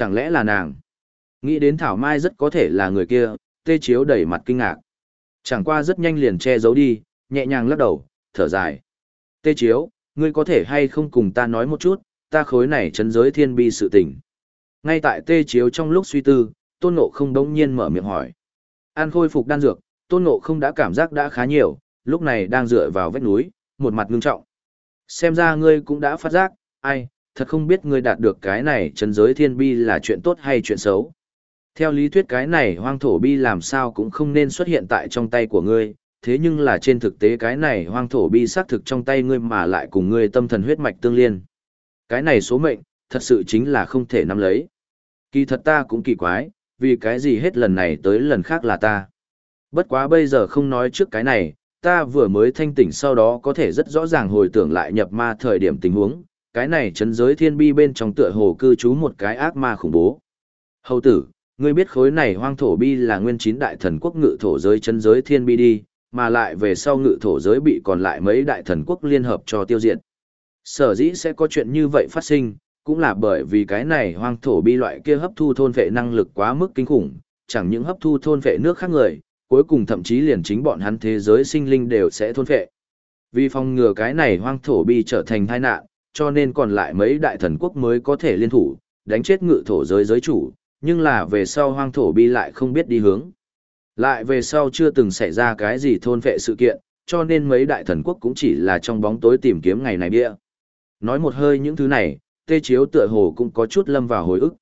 Chẳng lẽ là nàng? Nghĩ đến Thảo Mai rất có thể là người kia, tê chiếu đẩy mặt kinh ngạc. Chẳng qua rất nhanh liền che giấu đi, nhẹ nhàng lắc đầu, thở dài. Tê chiếu, ngươi có thể hay không cùng ta nói một chút, ta khối này chấn giới thiên bi sự tình. Ngay tại tê chiếu trong lúc suy tư, tôn ngộ không đống nhiên mở miệng hỏi. An khôi phục đan dược, tôn ngộ không đã cảm giác đã khá nhiều, lúc này đang dựa vào vách núi, một mặt ngưng trọng. Xem ra ngươi cũng đã phát giác, ai, thật không biết ngươi đạt được cái này chân giới thiên bi là chuyện tốt hay chuyện xấu. Theo lý thuyết cái này hoang thổ bi làm sao cũng không nên xuất hiện tại trong tay của ngươi, thế nhưng là trên thực tế cái này hoang thổ bi xác thực trong tay ngươi mà lại cùng ngươi tâm thần huyết mạch tương liên. Cái này số mệnh, thật sự chính là không thể nắm lấy. Kỳ thật ta cũng kỳ quái, vì cái gì hết lần này tới lần khác là ta. Bất quá bây giờ không nói trước cái này, ta vừa mới thanh tỉnh sau đó có thể rất rõ ràng hồi tưởng lại nhập ma thời điểm tình huống, cái này chấn giới thiên bi bên trong tựa hồ cư trú một cái ác ma khủng bố. Hầu tử, ngươi biết khối này hoang thổ bi là nguyên chín đại thần quốc ngự thổ giới chấn giới thiên bi đi, mà lại về sau ngự thổ giới bị còn lại mấy đại thần quốc liên hợp cho tiêu diệt. Sở dĩ sẽ có chuyện như vậy phát sinh, cũng là bởi vì cái này hoang thổ bi loại kia hấp thu thôn vệ năng lực quá mức kinh khủng, chẳng những hấp thu thôn vệ nước khác người, cuối cùng thậm chí liền chính bọn hắn thế giới sinh linh đều sẽ thôn vệ. Vì phòng ngừa cái này hoang thổ bi trở thành tai nạn, cho nên còn lại mấy đại thần quốc mới có thể liên thủ, đánh chết ngự thổ giới giới chủ, nhưng là về sau hoang thổ bi lại không biết đi hướng. Lại về sau chưa từng xảy ra cái gì thôn vệ sự kiện, cho nên mấy đại thần quốc cũng chỉ là trong bóng tối tìm kiếm ngày này bia. Nói một hơi những thứ này, tê chiếu tựa hồ cũng có chút lâm vào hồi ức.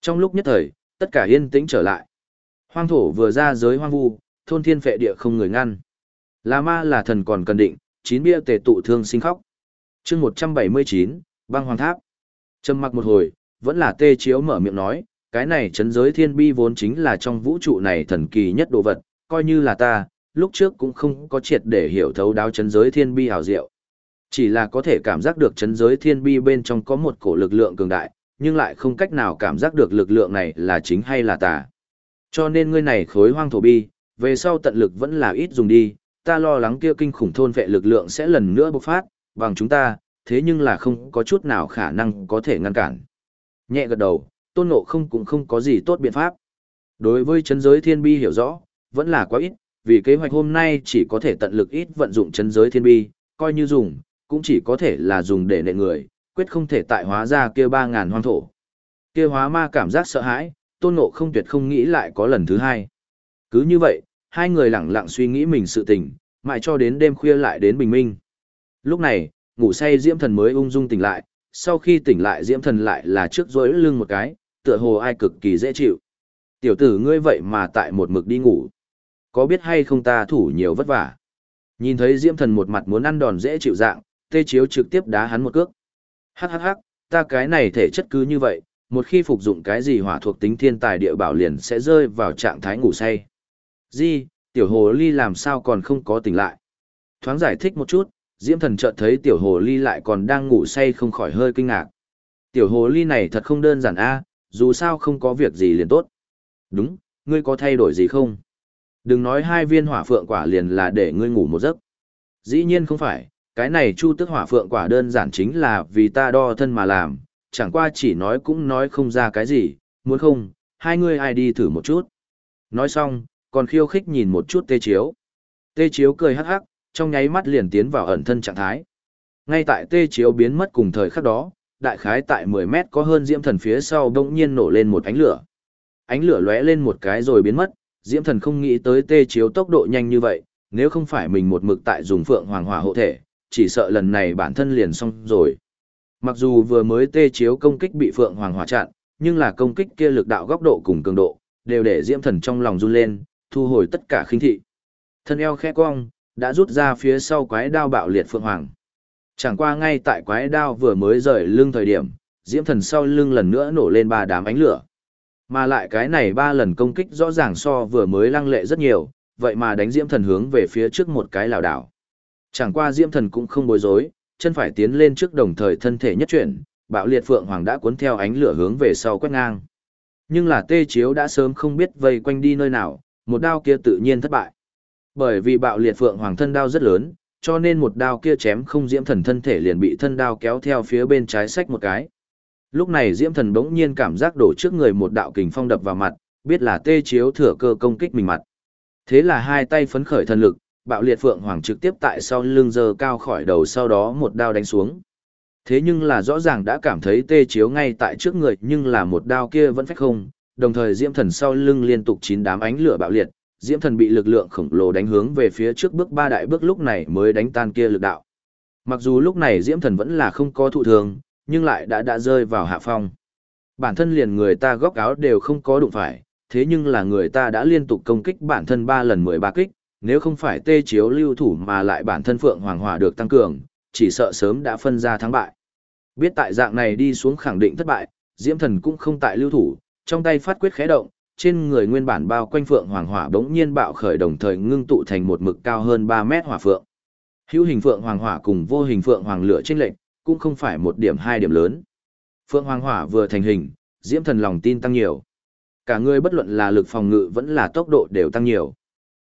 Trong lúc nhất thời, tất cả yên tĩnh trở lại. Hoang thổ vừa ra giới hoang vu, thôn thiên phệ địa không người ngăn. Là ma là thần còn cần định, chín bia tề tụ thương sinh khóc chương 179, băng hoàng tháp. Trầm mặc một hồi, vẫn là tê chiếu mở miệng nói, cái này chấn giới thiên bi vốn chính là trong vũ trụ này thần kỳ nhất đồ vật, coi như là ta, lúc trước cũng không có triệt để hiểu thấu đáo chấn giới thiên bi hào diệu. Chỉ là có thể cảm giác được chấn giới thiên bi bên trong có một cổ lực lượng cường đại, nhưng lại không cách nào cảm giác được lực lượng này là chính hay là tà. Cho nên ngươi này khối hoang thổ bi, về sau tận lực vẫn là ít dùng đi, ta lo lắng kia kinh khủng thôn vệ lực lượng sẽ lần nữa bộc phát, bằng chúng ta, thế nhưng là không có chút nào khả năng có thể ngăn cản. Nhẹ gật đầu, tôn ngộ không cũng không có gì tốt biện pháp. Đối với chấn giới thiên bi hiểu rõ, vẫn là quá ít, vì kế hoạch hôm nay chỉ có thể tận lực ít vận dụng chấn giới thiên bi, coi như dùng, cũng chỉ có thể là dùng để nệ người, quyết không thể tại hóa ra kia ba ngàn hoang thổ. Kia hóa ma cảm giác sợ hãi, tôn ngộ không tuyệt không nghĩ lại có lần thứ hai. Cứ như vậy, hai người lặng lặng suy nghĩ mình sự tình, mãi cho đến đêm khuya lại đến bình minh. Lúc này, ngủ say diễm thần mới ung dung tỉnh lại, sau khi tỉnh lại diễm thần lại là trước rối lưng một cái, tựa hồ ai cực kỳ dễ chịu. Tiểu tử ngươi vậy mà tại một mực đi ngủ. Có biết hay không ta thủ nhiều vất vả. Nhìn thấy diễm thần một mặt muốn ăn đòn dễ chịu dạng, tê chiếu trực tiếp đá hắn một cước. Hắc hắc hắc, ta cái này thể chất cứ như vậy, một khi phục dụng cái gì hỏa thuộc tính thiên tài địa bảo liền sẽ rơi vào trạng thái ngủ say. Di, tiểu hồ ly làm sao còn không có tỉnh lại. Thoáng giải thích một chút, diễm thần chợt thấy tiểu hồ ly lại còn đang ngủ say không khỏi hơi kinh ngạc. Tiểu hồ ly này thật không đơn giản a, dù sao không có việc gì liền tốt. Đúng, ngươi có thay đổi gì không? Đừng nói hai viên hỏa phượng quả liền là để ngươi ngủ một giấc. Dĩ nhiên không phải, cái này chu tức hỏa phượng quả đơn giản chính là vì ta đo thân mà làm, chẳng qua chỉ nói cũng nói không ra cái gì, muốn không, hai ngươi ai đi thử một chút. Nói xong, còn khiêu khích nhìn một chút tê chiếu. Tê chiếu cười hắc hắc, trong nháy mắt liền tiến vào ẩn thân trạng thái. Ngay tại tê chiếu biến mất cùng thời khắc đó, đại khái tại 10 mét có hơn diễm thần phía sau bỗng nhiên nổ lên một ánh lửa. Ánh lửa lóe lên một cái rồi biến mất, diễm thần không nghĩ tới tê chiếu tốc độ nhanh như vậy, nếu không phải mình một mực tại dùng phượng hoàng hỏa hộ thể, chỉ sợ lần này bản thân liền xong rồi. Mặc dù vừa mới tê chiếu công kích bị phượng hoàng hỏa chặn, nhưng là công kích kia lực đạo góc độ cùng cường độ, đều để diễm thần trong lòng run lên, thu hồi tất cả khinh thị. Thân eo khẽ cong, đã rút ra phía sau quái đao bạo liệt phượng hoàng. Chẳng qua ngay tại quái đao vừa mới rời lưng thời điểm, diễm thần sau lưng lần nữa nổ lên ba đám ánh lửa. Mà lại cái này ba lần công kích rõ ràng so vừa mới lăng lệ rất nhiều, vậy mà đánh diễm thần hướng về phía trước một cái lảo đảo. Chẳng qua diễm thần cũng không bối rối, chân phải tiến lên trước đồng thời thân thể nhất chuyển, bạo liệt phượng hoàng đã cuốn theo ánh lửa hướng về sau quét ngang. Nhưng là tê chiếu đã sớm không biết vây quanh đi nơi nào, một đao kia tự nhiên thất bại. Bởi vì bạo liệt phượng hoàng thân đao rất lớn, cho nên một đao kia chém không diễm thần thân thể liền bị thân đao kéo theo phía bên trái sách một cái. Lúc này Diễm Thần bỗng nhiên cảm giác đổ trước người một đạo kình phong đập vào mặt, biết là tê chiếu thừa cơ công kích mình mặt. Thế là hai tay phấn khởi thần lực, bạo liệt phượng hoàng trực tiếp tại sau lưng giơ cao khỏi đầu sau đó một đao đánh xuống. Thế nhưng là rõ ràng đã cảm thấy tê chiếu ngay tại trước người nhưng là một đao kia vẫn phách không, đồng thời diễm thần sau lưng liên tục chín đám ánh lửa bạo liệt, diễm thần bị lực lượng khổng lồ đánh hướng về phía trước bước ba đại bước lúc này mới đánh tan kia lực đạo. Mặc dù lúc này diễm thần vẫn là không có thụ thường, nhưng lại đã đã rơi vào hạ phong. Bản thân liền người ta góc áo đều không có đụng phải, thế nhưng là người ta đã liên tục công kích bản thân ba lần mười ba kích, nếu không phải tê chiếu lưu thủ mà lại bản thân Phượng Hoàng Hỏa được tăng cường, chỉ sợ sớm đã phân ra thắng bại. Biết tại dạng này đi xuống khẳng định thất bại, Diễm Thần cũng không tại lưu thủ, trong tay phát quyết khẽ động, trên người nguyên bản bao quanh Phượng Hoàng Hỏa bỗng nhiên bạo khởi đồng thời ngưng tụ thành một mực cao hơn 3 mét hỏa phượng. Hữu hình Phượng Hoàng Hỏa cùng vô hình Phượng Hoàng lửa trên lệnh, cũng không phải một điểm hai điểm lớn. Phượng Hoàng Hỏa vừa thành hình, Diễm Thần lòng tin tăng nhiều. Cả người bất luận là lực phòng ngự vẫn là tốc độ đều tăng nhiều.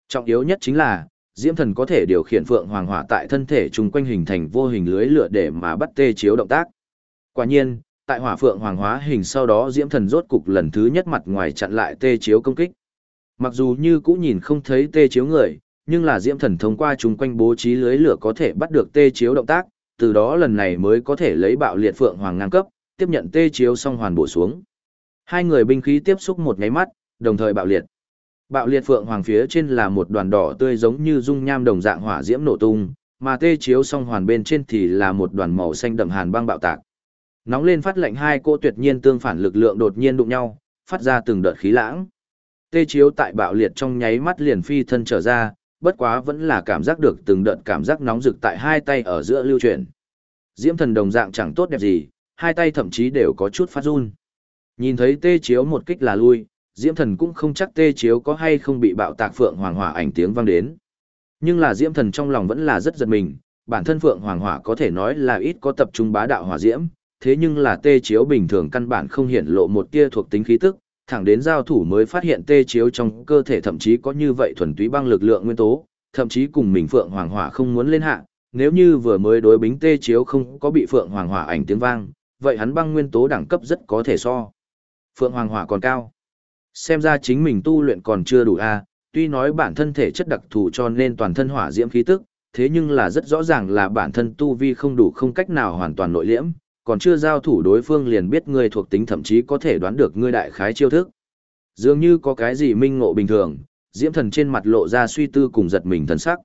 Trọng yếu nhất chính là, Diễm Thần có thể điều khiển Phượng Hoàng Hỏa tại thân thể chung quanh hình thành vô hình lưới lửa để mà bắt tê chiếu động tác. Quả nhiên, tại Hỏa Phượng Hoàng hóa hình sau đó Diễm Thần rốt cục lần thứ nhất mặt ngoài chặn lại tê chiếu công kích. Mặc dù như cũ nhìn không thấy tê chiếu người, nhưng là Diễm Thần thông qua chung quanh bố trí lưới lửa có thể bắt được tê chiếu động tác, từ đó lần này mới có thể lấy bạo liệt Phượng Hoàng ngang cấp, tiếp nhận tê chiếu xong hoàn bổ xuống. Hai người binh khí tiếp xúc một nháy mắt, đồng thời bạo liệt. Bạo liệt phượng hoàng phía trên là một đoàn đỏ tươi giống như dung nham đồng dạng hỏa diễm nổ tung, mà tê chiếu song hoàn bên trên thì là một đoàn màu xanh đậm hàn băng bạo tạc. Nóng lên phát lệnh hai cỗ tuyệt nhiên tương phản lực lượng đột nhiên đụng nhau, phát ra từng đợt khí lãng. Tê chiếu tại bạo liệt trong nháy mắt liền phi thân trở ra, bất quá vẫn là cảm giác được từng đợt cảm giác nóng rực tại hai tay ở giữa lưu chuyển. Diễm thần đồng dạng chẳng tốt đẹp gì, hai tay thậm chí đều có chút phát run. Nhìn thấy tê chiếu một kích là lui, Diễm Thần cũng không chắc tê chiếu có hay không bị bạo tạc Phượng Hoàng Hỏa ảnh tiếng vang đến. Nhưng là Diễm Thần trong lòng vẫn là rất giật mình, bản thân Phượng Hoàng Hỏa có thể nói là ít có tập trung bá đạo hỏa diễm, thế nhưng là tê chiếu bình thường căn bản không hiện lộ một tia thuộc tính khí tức, thẳng đến giao thủ mới phát hiện tê chiếu trong cơ thể thậm chí có như vậy thuần túy băng lực lượng nguyên tố, thậm chí cùng mình Phượng Hoàng Hỏa không muốn lên hạ, nếu như vừa mới đối bính tê chiếu không có bị Phượng Hoàng Hỏa ảnh tiếng vang, vậy hắn băng nguyên tố đẳng cấp rất có thể so. Phượng Hoàng Hỏa còn cao. Xem ra chính mình tu luyện còn chưa đủ a, tuy nói bản thân thể chất đặc thù cho nên toàn thân hỏa diễm khí tức, thế nhưng là rất rõ ràng là bản thân tu vi không đủ không cách nào hoàn toàn nội liễm, còn chưa giao thủ đối phương liền biết ngươi thuộc tính thậm chí có thể đoán được ngươi đại khái chiêu thức. Dường như có cái gì minh ngộ bình thường, diễm thần trên mặt lộ ra suy tư cùng giật mình thần sắc.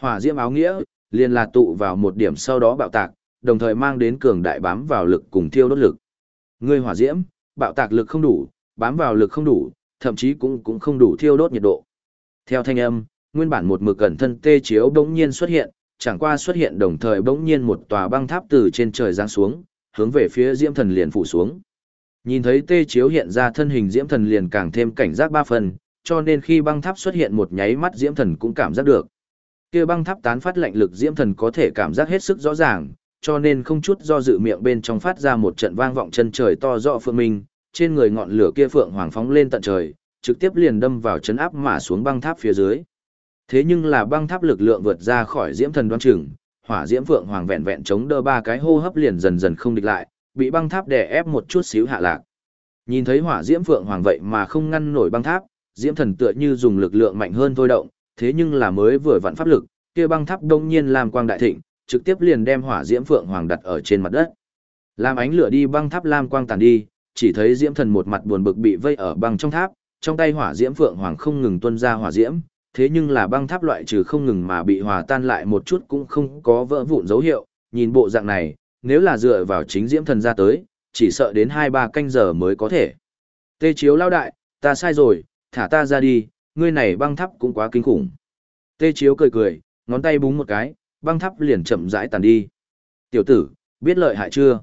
Hỏa diễm áo nghĩa, liền là tụ vào một điểm sau đó bạo tạc, đồng thời mang đến cường đại bám vào lực cùng thiêu đốt lực. Ngươi hỏa diễm, bạo tạc lực không đủ, bám vào lực không đủ, thậm chí cũng cũng không đủ thiêu đốt nhiệt độ. Theo thanh âm, nguyên bản một mực cẩn thân tê chiếu bỗng nhiên xuất hiện, chẳng qua xuất hiện đồng thời bỗng nhiên một tòa băng tháp từ trên trời giáng xuống, hướng về phía Diễm Thần liền phủ xuống. Nhìn thấy tê chiếu hiện ra thân hình Diễm Thần liền càng thêm cảnh giác ba phần, cho nên khi băng tháp xuất hiện một nháy mắt Diễm Thần cũng cảm giác được. Kia băng tháp tán phát lạnh lực Diễm Thần có thể cảm giác hết sức rõ ràng, cho nên không chút do dự miệng bên trong phát ra một trận vang vọng chân trời to rõ phương minh, trên người ngọn lửa kia phượng hoàng phóng lên tận trời, trực tiếp liền đâm vào chấn áp mà xuống băng tháp phía dưới. Thế nhưng là băng tháp lực lượng vượt ra khỏi diễm thần đoan chừng, hỏa diễm vượng hoàng vẹn vẹn chống đỡ ba cái hô hấp liền dần dần không địch lại, bị băng tháp đè ép một chút xíu hạ lạc. Nhìn thấy hỏa diễm vượng hoàng vậy mà không ngăn nổi băng tháp, diễm thần tựa như dùng lực lượng mạnh hơn thôi động, thế nhưng là mới vừa vặn pháp lực, kia băng tháp đông nhiên làm quang đại thịnh, trực tiếp liền đem hỏa diễm phượng hoàng đặt ở trên mặt đất. Làm ánh lửa đi băng tháp lam quang tàn đi, chỉ thấy diễm thần một mặt buồn bực bị vây ở băng trong tháp, trong tay hỏa diễm phượng hoàng không ngừng tuôn ra hỏa diễm, thế nhưng là băng tháp loại trừ không ngừng mà bị hòa tan lại một chút cũng không có vỡ vụn dấu hiệu, nhìn bộ dạng này, nếu là dựa vào chính diễm thần ra tới, chỉ sợ đến 2-3 canh giờ mới có thể. Tê chiếu lao đại, ta sai rồi, thả ta ra đi, ngươi này băng tháp cũng quá kinh khủng. Tê chiếu cười cười, ngón tay búng một cái, băng tháp liền chậm rãi tàn đi. Tiểu tử, biết lợi hại chưa?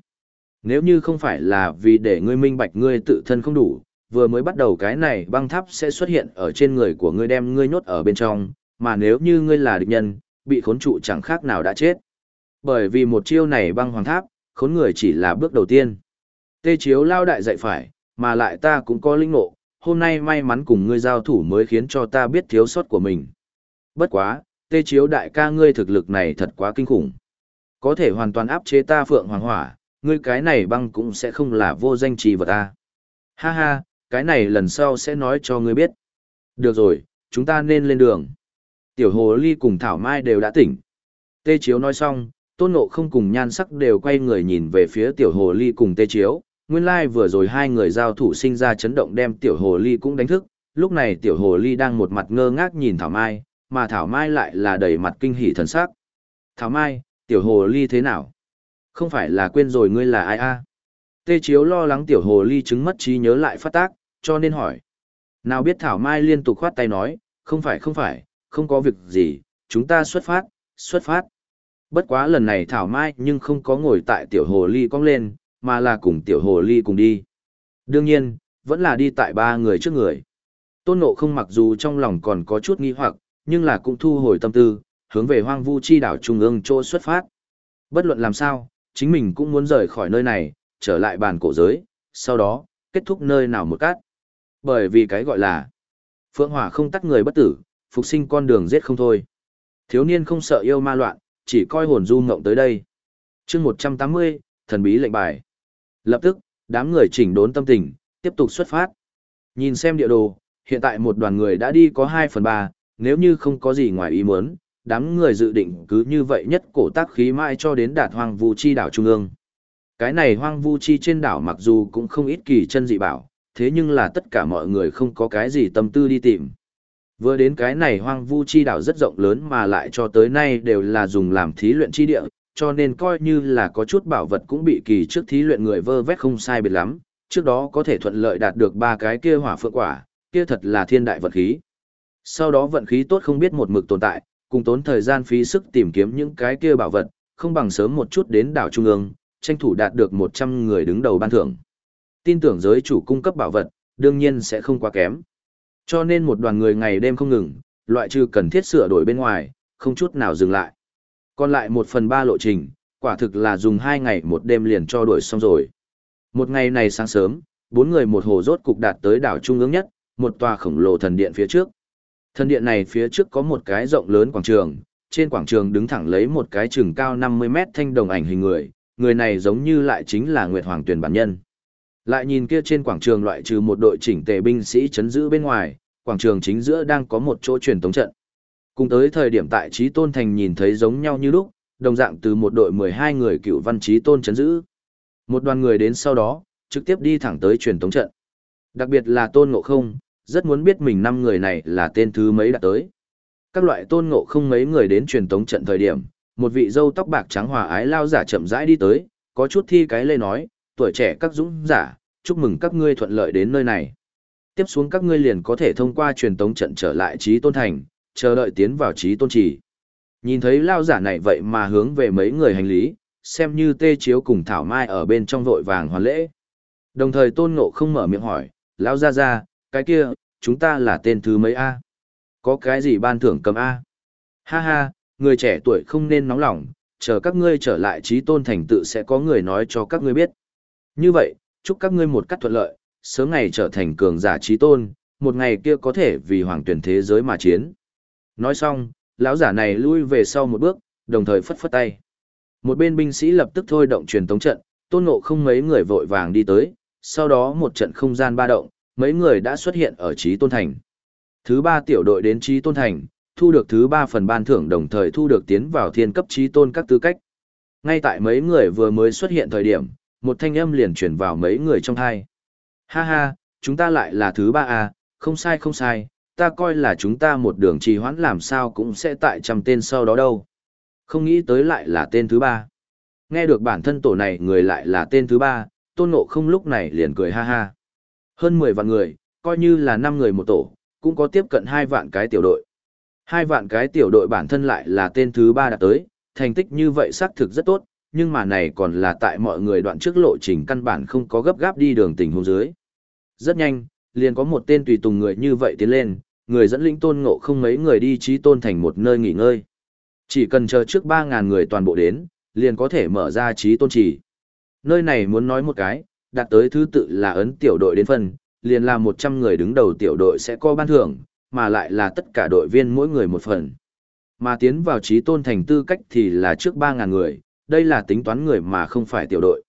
Nếu như không phải là vì để ngươi minh bạch ngươi tự thân không đủ, vừa mới bắt đầu cái này băng tháp sẽ xuất hiện ở trên người của ngươi đem ngươi nhốt ở bên trong, mà nếu như ngươi là địch nhân, bị khốn trụ chẳng khác nào đã chết. Bởi vì một chiêu này băng hoàng tháp, khốn người chỉ là bước đầu tiên. Tê chiếu lao đại dạy phải, mà lại ta cũng có linh ngộ, hôm nay may mắn cùng ngươi giao thủ mới khiến cho ta biết thiếu sót của mình. Bất quá, tê chiếu đại ca ngươi thực lực này thật quá kinh khủng. Có thể hoàn toàn áp chế ta phượng hoàng hỏa, ngươi cái này băng cũng sẽ không là vô danh trì vật ta. Ha ha, cái này lần sau sẽ nói cho ngươi biết. Được rồi, chúng ta nên lên đường. Tiểu hồ ly cùng Thảo Mai đều đã tỉnh. Tê Chiếu nói xong, tôn ngộ không cùng nhan sắc đều quay người nhìn về phía tiểu hồ ly cùng Tê Chiếu. Nguyên lai vừa rồi hai người giao thủ sinh ra chấn động đem tiểu hồ ly cũng đánh thức. Lúc này tiểu hồ ly đang một mặt ngơ ngác nhìn Thảo Mai, mà Thảo Mai lại là đầy mặt kinh hỉ thần sắc. Thảo Mai, tiểu hồ ly thế nào? Không phải là quên rồi ngươi là ai a? Tê Chiếu lo lắng tiểu hồ ly chứng mất trí nhớ lại phát tác, cho nên hỏi. Nào biết Thảo Mai liên tục khoát tay nói, không phải không phải, không có việc gì, chúng ta xuất phát, xuất phát. Bất quá lần này Thảo Mai nhưng không có ngồi tại tiểu hồ ly cong lên, mà là cùng tiểu hồ ly cùng đi. Đương nhiên, vẫn là đi tại ba người trước người. Tôn Ngộ không mặc dù trong lòng còn có chút nghi hoặc, nhưng là cũng thu hồi tâm tư, hướng về hoang vu chi đảo trung ương chỗ xuất phát. Bất luận làm sao, chính mình cũng muốn rời khỏi nơi này, trở lại bàn cổ giới, sau đó, kết thúc nơi nào một cát. Bởi vì cái gọi là Phượng Hỏa không tắt người bất tử, phục sinh con đường giết không thôi. Thiếu niên không sợ yêu ma loạn, chỉ coi hồn du ngộng tới đây. chương 180, thần bí lệnh bài. Lập tức, đám người chỉnh đốn tâm tình, tiếp tục xuất phát. Nhìn xem địa đồ, hiện tại một đoàn người đã đi có 2 phần 3, nếu như không có gì ngoài ý muốn, đám người dự định cứ như vậy nhất cổ tác khí mãi cho đến đạt hoang vu chi đảo trung ương. Cái này hoang vu chi trên đảo mặc dù cũng không ít kỳ chân dị bảo, thế nhưng là tất cả mọi người không có cái gì tâm tư đi tìm. Vừa đến cái này hoang vu chi đảo rất rộng lớn mà lại cho tới nay đều là dùng làm thí luyện chi địa, cho nên coi như là có chút bảo vật cũng bị kỳ trước thí luyện người vơ vét không sai biệt lắm, trước đó có thể thuận lợi đạt được ba cái kia hỏa phượng quả, kia thật là thiên đại vật khí. Sau đó vận khí tốt không biết một mực tồn tại, cùng tốn thời gian phí sức tìm kiếm những cái kia bảo vật, không bằng sớm một chút đến đảo Trung ương, tranh thủ đạt được 100 người đứng đầu ban thưởng. Tin tưởng giới chủ cung cấp bảo vật, đương nhiên sẽ không quá kém. Cho nên một đoàn người ngày đêm không ngừng, loại trừ cần thiết sửa đổi bên ngoài, không chút nào dừng lại. Còn lại một phần ba lộ trình, quả thực là dùng hai ngày một đêm liền cho đuổi xong rồi. Một ngày này sáng sớm, bốn người một hồ rốt cục đạt tới đảo trung ương nhất, một tòa khổng lồ thần điện phía trước. Thần điện này phía trước có một cái rộng lớn quảng trường, trên quảng trường đứng thẳng lấy một cái chừng cao 50 mét thanh đồng ảnh hình người, người này giống như lại chính là Nguyệt Hoàng Tuyền bản nhân. Lại nhìn kia trên quảng trường loại trừ một đội chỉnh tề binh sĩ chấn giữ bên ngoài, quảng trường chính giữa đang có một chỗ truyền tống trận. Cùng tới thời điểm tại Trí Tôn Thành nhìn thấy giống nhau như lúc, đồng dạng từ một đội 12 người cựu văn Trí Tôn chấn giữ. Một đoàn người đến sau đó, trực tiếp đi thẳng tới truyền tống trận. Đặc biệt là Tôn Ngộ Không, rất muốn biết mình năm người này là tên thứ mấy đã tới. Các loại Tôn Ngộ Không mấy người đến truyền tống trận thời điểm, một vị dâu tóc bạc trắng hòa ái lao giả chậm rãi đi tới, có chút thi cái lê nói, tuổi trẻ các dũng giả, chúc mừng các ngươi thuận lợi đến nơi này. Tiếp xuống các ngươi liền có thể thông qua truyền tống trận trở lại trí tôn thành, chờ đợi tiến vào trí tôn trì. Nhìn thấy lao giả này vậy mà hướng về mấy người hành lý, xem như tê chiếu cùng thảo mai ở bên trong vội vàng hoàn lễ. Đồng thời tôn ngộ không mở miệng hỏi, lao ra ra, cái kia, chúng ta là tên thứ mấy A? Có cái gì ban thưởng cầm A? Ha ha, người trẻ tuổi không nên nóng lòng, chờ các ngươi trở lại trí tôn thành tự sẽ có người nói cho các ngươi biết. Như vậy, chúc các ngươi một cách thuận lợi, sớm ngày trở thành cường giả trí tôn, một ngày kia có thể vì hoàng tuyển thế giới mà chiến. Nói xong, lão giả này lui về sau một bước, đồng thời phất phất tay. Một bên binh sĩ lập tức thôi động truyền tống trận, tôn ngộ không mấy người vội vàng đi tới, sau đó một trận không gian ba động, mấy người đã xuất hiện ở trí tôn thành. Thứ ba tiểu đội đến trí tôn thành, thu được thứ ba phần ban thưởng đồng thời thu được tiến vào thiên cấp trí tôn các tư cách. Ngay tại mấy người vừa mới xuất hiện thời điểm, một thanh âm liền chuyển vào mấy người trong thai. Ha ha, chúng ta lại là thứ ba à, không sai không sai, ta coi là chúng ta một đường trì hoãn làm sao cũng sẽ tại trăm tên sau đó đâu. Không nghĩ tới lại là tên thứ ba. Nghe được bản thân tổ này người lại là tên thứ ba, tôn ngộ không lúc này liền cười ha ha. Hơn 10 vạn người, coi như là 5 người một tổ, cũng có tiếp cận 2 vạn cái tiểu đội. Hai vạn cái tiểu đội bản thân lại là tên thứ ba đã tới, thành tích như vậy xác thực rất tốt, nhưng mà này còn là tại mọi người đoạn trước lộ trình căn bản không có gấp gáp đi đường tình huống dưới. Rất nhanh, liền có một tên tùy tùng người như vậy tiến lên, người dẫn lĩnh tôn ngộ không mấy người đi trí tôn thành một nơi nghỉ ngơi. Chỉ cần chờ trước 3.000 người toàn bộ đến, liền có thể mở ra trí tôn trì. Nơi này muốn nói một cái, đạt tới thứ tự là ấn tiểu đội đến phần, liền là 100 người đứng đầu tiểu đội sẽ có ban thưởng, mà lại là tất cả đội viên mỗi người một phần. Mà tiến vào trí tôn thành tư cách thì là trước 3.000 người, đây là tính toán người mà không phải tiểu đội.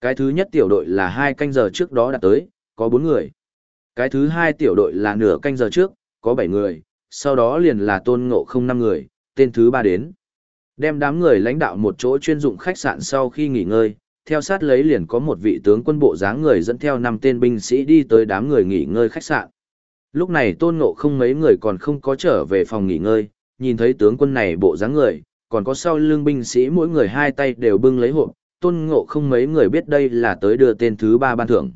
Cái thứ nhất tiểu đội là hai canh giờ trước đó đã tới, có bốn người. Cái thứ hai tiểu đội là nửa canh giờ trước, có bảy người, sau đó liền là tôn ngộ không năm người, tên thứ ba đến. Đem đám người lãnh đạo một chỗ chuyên dụng khách sạn sau khi nghỉ ngơi, theo sát lấy liền có một vị tướng quân bộ dáng người dẫn theo năm tên binh sĩ đi tới đám người nghỉ ngơi khách sạn. Lúc này tôn ngộ không mấy người còn không có trở về phòng nghỉ ngơi, nhìn thấy tướng quân này bộ dáng người, còn có sau lưng binh sĩ mỗi người hai tay đều bưng lấy hộp, tôn ngộ không mấy người biết đây là tới đưa tên thứ ba ban thưởng.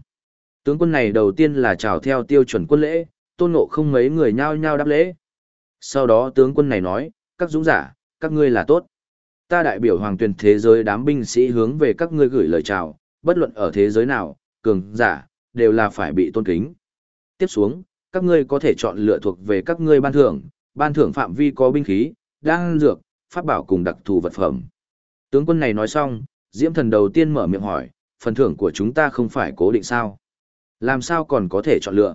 Tướng quân này đầu tiên là chào theo tiêu chuẩn quân lễ, tôn ngộ không mấy người nhao nhao đáp lễ. Sau đó tướng quân này nói, các dũng giả, các ngươi là tốt. Ta đại biểu hoàng tuyển thế giới đám binh sĩ hướng về các ngươi gửi lời chào, bất luận ở thế giới nào, cường, giả, đều là phải bị tôn kính. Tiếp xuống, các ngươi có thể chọn lựa thuộc về các ngươi ban thưởng, ban thưởng phạm vi có binh khí, đan dược, pháp bảo cùng đặc thù vật phẩm. Tướng quân này nói xong, Diễm thần đầu tiên mở miệng hỏi, phần thưởng của chúng ta không phải cố định sao? Làm sao còn có thể chọn lựa?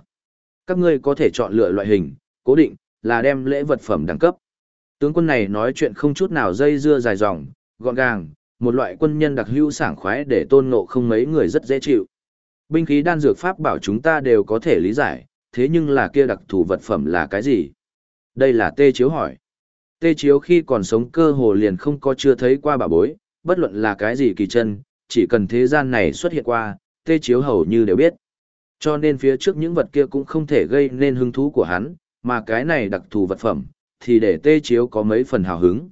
Các ngươi có thể chọn lựa loại hình, cố định, là đem lễ vật phẩm đẳng cấp. Tướng quân này nói chuyện không chút nào dây dưa dài dòng, gọn gàng, một loại quân nhân đặc hữu sảng khoái để tôn ngộ không mấy người rất dễ chịu. Binh khí đan dược pháp bảo chúng ta đều có thể lý giải, thế nhưng là kia đặc thù vật phẩm là cái gì? Đây là tê chiếu hỏi. Tê chiếu khi còn sống cơ hồ liền không có chưa thấy qua bà bối, bất luận là cái gì kỳ chân, chỉ cần thế gian này xuất hiện qua, tê chiếu hầu như đều biết. Cho nên phía trước những vật kia cũng không thể gây nên hứng thú của hắn, mà cái này đặc thù vật phẩm, thì để tê chiếu có mấy phần hào hứng.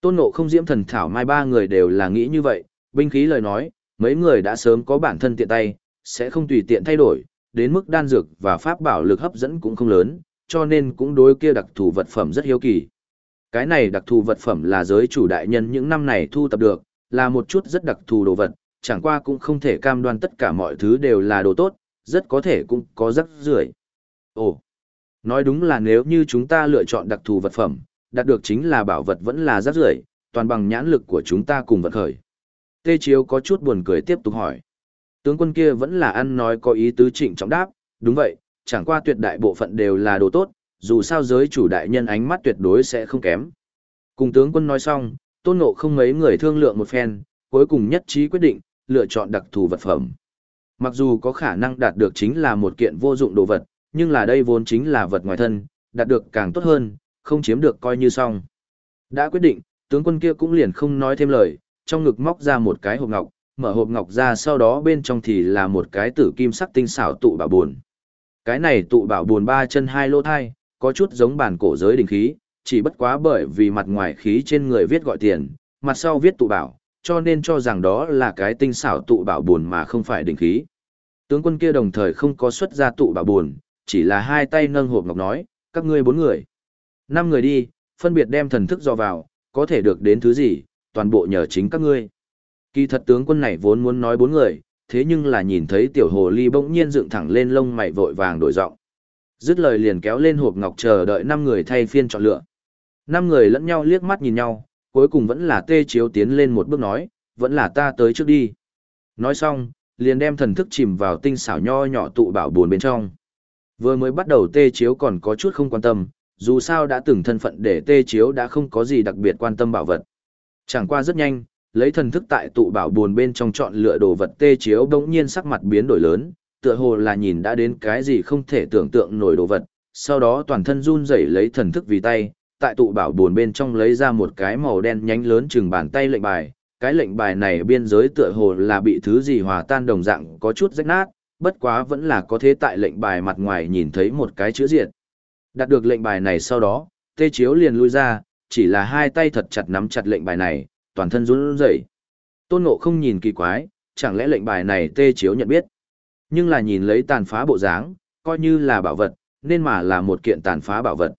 Tôn nộ không diễm thần thảo mai ba người đều là nghĩ như vậy, binh khí lời nói, mấy người đã sớm có bản thân tiện tay, sẽ không tùy tiện thay đổi, đến mức đan dược và pháp bảo lực hấp dẫn cũng không lớn, cho nên cũng đối kia đặc thù vật phẩm rất hiếu kỳ. Cái này đặc thù vật phẩm là giới chủ đại nhân những năm này thu tập được, là một chút rất đặc thù đồ vật, chẳng qua cũng không thể cam đoan tất cả mọi thứ đều là đồ tốt, rất có thể cũng có rắc rưởi. Ồ, nói đúng là nếu như chúng ta lựa chọn đặc thù vật phẩm, đạt được chính là bảo vật vẫn là rắc rưởi, toàn bằng nhãn lực của chúng ta cùng vật khởi. Tê Chiếu có chút buồn cười tiếp tục hỏi. Tướng quân kia vẫn là ăn nói có ý tứ trịnh trọng đáp, đúng vậy, chẳng qua tuyệt đại bộ phận đều là đồ tốt, dù sao giới chủ đại nhân ánh mắt tuyệt đối sẽ không kém. Cùng tướng quân nói xong, tôn ngộ không mấy người thương lượng một phen, cuối cùng nhất trí quyết định, lựa chọn đặc thù vật phẩm. Mặc dù có khả năng đạt được chính là một kiện vô dụng đồ vật, nhưng là đây vốn chính là vật ngoài thân, đạt được càng tốt hơn, không chiếm được coi như xong. Đã quyết định, tướng quân kia cũng liền không nói thêm lời, trong ngực móc ra một cái hộp ngọc, mở hộp ngọc ra sau đó bên trong thì là một cái tử kim sắc tinh xảo tụ bảo buồn. Cái này tụ bảo buồn ba chân hai lô thai, có chút giống bản cổ giới đình khí, chỉ bất quá bởi vì mặt ngoài khí trên người viết gọi tiền, mặt sau viết tụ bảo, cho nên cho rằng đó là cái tinh xảo tụ bảo buồn mà không phải đình khí. Tướng quân kia đồng thời không có xuất ra tụ bảo buồn, chỉ là hai tay nâng hộp ngọc nói, các ngươi bốn người. Năm người đi, phân biệt đem thần thức do vào, có thể được đến thứ gì, toàn bộ nhờ chính các ngươi. Kỳ thật tướng quân này vốn muốn nói bốn người, thế nhưng là nhìn thấy tiểu hồ ly bỗng nhiên dựng thẳng lên lông mày vội vàng đổi giọng. Dứt lời liền kéo lên hộp ngọc chờ đợi năm người thay phiên chọn lựa. Năm người lẫn nhau liếc mắt nhìn nhau, cuối cùng vẫn là tê chiếu tiến lên một bước nói, vẫn là ta tới trước đi. Nói xong, liền đem thần thức chìm vào tinh xảo nho nhỏ tụ bảo buồn bên trong. Vừa mới bắt đầu tê chiếu còn có chút không quan tâm, dù sao đã từng thân phận để tê chiếu đã không có gì đặc biệt quan tâm bảo vật. Chẳng qua rất nhanh, lấy thần thức tại tụ bảo buồn bên trong chọn lựa đồ vật tê chiếu đống nhiên sắc mặt biến đổi lớn, tựa hồ là nhìn đã đến cái gì không thể tưởng tượng nổi đồ vật, sau đó toàn thân run rẩy lấy thần thức vì tay, tại tụ bảo buồn bên trong lấy ra một cái màu đen nhánh lớn chừng bàn tay lệnh bài, cái lệnh bài này biên giới tựa hồ là bị thứ gì hòa tan đồng dạng có chút rách nát, bất quá vẫn là có thế tại lệnh bài mặt ngoài nhìn thấy một cái chữ diệt. Đạt được lệnh bài này sau đó, tê chiếu liền lui ra, chỉ là hai tay thật chặt nắm chặt lệnh bài này, toàn thân run rẩy. Tôn Ngộ không nhìn kỳ quái, chẳng lẽ lệnh bài này tê chiếu nhận biết. Nhưng là nhìn lấy tàn phá bộ dáng, coi như là bảo vật, nên mà là một kiện tàn phá bảo vật.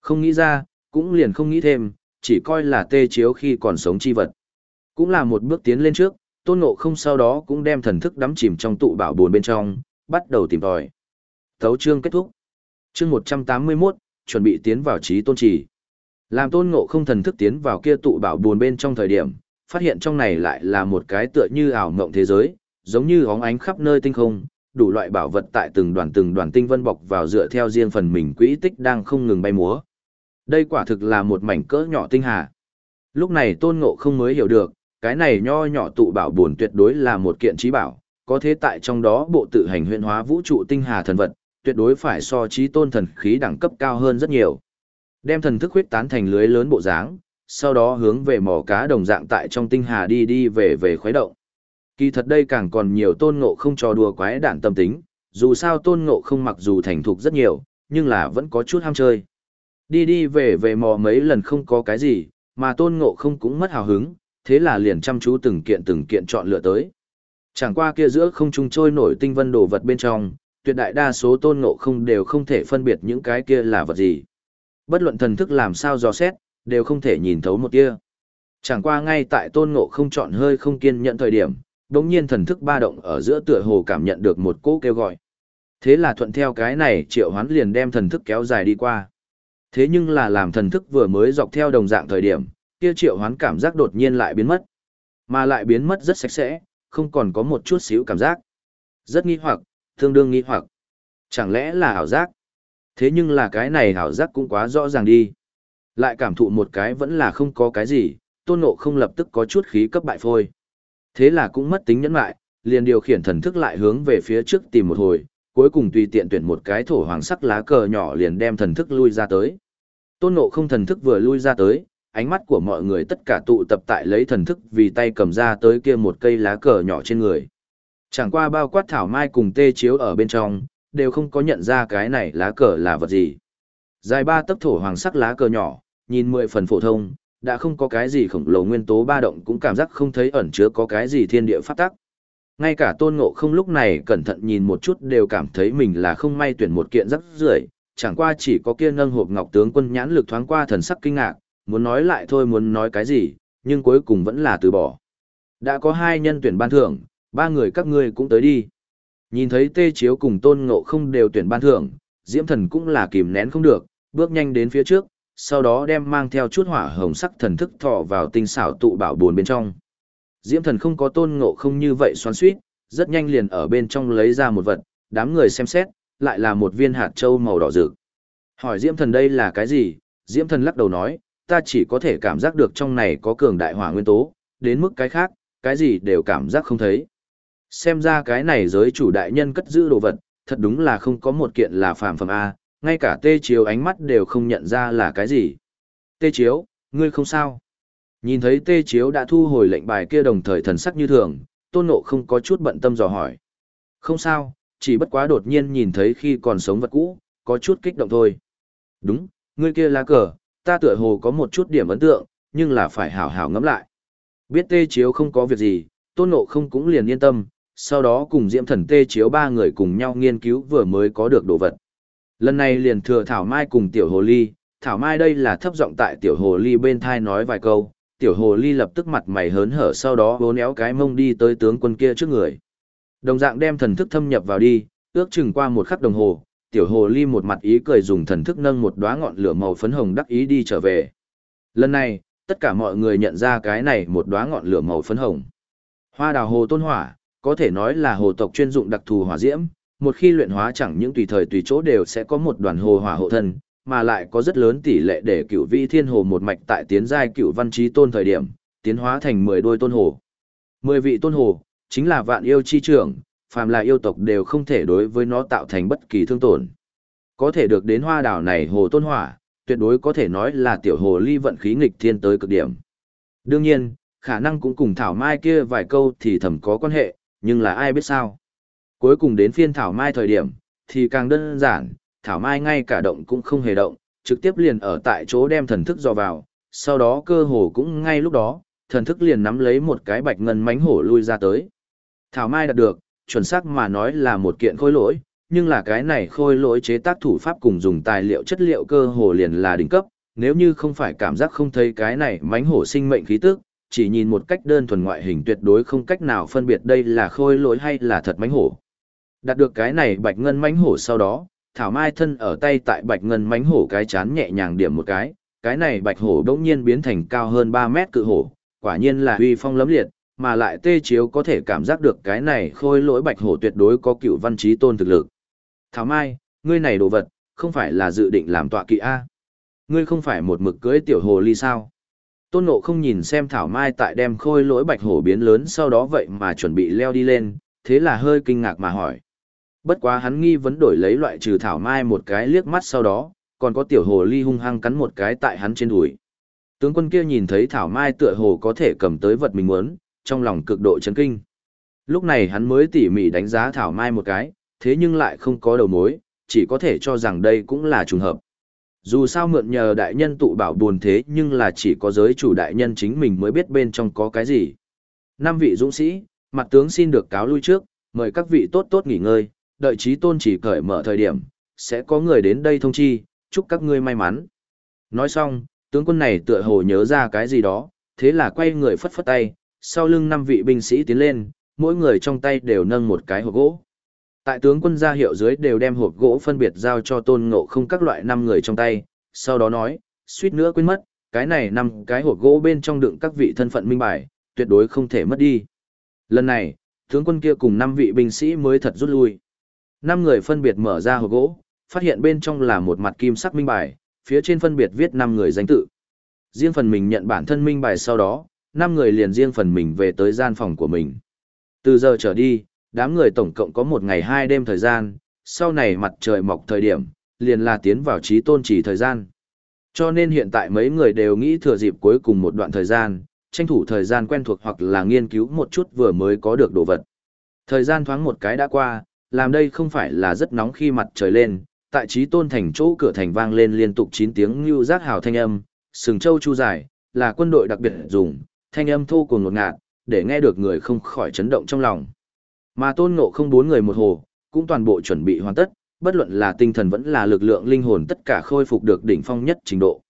Không nghĩ ra, cũng liền không nghĩ thêm, chỉ coi là tê chiếu khi còn sống chi vật. Cũng là một bước tiến lên trước, tôn ngộ không sau đó cũng đem thần thức đắm chìm trong tụ bảo buồn bên trong, bắt đầu tìm tòi. Thấu chương kết thúc. Chương 181, chuẩn bị tiến vào trí tôn trì. Làm tôn ngộ không thần thức tiến vào kia tụ bảo buồn bên trong thời điểm, phát hiện trong này lại là một cái tựa như ảo mộng thế giới, giống như óng ánh khắp nơi tinh không, đủ loại bảo vật tại từng đoàn từng đoàn tinh vân bọc vào dựa theo riêng phần mình quỹ tích đang không ngừng bay múa. Đây quả thực là một mảnh cỡ nhỏ tinh hà. Lúc này tôn ngộ không mới hiểu được, cái này nho nhỏ tụ bảo buồn tuyệt đối là một kiện trí bảo, có thế tại trong đó bộ tự hành huyện hóa vũ trụ tinh hà thần vật, tuyệt đối phải so trí tôn thần khí đẳng cấp cao hơn rất nhiều. Đem thần thức huyết tán thành lưới lớn bộ dáng, sau đó hướng về mỏ cá đồng dạng tại trong tinh hà đi đi về về khuấy động. Kỳ thật đây càng còn nhiều tôn ngộ không trò đùa quái đản tâm tính, dù sao tôn ngộ không mặc dù thành thục rất nhiều, nhưng là vẫn có chút ham chơi. Đi đi về về mò mấy lần không có cái gì, mà tôn ngộ không cũng mất hào hứng, thế là liền chăm chú từng kiện từng kiện chọn lựa tới. Chẳng qua kia giữa không trung trôi nổi tinh vân đồ vật bên trong, tuyệt đại đa số tôn ngộ không đều không thể phân biệt những cái kia là vật gì. Bất luận thần thức làm sao dò xét, đều không thể nhìn thấu một tia. Chẳng qua ngay tại tôn ngộ không chọn hơi không kiên nhận thời điểm, đống nhiên thần thức ba động ở giữa tựa hồ cảm nhận được một cỗ kêu gọi. Thế là thuận theo cái này triệu hoán liền đem thần thức kéo dài đi qua. Thế nhưng là làm thần thức vừa mới dọc theo đồng dạng thời điểm, kia triệu hoán cảm giác đột nhiên lại biến mất. Mà lại biến mất rất sạch sẽ, không còn có một chút xíu cảm giác. Rất nghi hoặc, tương đương nghi hoặc. Chẳng lẽ là ảo giác? Thế nhưng là cái này ảo giác cũng quá rõ ràng đi. Lại cảm thụ một cái vẫn là không có cái gì, tôn nộ không lập tức có chút khí cấp bại phôi. Thế là cũng mất tính nhẫn lại, liền điều khiển thần thức lại hướng về phía trước tìm một hồi, cuối cùng tùy tiện tuyển một cái thổ hoàng sắc lá cờ nhỏ liền đem thần thức lui ra tới. Tôn ngộ không thần thức vừa lui ra tới, ánh mắt của mọi người tất cả tụ tập tại lấy thần thức vì tay cầm ra tới kia một cây lá cờ nhỏ trên người. Chẳng qua bao quát thảo mai cùng tê chiếu ở bên trong, đều không có nhận ra cái này lá cờ là vật gì. Dài ba tấc thổ hoàng sắc lá cờ nhỏ, nhìn mười phần phổ thông, đã không có cái gì khổng lồ nguyên tố ba động cũng cảm giác không thấy ẩn chứa có cái gì thiên địa phát tắc. Ngay cả tôn ngộ không lúc này cẩn thận nhìn một chút đều cảm thấy mình là không may tuyển một kiện rất rưởi chẳng qua chỉ có kia nâng hộp ngọc tướng quân nhãn lực thoáng qua thần sắc kinh ngạc, muốn nói lại thôi muốn nói cái gì, nhưng cuối cùng vẫn là từ bỏ. Đã có hai nhân tuyển ban thưởng, ba người các ngươi cũng tới đi. Nhìn thấy tê chiếu cùng tôn ngộ không đều tuyển ban thưởng, diễm thần cũng là kìm nén không được, bước nhanh đến phía trước, sau đó đem mang theo chút hỏa hồng sắc thần thức thọ vào tinh xảo tụ bảo buồn bên trong. Diễm thần không có tôn ngộ không như vậy xoắn suýt, rất nhanh liền ở bên trong lấy ra một vật, đám người xem xét, lại là một viên hạt châu màu đỏ rực. Hỏi Diễm thần đây là cái gì? Diễm thần lắc đầu nói, ta chỉ có thể cảm giác được trong này có cường đại hỏa nguyên tố, đến mức cái khác, cái gì đều cảm giác không thấy. Xem ra cái này giới chủ đại nhân cất giữ đồ vật, thật đúng là không có một kiện là phàm phẩm A, ngay cả tê chiếu ánh mắt đều không nhận ra là cái gì. Tê chiếu, ngươi không sao. Nhìn thấy tê chiếu đã thu hồi lệnh bài kia đồng thời thần sắc như thường, tôn nộ không có chút bận tâm dò hỏi. Không sao, chỉ bất quá đột nhiên nhìn thấy khi còn sống vật cũ, có chút kích động thôi. Đúng, ngươi kia lá cờ, ta tựa hồ có một chút điểm ấn tượng, nhưng là phải hảo hảo ngẫm lại. Biết tê chiếu không có việc gì, tôn nộ không cũng liền yên tâm, sau đó cùng diễm thần tê chiếu ba người cùng nhau nghiên cứu vừa mới có được đồ vật. Lần này liền thừa Thảo Mai cùng Tiểu Hồ Ly, Thảo Mai đây là thấp giọng tại Tiểu Hồ Ly bên thai nói vài câu, Tiểu Hồ Ly lập tức mặt mày hớn hở sau đó bố néo cái mông đi tới tướng quân kia trước người. Đồng dạng đem thần thức thâm nhập vào đi, ước chừng qua một khắc đồng hồ, Tiểu Hồ Ly một mặt ý cười dùng thần thức nâng một đóa ngọn lửa màu phấn hồng đắc ý đi trở về. Lần này, tất cả mọi người nhận ra cái này một đóa ngọn lửa màu phấn hồng. Hoa đào hồ tôn hỏa, có thể nói là hồ tộc chuyên dụng đặc thù hỏa diễm, một khi luyện hóa chẳng những tùy thời tùy chỗ đều sẽ có một đoàn hồ hỏa hộ thân, mà lại có rất lớn tỷ lệ để cửu vi thiên hồ một mạch tại tiến giai cửu văn trí tôn thời điểm, tiến hóa thành 10 đôi tôn hồ. 10 vị tôn hồ, chính là vạn yêu chi trưởng, phàm là yêu tộc đều không thể đối với nó tạo thành bất kỳ thương tổn. Có thể được đến hoa đảo này hồ tôn hỏa, tuyệt đối có thể nói là tiểu hồ ly vận khí nghịch thiên tới cực điểm. Đương nhiên, khả năng cũng cùng Thảo Mai kia vài câu thì thầm có quan hệ, nhưng là ai biết sao. Cuối cùng đến phiên Thảo Mai thời điểm, thì càng đơn giản, Thảo Mai ngay cả động cũng không hề động, trực tiếp liền ở tại chỗ đem thần thức dò vào, sau đó cơ hồ cũng ngay lúc đó, thần thức liền nắm lấy một cái bạch ngân mánh hổ lui ra tới. Thảo Mai đạt được, chuẩn xác mà nói là một kiện khôi lỗi, nhưng là cái này khôi lỗi chế tác thủ pháp cùng dùng tài liệu chất liệu cơ hồ liền là đỉnh cấp, nếu như không phải cảm giác không thấy cái này mánh hổ sinh mệnh khí tức, chỉ nhìn một cách đơn thuần ngoại hình tuyệt đối không cách nào phân biệt đây là khôi lỗi hay là thật mánh hổ. Đạt được cái này bạch ngân mánh hổ sau đó, Thảo Mai thân ở tay tại bạch ngân mánh hổ cái chán nhẹ nhàng điểm một cái, cái này bạch hổ đỗng nhiên biến thành cao hơn 3 mét cự hổ, quả nhiên là uy phong lấm liệt, mà lại tê chiếu có thể cảm giác được cái này khôi lỗi bạch hổ tuyệt đối có cựu văn trí tôn thực lực. Thảo Mai, ngươi này đồ vật, không phải là dự định làm tọa kỵ A. Ngươi không phải một mực cưới tiểu hồ ly sao. Tôn Ngộ không nhìn xem Thảo Mai tại đem khôi lỗi bạch hổ biến lớn sau đó vậy mà chuẩn bị leo đi lên, thế là hơi kinh ngạc mà hỏi. Bất quá hắn nghi vấn đổi lấy loại trừ Thảo Mai một cái liếc mắt sau đó, còn có tiểu hồ ly hung hăng cắn một cái tại hắn trên đùi. Tướng quân kia nhìn thấy Thảo Mai tựa hồ có thể cầm tới vật mình muốn, trong lòng cực độ chấn kinh. Lúc này hắn mới tỉ mỉ đánh giá Thảo Mai một cái, thế nhưng lại không có đầu mối, chỉ có thể cho rằng đây cũng là trùng hợp. Dù sao mượn nhờ đại nhân tụ bảo buồn thế nhưng là chỉ có giới chủ đại nhân chính mình mới biết bên trong có cái gì. Năm vị dũng sĩ, mặt tướng xin được cáo lui trước, mời các vị tốt tốt nghỉ ngơi, đợi trí tôn chỉ cởi mở thời điểm, sẽ có người đến đây thông chi, chúc các ngươi may mắn. Nói xong, tướng quân này tựa hồ nhớ ra cái gì đó, thế là quay người phất phất tay, sau lưng năm vị binh sĩ tiến lên, mỗi người trong tay đều nâng một cái hộp gỗ. Tại tướng quân gia hiệu dưới đều đem hộp gỗ phân biệt giao cho tôn ngộ không các loại năm người trong tay, sau đó nói, suýt nữa quên mất, cái này năm cái hộp gỗ bên trong đựng các vị thân phận minh bài, tuyệt đối không thể mất đi. Lần này, tướng quân kia cùng năm vị binh sĩ mới thật rút lui. Năm người phân biệt mở ra hộp gỗ, phát hiện bên trong là một mặt kim sắc minh bài, phía trên phân biệt viết năm người danh tự. Riêng phần mình nhận bản thân minh bài sau đó, năm người liền riêng phần mình về tới gian phòng của mình. Từ giờ trở đi, đám người tổng cộng có một ngày hai đêm thời gian, sau này mặt trời mọc thời điểm, liền là tiến vào trí tôn chỉ thời gian. Cho nên hiện tại mấy người đều nghĩ thừa dịp cuối cùng một đoạn thời gian, tranh thủ thời gian quen thuộc hoặc là nghiên cứu một chút vừa mới có được đồ vật. Thời gian thoáng một cái đã qua, làm đây không phải là rất nóng khi mặt trời lên, tại trí tôn thành chỗ cửa thành vang lên liên tục 9 tiếng như giác hào thanh âm, sừng châu chu dài, là quân đội đặc biệt dùng, thanh âm thô cùng ngột ngạt, để nghe được người không khỏi chấn động trong lòng. Mà tôn ngộ không bốn người một hồ, cũng toàn bộ chuẩn bị hoàn tất, bất luận là tinh thần vẫn là lực lượng linh hồn tất cả khôi phục được đỉnh phong nhất trình độ.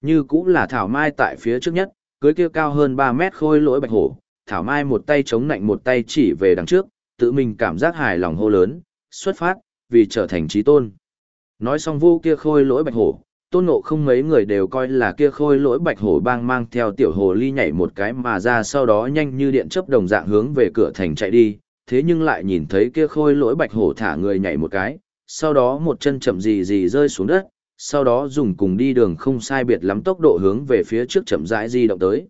Như cũng là Thảo Mai tại phía trước nhất, cưới kia cao hơn 3 mét khôi lỗi bạch hổ, Thảo Mai một tay chống nạnh một tay chỉ về đằng trước, tự mình cảm giác hài lòng hô lớn, xuất phát, vì trở thành trí tôn. Nói xong vô kia khôi lỗi bạch hổ, tôn ngộ không mấy người đều coi là kia khôi lỗi bạch hổ bang mang theo tiểu hồ ly nhảy một cái mà ra sau đó nhanh như điện chớp đồng dạng hướng về cửa thành chạy đi, thế nhưng lại nhìn thấy kia khôi lỗi bạch hổ thả người nhảy một cái, sau đó một chân chậm gì gì rơi xuống đất, sau đó dùng cùng đi đường không sai biệt lắm tốc độ hướng về phía trước chậm rãi di động tới.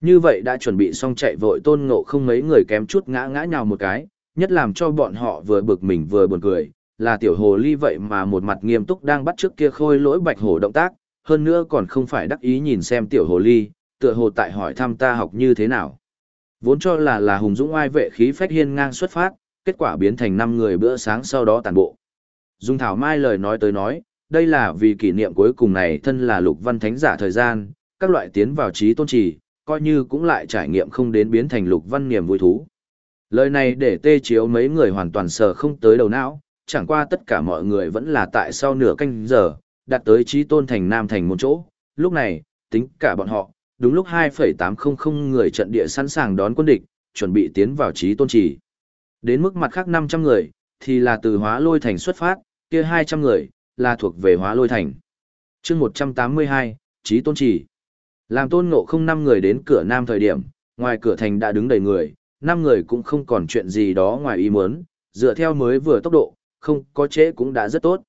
Như vậy đã chuẩn bị xong chạy vội tôn ngộ không mấy người kém chút ngã ngã nhào một cái, nhất làm cho bọn họ vừa bực mình vừa buồn cười, là tiểu hồ ly vậy mà một mặt nghiêm túc đang bắt trước kia khôi lỗi bạch hổ động tác, hơn nữa còn không phải đắc ý nhìn xem tiểu hồ ly, tựa hồ tại hỏi thăm ta học như thế nào. Vốn cho là là hùng dũng ai vệ khí phách hiên ngang xuất phát, kết quả biến thành năm người bữa sáng sau đó tàn bộ. Dung Thảo Mai lời nói tới nói, đây là vì kỷ niệm cuối cùng này thân là lục văn thánh giả thời gian, các loại tiến vào trí tôn trì, coi như cũng lại trải nghiệm không đến biến thành lục văn niềm vui thú. Lời này để tê chiếu mấy người hoàn toàn sờ không tới đầu não, chẳng qua tất cả mọi người vẫn là tại sau nửa canh giờ, đặt tới trí tôn thành nam thành một chỗ. Lúc này, tính cả bọn họ, đúng lúc 2,800 người trận địa sẵn sàng đón quân địch, chuẩn bị tiến vào trí tôn trì. Đến mức mặt khác 500 người, thì là từ hóa lôi thành xuất phát, kia 200 người, là thuộc về hóa lôi thành. chương 182, trí tôn trì. Làm tôn ngộ không 5 người đến cửa nam thời điểm, ngoài cửa thành đã đứng đầy người, năm người cũng không còn chuyện gì đó ngoài ý muốn, dựa theo mới vừa tốc độ, không có chế cũng đã rất tốt.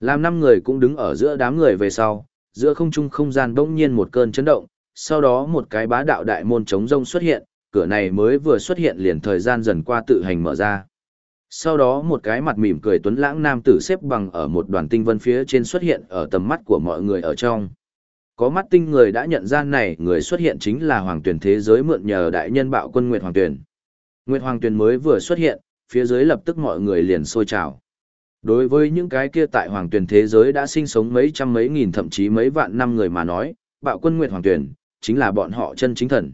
Làm năm người cũng đứng ở giữa đám người về sau, giữa không trung không gian bỗng nhiên một cơn chấn động, sau đó một cái bá đạo đại môn chống rông xuất hiện, cửa này mới vừa xuất hiện liền thời gian dần qua tự hành mở ra. Sau đó một cái mặt mỉm cười tuấn lãng nam tử xếp bằng ở một đoàn tinh vân phía trên xuất hiện ở tầm mắt của mọi người ở trong. Có mắt tinh người đã nhận ra này người xuất hiện chính là hoàng tuyển thế giới mượn nhờ đại nhân bạo quân Nguyệt Hoàng Tuyển. Nguyệt Hoàng Tuyển mới vừa xuất hiện, phía dưới lập tức mọi người liền sôi trào. Đối với những cái kia tại hoàng tuyển thế giới đã sinh sống mấy trăm mấy nghìn thậm chí mấy vạn năm người mà nói, bạo quân Nguyệt Hoàng Tuyển, chính là bọn họ chân chính thần.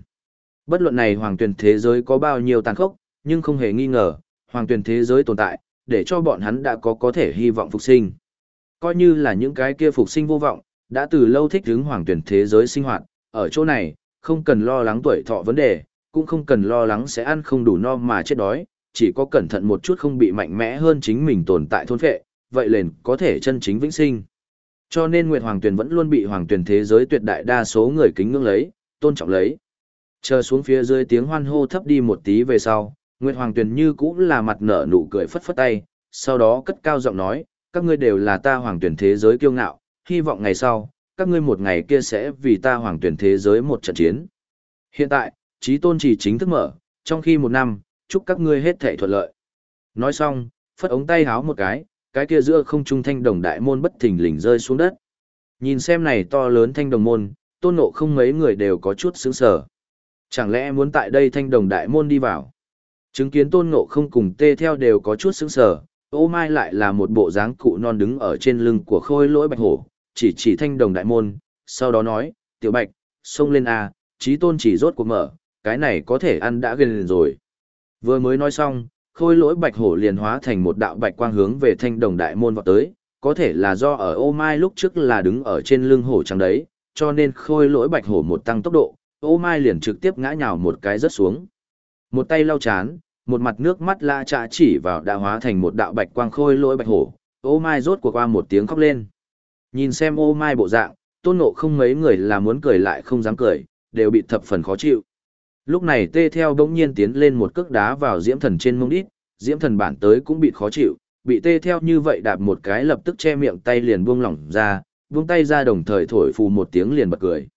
Bất luận này hoàng tuyển thế giới có bao nhiêu tàn khốc, nhưng không hề nghi ngờ, hoàng tuyển thế giới tồn tại, để cho bọn hắn đã có có thể hy vọng phục sinh. Coi như là những cái kia phục sinh vô vọng, đã từ lâu thích hướng hoàng tuyển thế giới sinh hoạt, ở chỗ này, không cần lo lắng tuổi thọ vấn đề, cũng không cần lo lắng sẽ ăn không đủ no mà chết đói, chỉ có cẩn thận một chút không bị mạnh mẽ hơn chính mình tồn tại thôn phệ, vậy liền có thể chân chính vĩnh sinh. Cho nên Nguyệt Hoàng Tuyền vẫn luôn bị Hoàng Tuyền thế giới tuyệt đại đa số người kính ngưỡng lấy, tôn trọng lấy. Chờ xuống phía dưới tiếng hoan hô thấp đi một tí về sau, Nguyệt Hoàng Tuyền như cũng là mặt nở nụ cười phất phất tay, sau đó cất cao giọng nói, các ngươi đều là ta Hoàng Tuyền thế giới kiêu ngạo, hy vọng ngày sau, các ngươi một ngày kia sẽ vì ta hoàng tuyển thế giới một trận chiến. Hiện tại, trí tôn chỉ chính thức mở, trong khi một năm, chúc các ngươi hết thể thuận lợi. Nói xong, phất ống tay háo một cái, cái kia giữa không trung thanh đồng đại môn bất thình lình rơi xuống đất. Nhìn xem này to lớn thanh đồng môn, tôn ngộ không mấy người đều có chút sướng sở. Chẳng lẽ muốn tại đây thanh đồng đại môn đi vào? Chứng kiến tôn ngộ không cùng tê theo đều có chút sướng sở, ô mai lại là một bộ dáng cụ non đứng ở trên lưng của khôi lỗi bạch hổ, chỉ chỉ thanh đồng đại môn, sau đó nói, tiểu bạch, xông lên à, A, trí tôn chỉ rốt cuộc mở, cái này có thể ăn đã gần rồi. Vừa mới nói xong, khôi lỗi bạch hổ liền hóa thành một đạo bạch quang hướng về thanh đồng đại môn vọt tới, có thể là do ở ô mai lúc trước là đứng ở trên lưng hổ trắng đấy, cho nên khôi lỗi bạch hổ một tăng tốc độ, ô mai liền trực tiếp ngã nhào một cái rớt xuống. Một tay lau chán, một mặt nước mắt la trạ chỉ vào đã hóa thành một đạo bạch quang khôi lỗi bạch hổ, ô mai rốt cuộc qua một tiếng khóc lên. Nhìn xem ô mai bộ dạng, tôn ngộ không mấy người là muốn cười lại không dám cười, đều bị thập phần khó chịu. Lúc này tê theo bỗng nhiên tiến lên một cước đá vào diễm thần trên mông đít, diễm thần bản tới cũng bị khó chịu, bị tê theo như vậy đạp một cái lập tức che miệng tay liền buông lỏng ra, buông tay ra đồng thời thổi phù một tiếng liền bật cười.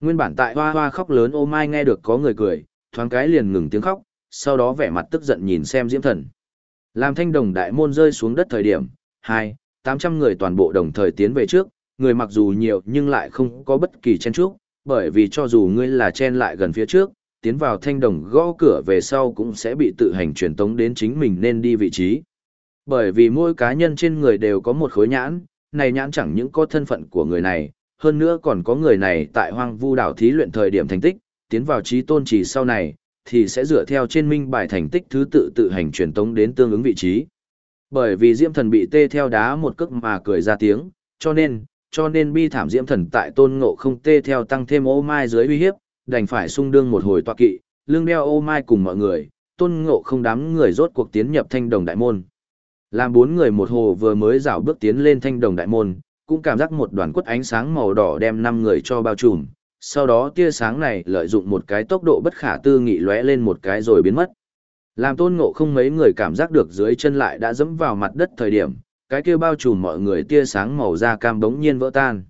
Nguyên bản tại hoa hoa khóc lớn ô mai nghe được có người cười, thoáng cái liền ngừng tiếng khóc, sau đó vẻ mặt tức giận nhìn xem diễm thần. Làm thanh đồng đại môn rơi xuống đất thời điểm, hai, tám trăm người toàn bộ đồng thời tiến về trước, người mặc dù nhiều nhưng lại không có bất kỳ chen trước, bởi vì cho dù ngươi là chen lại gần phía trước, tiến vào thanh đồng gõ cửa về sau cũng sẽ bị tự hành truyền tống đến chính mình nên đi vị trí. Bởi vì mỗi cá nhân trên người đều có một khối nhãn, này nhãn chẳng những có thân phận của người này, hơn nữa còn có người này tại hoang vu đảo thí luyện thời điểm thành tích, tiến vào trí tôn trì sau này, thì sẽ dựa theo trên minh bài thành tích thứ tự tự hành truyền tống đến tương ứng vị trí. Bởi vì Diễm Thần bị tê theo đá một cước mà cười ra tiếng, cho nên, cho nên bi thảm Diễm Thần tại tôn ngộ không tê theo tăng thêm ô mai dưới uy hiếp, đành phải sung đương một hồi tọa kỵ, lưng đeo ô mai cùng mọi người, tôn ngộ không đám người rốt cuộc tiến nhập thanh đồng đại môn. Làm bốn người một hồ vừa mới rảo bước tiến lên thanh đồng đại môn, cũng cảm giác một đoàn quất ánh sáng màu đỏ đem năm người cho bao trùm, sau đó tia sáng này lợi dụng một cái tốc độ bất khả tư nghị lóe lên một cái rồi biến mất. Làm tôn ngộ không mấy người cảm giác được dưới chân lại đã dẫm vào mặt đất thời điểm, cái kia bao trùm mọi người tia sáng màu da cam bỗng nhiên vỡ tan.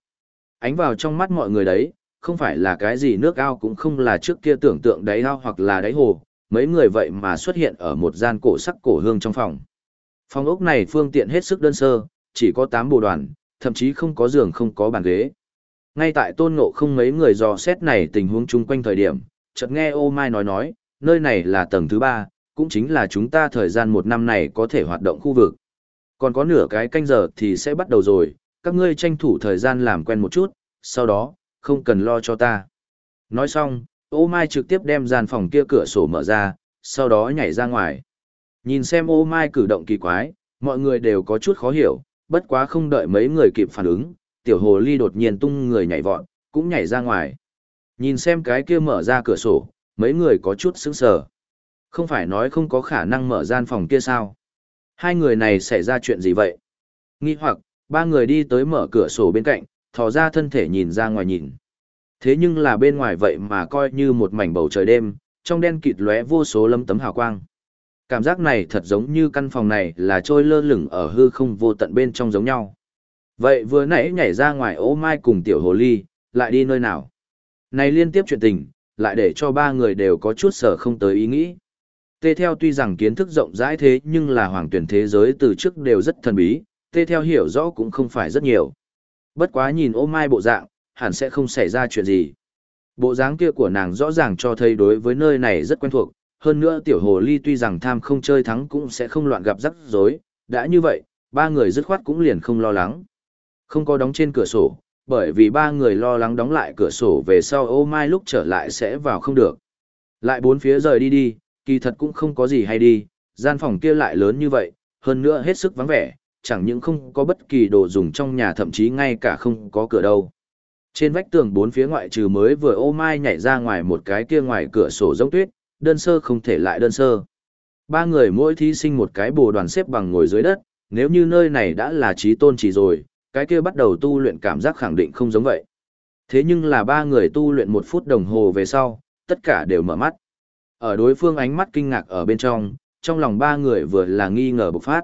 Ánh vào trong mắt mọi người đấy, không phải là cái gì nước ao cũng không là trước kia tưởng tượng đáy ao hoặc là đáy hồ, mấy người vậy mà xuất hiện ở một gian cổ sắc cổ hương trong phòng. Phòng ốc này phương tiện hết sức đơn sơ, chỉ có 8 bộ đoàn, thậm chí không có giường không có bàn ghế. Ngay tại tôn ngộ không mấy người dò xét này tình huống chung quanh thời điểm, chợt nghe ô mai nói nói, nơi này là tầng thứ 3, cũng chính là chúng ta thời gian một năm này có thể hoạt động khu vực. Còn có nửa cái canh giờ thì sẽ bắt đầu rồi, các ngươi tranh thủ thời gian làm quen một chút, sau đó, không cần lo cho ta. Nói xong, ô mai trực tiếp đem gian phòng kia cửa sổ mở ra, sau đó nhảy ra ngoài. Nhìn xem ô mai cử động kỳ quái, mọi người đều có chút khó hiểu, bất quá không đợi mấy người kịp phản ứng, tiểu hồ ly đột nhiên tung người nhảy vọt, cũng nhảy ra ngoài. Nhìn xem cái kia mở ra cửa sổ, mấy người có chút sững sờ. Không phải nói không có khả năng mở gian phòng kia sao? Hai người này xảy ra chuyện gì vậy? Nghi hoặc, ba người đi tới mở cửa sổ bên cạnh, thò ra thân thể nhìn ra ngoài nhìn. Thế nhưng là bên ngoài vậy mà coi như một mảnh bầu trời đêm, trong đen kịt lóe vô số lâm tấm hào quang. Cảm giác này thật giống như căn phòng này là trôi lơ lửng ở hư không vô tận bên trong giống nhau. Vậy vừa nãy nhảy ra ngoài Ô mai cùng tiểu hồ ly, lại đi nơi nào? Này liên tiếp chuyện tình, lại để cho ba người đều có chút sở không tới ý nghĩ. Tê theo tuy rằng kiến thức rộng rãi thế nhưng là hoàng tuyển thế giới từ trước đều rất thần bí, tê theo hiểu rõ cũng không phải rất nhiều. Bất quá nhìn ô mai bộ dạng, hẳn sẽ không xảy ra chuyện gì. Bộ dáng kia của nàng rõ ràng cho thấy đối với nơi này rất quen thuộc, hơn nữa tiểu hồ ly tuy rằng tham không chơi thắng cũng sẽ không loạn gặp rắc rối, đã như vậy, ba người dứt khoát cũng liền không lo lắng. Không có đóng trên cửa sổ, bởi vì ba người lo lắng đóng lại cửa sổ về sau ô mai lúc trở lại sẽ vào không được. Lại bốn phía rời đi đi, kỳ thật cũng không có gì hay đi, gian phòng kia lại lớn như vậy, hơn nữa hết sức vắng vẻ, chẳng những không có bất kỳ đồ dùng trong nhà thậm chí ngay cả không có cửa đâu. Trên vách tường bốn phía ngoại trừ mới vừa ô mai nhảy ra ngoài một cái kia ngoài cửa sổ giống tuyết, đơn sơ không thể lại đơn sơ. Ba người mỗi thí sinh một cái bồ đoàn xếp bằng ngồi dưới đất, nếu như nơi này đã là trí tôn chỉ rồi, cái kia bắt đầu tu luyện cảm giác khẳng định không giống vậy. Thế nhưng là ba người tu luyện một phút đồng hồ về sau, tất cả đều mở mắt. Ở đối phương ánh mắt kinh ngạc ở bên trong, trong lòng ba người vừa là nghi ngờ bộc phát.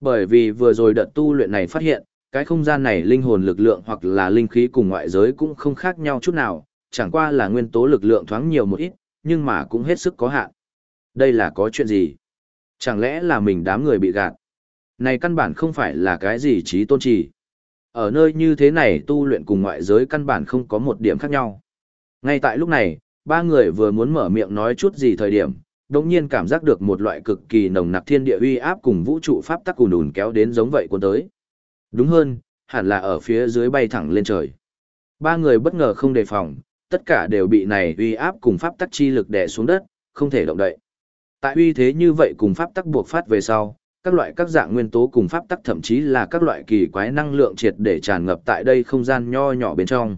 Bởi vì vừa rồi đợt tu luyện này phát hiện, Cái không gian này linh hồn lực lượng hoặc là linh khí cùng ngoại giới cũng không khác nhau chút nào, chẳng qua là nguyên tố lực lượng thoáng nhiều một ít, nhưng mà cũng hết sức có hạn. Đây là có chuyện gì? Chẳng lẽ là mình đám người bị gạt? Này căn bản không phải là cái gì trí tôn trì. Ở nơi như thế này tu luyện cùng ngoại giới căn bản không có một điểm khác nhau. Ngay tại lúc này, ba người vừa muốn mở miệng nói chút gì thời điểm, đồng nhiên cảm giác được một loại cực kỳ nồng nặc thiên địa uy áp cùng vũ trụ pháp tắc cùn đùn kéo đến giống vậy cuốn tới. Đúng hơn, hẳn là ở phía dưới bay thẳng lên trời. Ba người bất ngờ không đề phòng, tất cả đều bị này uy áp cùng pháp tắc chi lực đè xuống đất, không thể động đậy. Tại uy thế như vậy cùng pháp tắc buộc phát về sau, các loại các dạng nguyên tố cùng pháp tắc thậm chí là các loại kỳ quái năng lượng triệt để tràn ngập tại đây không gian nho nhỏ bên trong.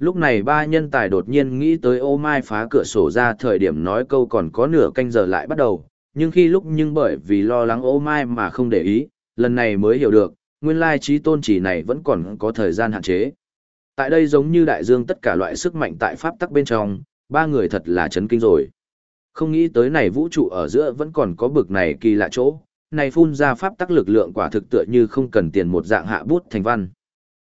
Lúc này ba nhân tài đột nhiên nghĩ tới ô mai phá cửa sổ ra thời điểm nói câu còn có nửa canh giờ lại bắt đầu, nhưng khi lúc nhưng bởi vì lo lắng ô mai mà không để ý, lần này mới hiểu được, nguyên lai trí tôn chỉ này vẫn còn có thời gian hạn chế. Tại đây giống như đại dương tất cả loại sức mạnh tại pháp tắc bên trong, ba người thật là chấn kinh rồi. Không nghĩ tới này vũ trụ ở giữa vẫn còn có bực này kỳ lạ chỗ, này phun ra pháp tắc lực lượng quả thực tựa như không cần tiền một dạng hạ bút thành văn.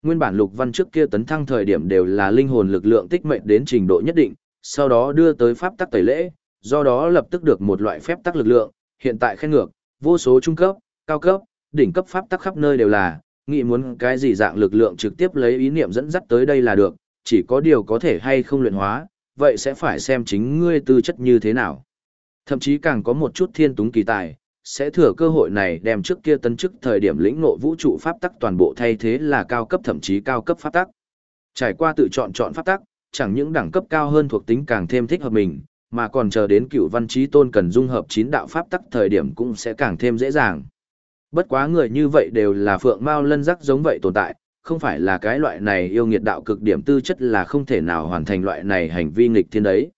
Nguyên bản lục văn trước kia tấn thăng thời điểm đều là linh hồn lực lượng tích mệnh đến trình độ nhất định, sau đó đưa tới pháp tắc tẩy lễ, do đó lập tức được một loại phép tắc lực lượng, hiện tại khen ngược, vô số trung cấp, cao cấp, đỉnh cấp pháp tắc khắp nơi đều là, nghĩ muốn cái gì dạng lực lượng trực tiếp lấy ý niệm dẫn dắt tới đây là được, chỉ có điều có thể hay không luyện hóa, vậy sẽ phải xem chính ngươi tư chất như thế nào. Thậm chí càng có một chút thiên túng kỳ tài, sẽ thừa cơ hội này đem trước kia tân chức thời điểm lĩnh ngộ vũ trụ pháp tắc toàn bộ thay thế là cao cấp thậm chí cao cấp pháp tắc. Trải qua tự chọn chọn pháp tắc, chẳng những đẳng cấp cao hơn thuộc tính càng thêm thích hợp mình, mà còn chờ đến cựu văn trí tôn cần dung hợp chín đạo pháp tắc thời điểm cũng sẽ càng thêm dễ dàng. Bất quá người như vậy đều là phượng mao lân rắc giống vậy tồn tại, không phải là cái loại này yêu nghiệt đạo cực điểm tư chất là không thể nào hoàn thành loại này hành vi nghịch thiên đấy.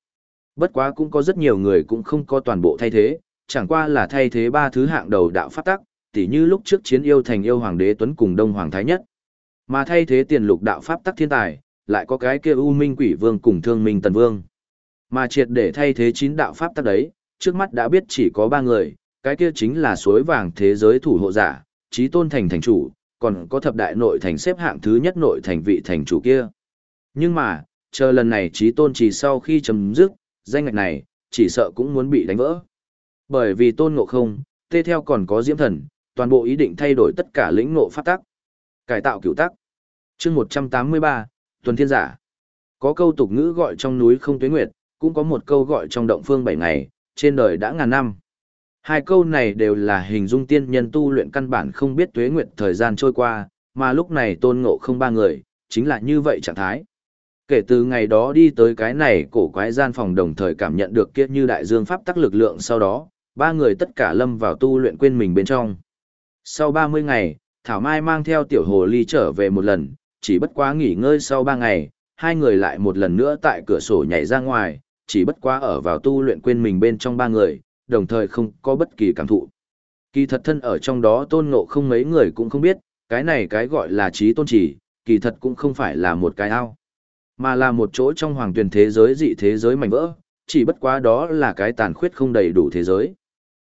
Bất quá cũng có rất nhiều người cũng không có toàn bộ thay thế, chẳng qua là thay thế ba thứ hạng đầu đạo pháp tắc, tỉ như lúc trước chiến yêu thành yêu hoàng đế tuấn cùng đông hoàng thái nhất. Mà thay thế tiền lục đạo pháp tắc thiên tài, lại có cái kia u minh quỷ vương cùng thương minh tần vương. Mà triệt để thay thế chín đạo pháp tắc đấy, trước mắt đã biết chỉ có ba người, cái kia chính là suối vàng thế giới thủ hộ giả, trí tôn thành thành chủ, còn có thập đại nội thành xếp hạng thứ nhất nội thành vị thành chủ kia. Nhưng mà, chờ lần này trí tôn chỉ sau khi chấm dứt, danh ngạch này, chỉ sợ cũng muốn bị đánh vỡ. Bởi vì tôn ngộ không, tê theo còn có diễm thần, toàn bộ ý định thay đổi tất cả lĩnh ngộ pháp tắc. Cải tạo cửu tắc. chương 183, Tuần Thiên Giả. Có câu tục ngữ gọi trong núi không tuế nguyệt, cũng có một câu gọi trong động phương bảy ngày, trên đời đã ngàn năm. Hai câu này đều là hình dung tiên nhân tu luyện căn bản không biết tuế nguyệt thời gian trôi qua, mà lúc này tôn ngộ không ba người, chính là như vậy trạng thái. Kể từ ngày đó đi tới cái này cổ quái gian phòng đồng thời cảm nhận được kia như đại dương pháp tắc lực lượng sau đó, ba người tất cả lâm vào tu luyện quên mình bên trong. Sau 30 ngày, Thảo Mai mang theo tiểu hồ ly trở về một lần, chỉ bất quá nghỉ ngơi sau 3 ngày, hai người lại một lần nữa tại cửa sổ nhảy ra ngoài, chỉ bất quá ở vào tu luyện quên mình bên trong ba người, đồng thời không có bất kỳ cảm thụ. Kỳ thật thân ở trong đó tôn ngộ không mấy người cũng không biết, cái này cái gọi là trí tôn chỉ, kỳ thật cũng không phải là một cái ao, mà là một chỗ trong hoàng tuyển thế giới dị thế giới mảnh vỡ, chỉ bất quá đó là cái tàn khuyết không đầy đủ thế giới.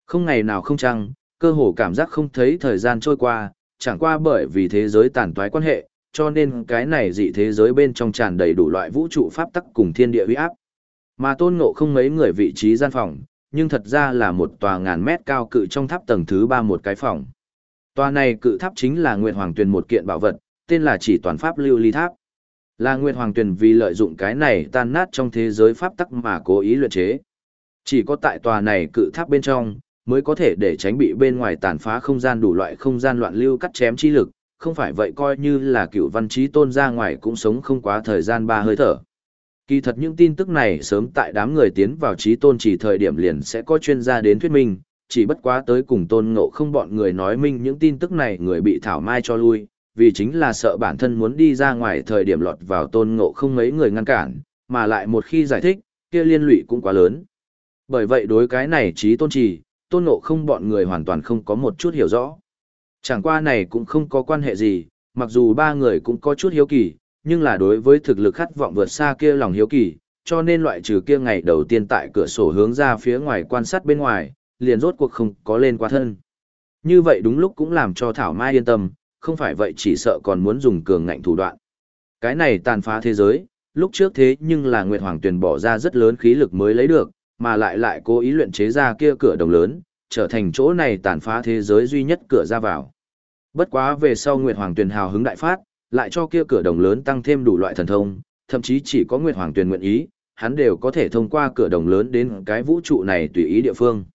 Không ngày nào không trăng, cơ hồ cảm giác không thấy thời gian trôi qua, chẳng qua bởi vì thế giới tàn toái quan hệ, cho nên cái này dị thế giới bên trong tràn đầy đủ loại vũ trụ pháp tắc cùng thiên địa uy áp. Mà tôn ngộ không mấy người vị trí gian phòng, nhưng thật ra là một tòa ngàn mét cao cự trong tháp tầng thứ ba một cái phòng. Tòa này cự tháp chính là Nguyệt Hoàng Tuyền một kiện bảo vật, tên là chỉ toàn pháp lưu ly tháp. Là Nguyệt Hoàng Tuyền vì lợi dụng cái này tan nát trong thế giới pháp tắc mà cố ý luyện chế. Chỉ có tại tòa này cự tháp bên trong, mới có thể để tránh bị bên ngoài tàn phá không gian đủ loại không gian loạn lưu cắt chém chi lực, không phải vậy coi như là cựu văn trí tôn ra ngoài cũng sống không quá thời gian ba hơi thở. Kỳ thật những tin tức này sớm tại đám người tiến vào trí tôn chỉ thời điểm liền sẽ có chuyên gia đến thuyết minh, chỉ bất quá tới cùng tôn ngộ không bọn người nói minh những tin tức này người bị thảo mai cho lui, vì chính là sợ bản thân muốn đi ra ngoài thời điểm lọt vào tôn ngộ không mấy người ngăn cản, mà lại một khi giải thích, kia liên lụy cũng quá lớn. Bởi vậy đối cái này trí tôn trì, tôn ngộ không bọn người hoàn toàn không có một chút hiểu rõ. Chẳng qua này cũng không có quan hệ gì, mặc dù ba người cũng có chút hiếu kỳ, nhưng là đối với thực lực khát vọng vượt xa kia lòng hiếu kỳ, cho nên loại trừ kia ngày đầu tiên tại cửa sổ hướng ra phía ngoài quan sát bên ngoài, liền rốt cuộc không có lên qua thân. Như vậy đúng lúc cũng làm cho Thảo Mai yên tâm, không phải vậy chỉ sợ còn muốn dùng cường ngạnh thủ đoạn. Cái này tàn phá thế giới, lúc trước thế nhưng là Nguyệt Hoàng Tuyền bỏ ra rất lớn khí lực mới lấy được, mà lại lại cố ý luyện chế ra kia cửa đồng lớn, trở thành chỗ này tàn phá thế giới duy nhất cửa ra vào. Bất quá về sau Nguyệt Hoàng Tuyền hào hứng đại phát, lại cho kia cửa đồng lớn tăng thêm đủ loại thần thông, thậm chí chỉ có Nguyệt Hoàng Tuyền nguyện ý, hắn đều có thể thông qua cửa đồng lớn đến cái vũ trụ này tùy ý địa phương.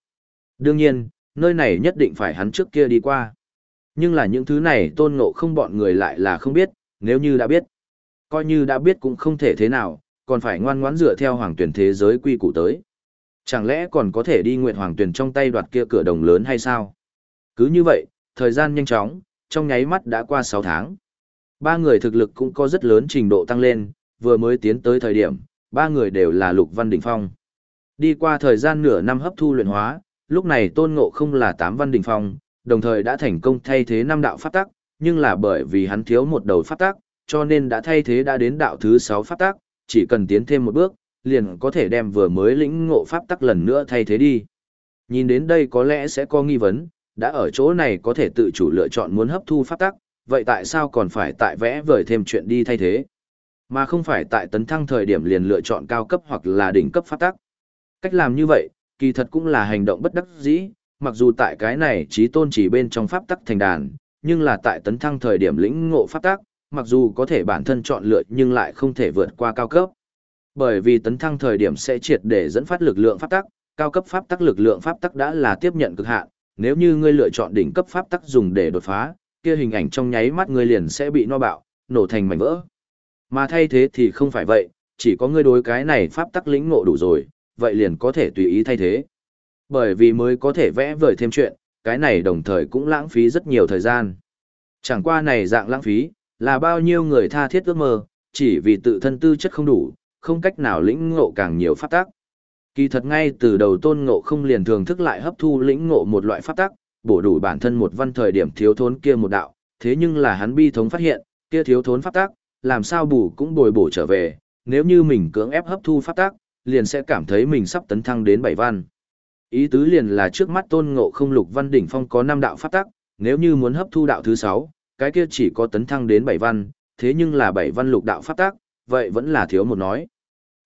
Đương nhiên, nơi này nhất định phải hắn trước kia đi qua. Nhưng là những thứ này tôn ngộ không bọn người lại là không biết, nếu như đã biết. Coi như đã biết cũng không thể thế nào, còn phải ngoan ngoãn dựa theo hoàng tuyển thế giới quy củ tới. Chẳng lẽ còn có thể đi nguyện hoàng tuyền trong tay đoạt kia cửa đồng lớn hay sao? Cứ như vậy, thời gian nhanh chóng, trong nháy mắt đã qua 6 tháng. Ba người thực lực cũng có rất lớn trình độ tăng lên, vừa mới tiến tới thời điểm, ba người đều là lục văn đỉnh phong. Đi qua thời gian nửa năm hấp thu luyện hóa, lúc này tôn ngộ không là tám văn đỉnh phong, đồng thời đã thành công thay thế năm đạo pháp tắc, nhưng là bởi vì hắn thiếu một đầu pháp tắc, cho nên đã thay thế đã đến đạo thứ sáu pháp tắc, chỉ cần tiến thêm một bước, liền có thể đem vừa mới lĩnh ngộ pháp tắc lần nữa thay thế đi. Nhìn đến đây có lẽ sẽ có nghi vấn, đã ở chỗ này có thể tự chủ lựa chọn muốn hấp thu pháp tắc, vậy tại sao còn phải tại vẽ vời thêm chuyện đi thay thế? Mà không phải tại tấn thăng thời điểm liền lựa chọn cao cấp hoặc là đỉnh cấp pháp tắc. Cách làm như vậy, kỳ thật cũng là hành động bất đắc dĩ, mặc dù tại cái này trí tôn chỉ bên trong pháp tắc thành đàn, nhưng là tại tấn thăng thời điểm lĩnh ngộ pháp tắc, mặc dù có thể bản thân chọn lựa nhưng lại không thể vượt qua cao cấp. Bởi vì tấn thăng thời điểm sẽ triệt để dẫn phát lực lượng pháp tắc, cao cấp pháp tắc lực lượng pháp tắc đã là tiếp nhận cực hạn, nếu như ngươi lựa chọn đỉnh cấp pháp tắc dùng để đột phá, kia hình ảnh trong nháy mắt ngươi liền sẽ bị no bạo, nổ thành mảnh vỡ. Mà thay thế thì không phải vậy, chỉ có ngươi đối cái này pháp tắc lĩnh ngộ đủ rồi, vậy liền có thể tùy ý thay thế. Bởi vì mới có thể vẽ vời thêm chuyện, cái này đồng thời cũng lãng phí rất nhiều thời gian. Chẳng qua này dạng lãng phí, là bao nhiêu người tha thiết ước mơ, chỉ vì tự thân tư chất không đủ, không cách nào lĩnh ngộ càng nhiều pháp tắc. Kỳ thật ngay từ đầu tôn ngộ không liền thường thức lại hấp thu lĩnh ngộ một loại pháp tắc, bổ đủ bản thân một văn thời điểm thiếu thốn kia một đạo, thế nhưng là hắn bi thống phát hiện, kia thiếu thốn pháp tắc, làm sao bù cũng bồi bổ trở về, nếu như mình cưỡng ép hấp thu pháp tắc, liền sẽ cảm thấy mình sắp tấn thăng đến bảy văn. Ý tứ liền là trước mắt tôn ngộ không lục văn đỉnh phong có năm đạo pháp tắc, nếu như muốn hấp thu đạo thứ sáu, cái kia chỉ có tấn thăng đến bảy văn, thế nhưng là bảy văn lục đạo pháp tắc, vậy vẫn là thiếu một nói.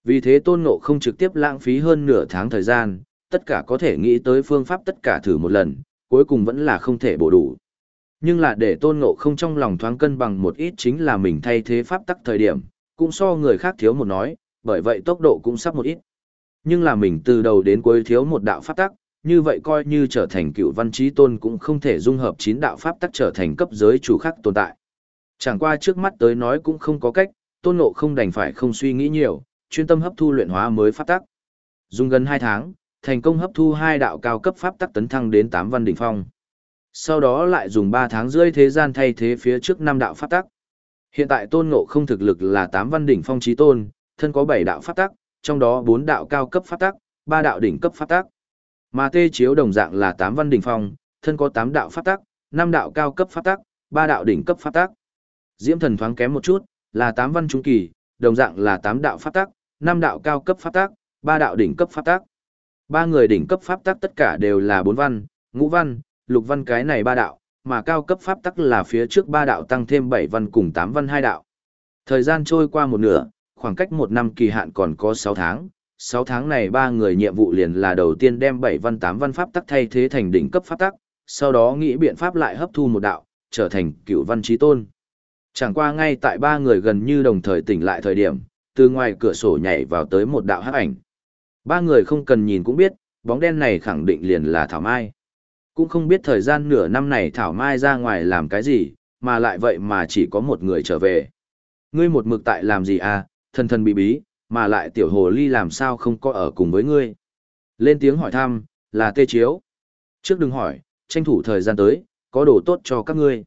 Vì thế tôn ngộ không trực tiếp lãng phí hơn nửa tháng thời gian, tất cả có thể nghĩ tới phương pháp tất cả thử một lần, cuối cùng vẫn là không thể bổ đủ. Nhưng là để tôn ngộ không trong lòng thoáng cân bằng một ít chính là mình thay thế pháp tắc thời điểm, cũng so người khác thiếu một nói, bởi vậy tốc độ cũng sắp một ít. Nhưng là mình từ đầu đến cuối thiếu một đạo pháp tắc, như vậy coi như trở thành cựu văn trí tôn cũng không thể dung hợp chín đạo pháp tắc trở thành cấp giới chủ khác tồn tại. Chẳng qua trước mắt tới nói cũng không có cách, tôn ngộ không đành phải không suy nghĩ nhiều, chuyên tâm hấp thu luyện hóa mới pháp tắc. Dùng gần 2 tháng, thành công hấp thu hai đạo cao cấp pháp tắc tấn thăng đến 8 văn đỉnh phong. Sau đó lại dùng 3 tháng rưỡi thế gian thay thế phía trước 5 đạo pháp tắc. Hiện tại tôn ngộ không thực lực là 8 văn đỉnh phong trí tôn, thân có 7 đạo pháp tắc, trong đó 4 đạo cao cấp pháp tắc, 3 đạo đỉnh cấp pháp tắc. Mà tê chiếu đồng dạng là 8 văn đỉnh phong, thân có 8 đạo pháp tắc, 5 đạo cao cấp pháp tắc, 3 đạo đỉnh cấp pháp tắc. Diễm thần thoáng kém một chút, là 8 văn trung kỳ, đồng dạng là 8 đạo pháp tắc, năm đạo cao cấp pháp tắc, ba đạo đỉnh cấp pháp tắc. Ba người đỉnh cấp pháp tắc tất cả đều là bốn văn, ngũ văn, lục văn cái này ba đạo, mà cao cấp pháp tắc là phía trước ba đạo tăng thêm bảy văn cùng tám văn hai đạo. Thời gian trôi qua một nửa, khoảng cách một năm kỳ hạn còn có sáu tháng, sáu tháng này ba người nhiệm vụ liền là đầu tiên đem bảy văn tám văn pháp tắc thay thế thành đỉnh cấp pháp tắc, sau đó nghĩ biện pháp lại hấp thu một đạo, trở thành cựu văn trí tôn. Chẳng qua ngay tại ba người gần như đồng thời tỉnh lại thời điểm, từ ngoài cửa sổ nhảy vào tới một đạo hắc ảnh. Ba người không cần nhìn cũng biết, bóng đen này khẳng định liền là Thảo Mai. Cũng không biết thời gian nửa năm này Thảo Mai ra ngoài làm cái gì, mà lại vậy mà chỉ có một người trở về. Ngươi một mực tại làm gì à, thần thần bí bí, mà lại tiểu hồ ly làm sao không có ở cùng với ngươi. Lên tiếng hỏi thăm, là tê chiếu. Trước đừng hỏi, tranh thủ thời gian tới, có đồ tốt cho các ngươi.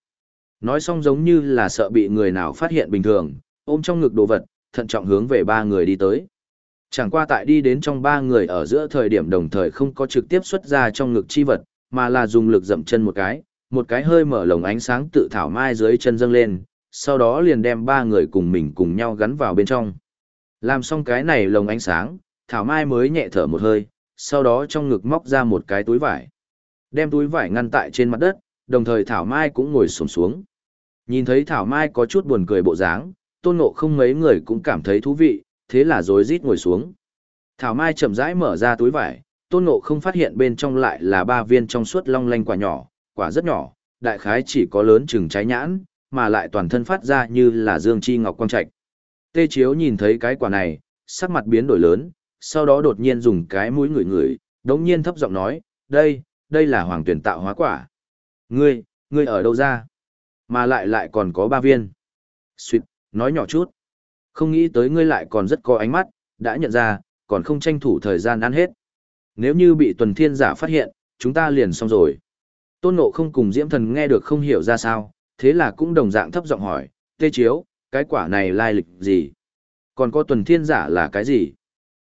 Nói xong giống như là sợ bị người nào phát hiện bình thường, ôm trong ngực đồ vật, thận trọng hướng về ba người đi tới. Chẳng qua tại đi đến trong ba người ở giữa thời điểm đồng thời không có trực tiếp xuất ra trong ngực chi vật, mà là dùng lực dậm chân một cái, một cái hơi mở lồng ánh sáng tự thảo mai dưới chân dâng lên, sau đó liền đem ba người cùng mình cùng nhau gắn vào bên trong. Làm xong cái này lồng ánh sáng, thảo mai mới nhẹ thở một hơi, sau đó trong ngực móc ra một cái túi vải. Đem túi vải ngăn tại trên mặt đất, đồng thời thảo mai cũng ngồi xổm xuống. Nhìn thấy Thảo Mai có chút buồn cười bộ dáng, tôn ngộ không mấy người cũng cảm thấy thú vị, thế là rối rít ngồi xuống. Thảo Mai chậm rãi mở ra túi vải, tôn ngộ không phát hiện bên trong lại là ba viên trong suốt long lanh quả nhỏ, quả rất nhỏ, đại khái chỉ có lớn chừng trái nhãn, mà lại toàn thân phát ra như là dương chi ngọc quang trạch. Tê Chiếu nhìn thấy cái quả này, sắc mặt biến đổi lớn, sau đó đột nhiên dùng cái mũi ngửi ngửi, đống nhiên thấp giọng nói, đây, đây là hoàng tuyển tạo hóa quả. Ngươi, ngươi ở đâu ra? Mà lại lại còn có ba viên. Xuyệt, nói nhỏ chút. Không nghĩ tới ngươi lại còn rất có ánh mắt, đã nhận ra, còn không tranh thủ thời gian ăn hết. Nếu như bị tuần thiên giả phát hiện, chúng ta liền xong rồi. Tôn nộ không cùng diễm thần nghe được không hiểu ra sao, thế là cũng đồng dạng thấp giọng hỏi, tê chiếu, cái quả này lai lịch gì? Còn có tuần thiên giả là cái gì?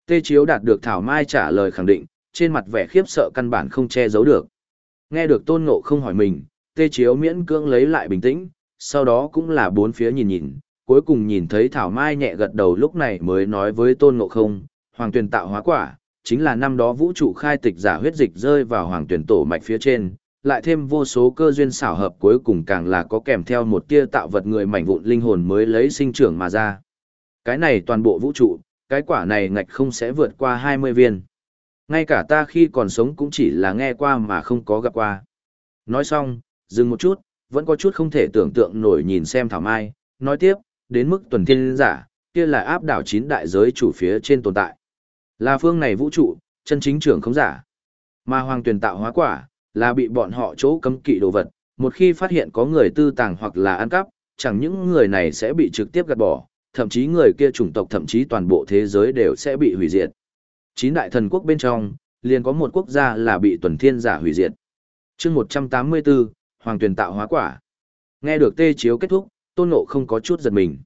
Tê chiếu đạt được Thảo Mai trả lời khẳng định, trên mặt vẻ khiếp sợ căn bản không che giấu được. Nghe được tôn ngộ không hỏi mình, tê chiếu miễn cưỡng lấy lại bình tĩnh, sau đó cũng là bốn phía nhìn nhìn, cuối cùng nhìn thấy Thảo Mai nhẹ gật đầu lúc này mới nói với tôn ngộ không, hoàng tuyền tạo hóa quả, chính là năm đó vũ trụ khai tịch giả huyết dịch rơi vào hoàng tuyền tổ mạch phía trên, lại thêm vô số cơ duyên xảo hợp cuối cùng càng là có kèm theo một tia tạo vật người mảnh vụn linh hồn mới lấy sinh trưởng mà ra. Cái này toàn bộ vũ trụ, cái quả này ngạch không sẽ vượt qua 20 viên. Ngay cả ta khi còn sống cũng chỉ là nghe qua mà không có gặp qua. Nói xong, dừng một chút, vẫn có chút không thể tưởng tượng nổi nhìn xem Thảo Mai, nói tiếp, đến mức tuần thiên giả, kia là áp đảo chín đại giới chủ phía trên tồn tại. Là phương này vũ trụ, chân chính trưởng không giả. Mà hoàng tuyển tạo hóa quả, là bị bọn họ chỗ cấm kỵ đồ vật, một khi phát hiện có người tư tàng hoặc là ăn cắp, chẳng những người này sẽ bị trực tiếp gạt bỏ, thậm chí người kia chủng tộc thậm chí toàn bộ thế giới đều sẽ bị hủy diệt. Chín đại thần quốc bên trong, liền có một quốc gia là bị tuần thiên giả hủy diệt. chương 184, Hoàng tuyển tạo hóa quả. Nghe được tê chiếu kết thúc, tôn ngộ không có chút giật mình.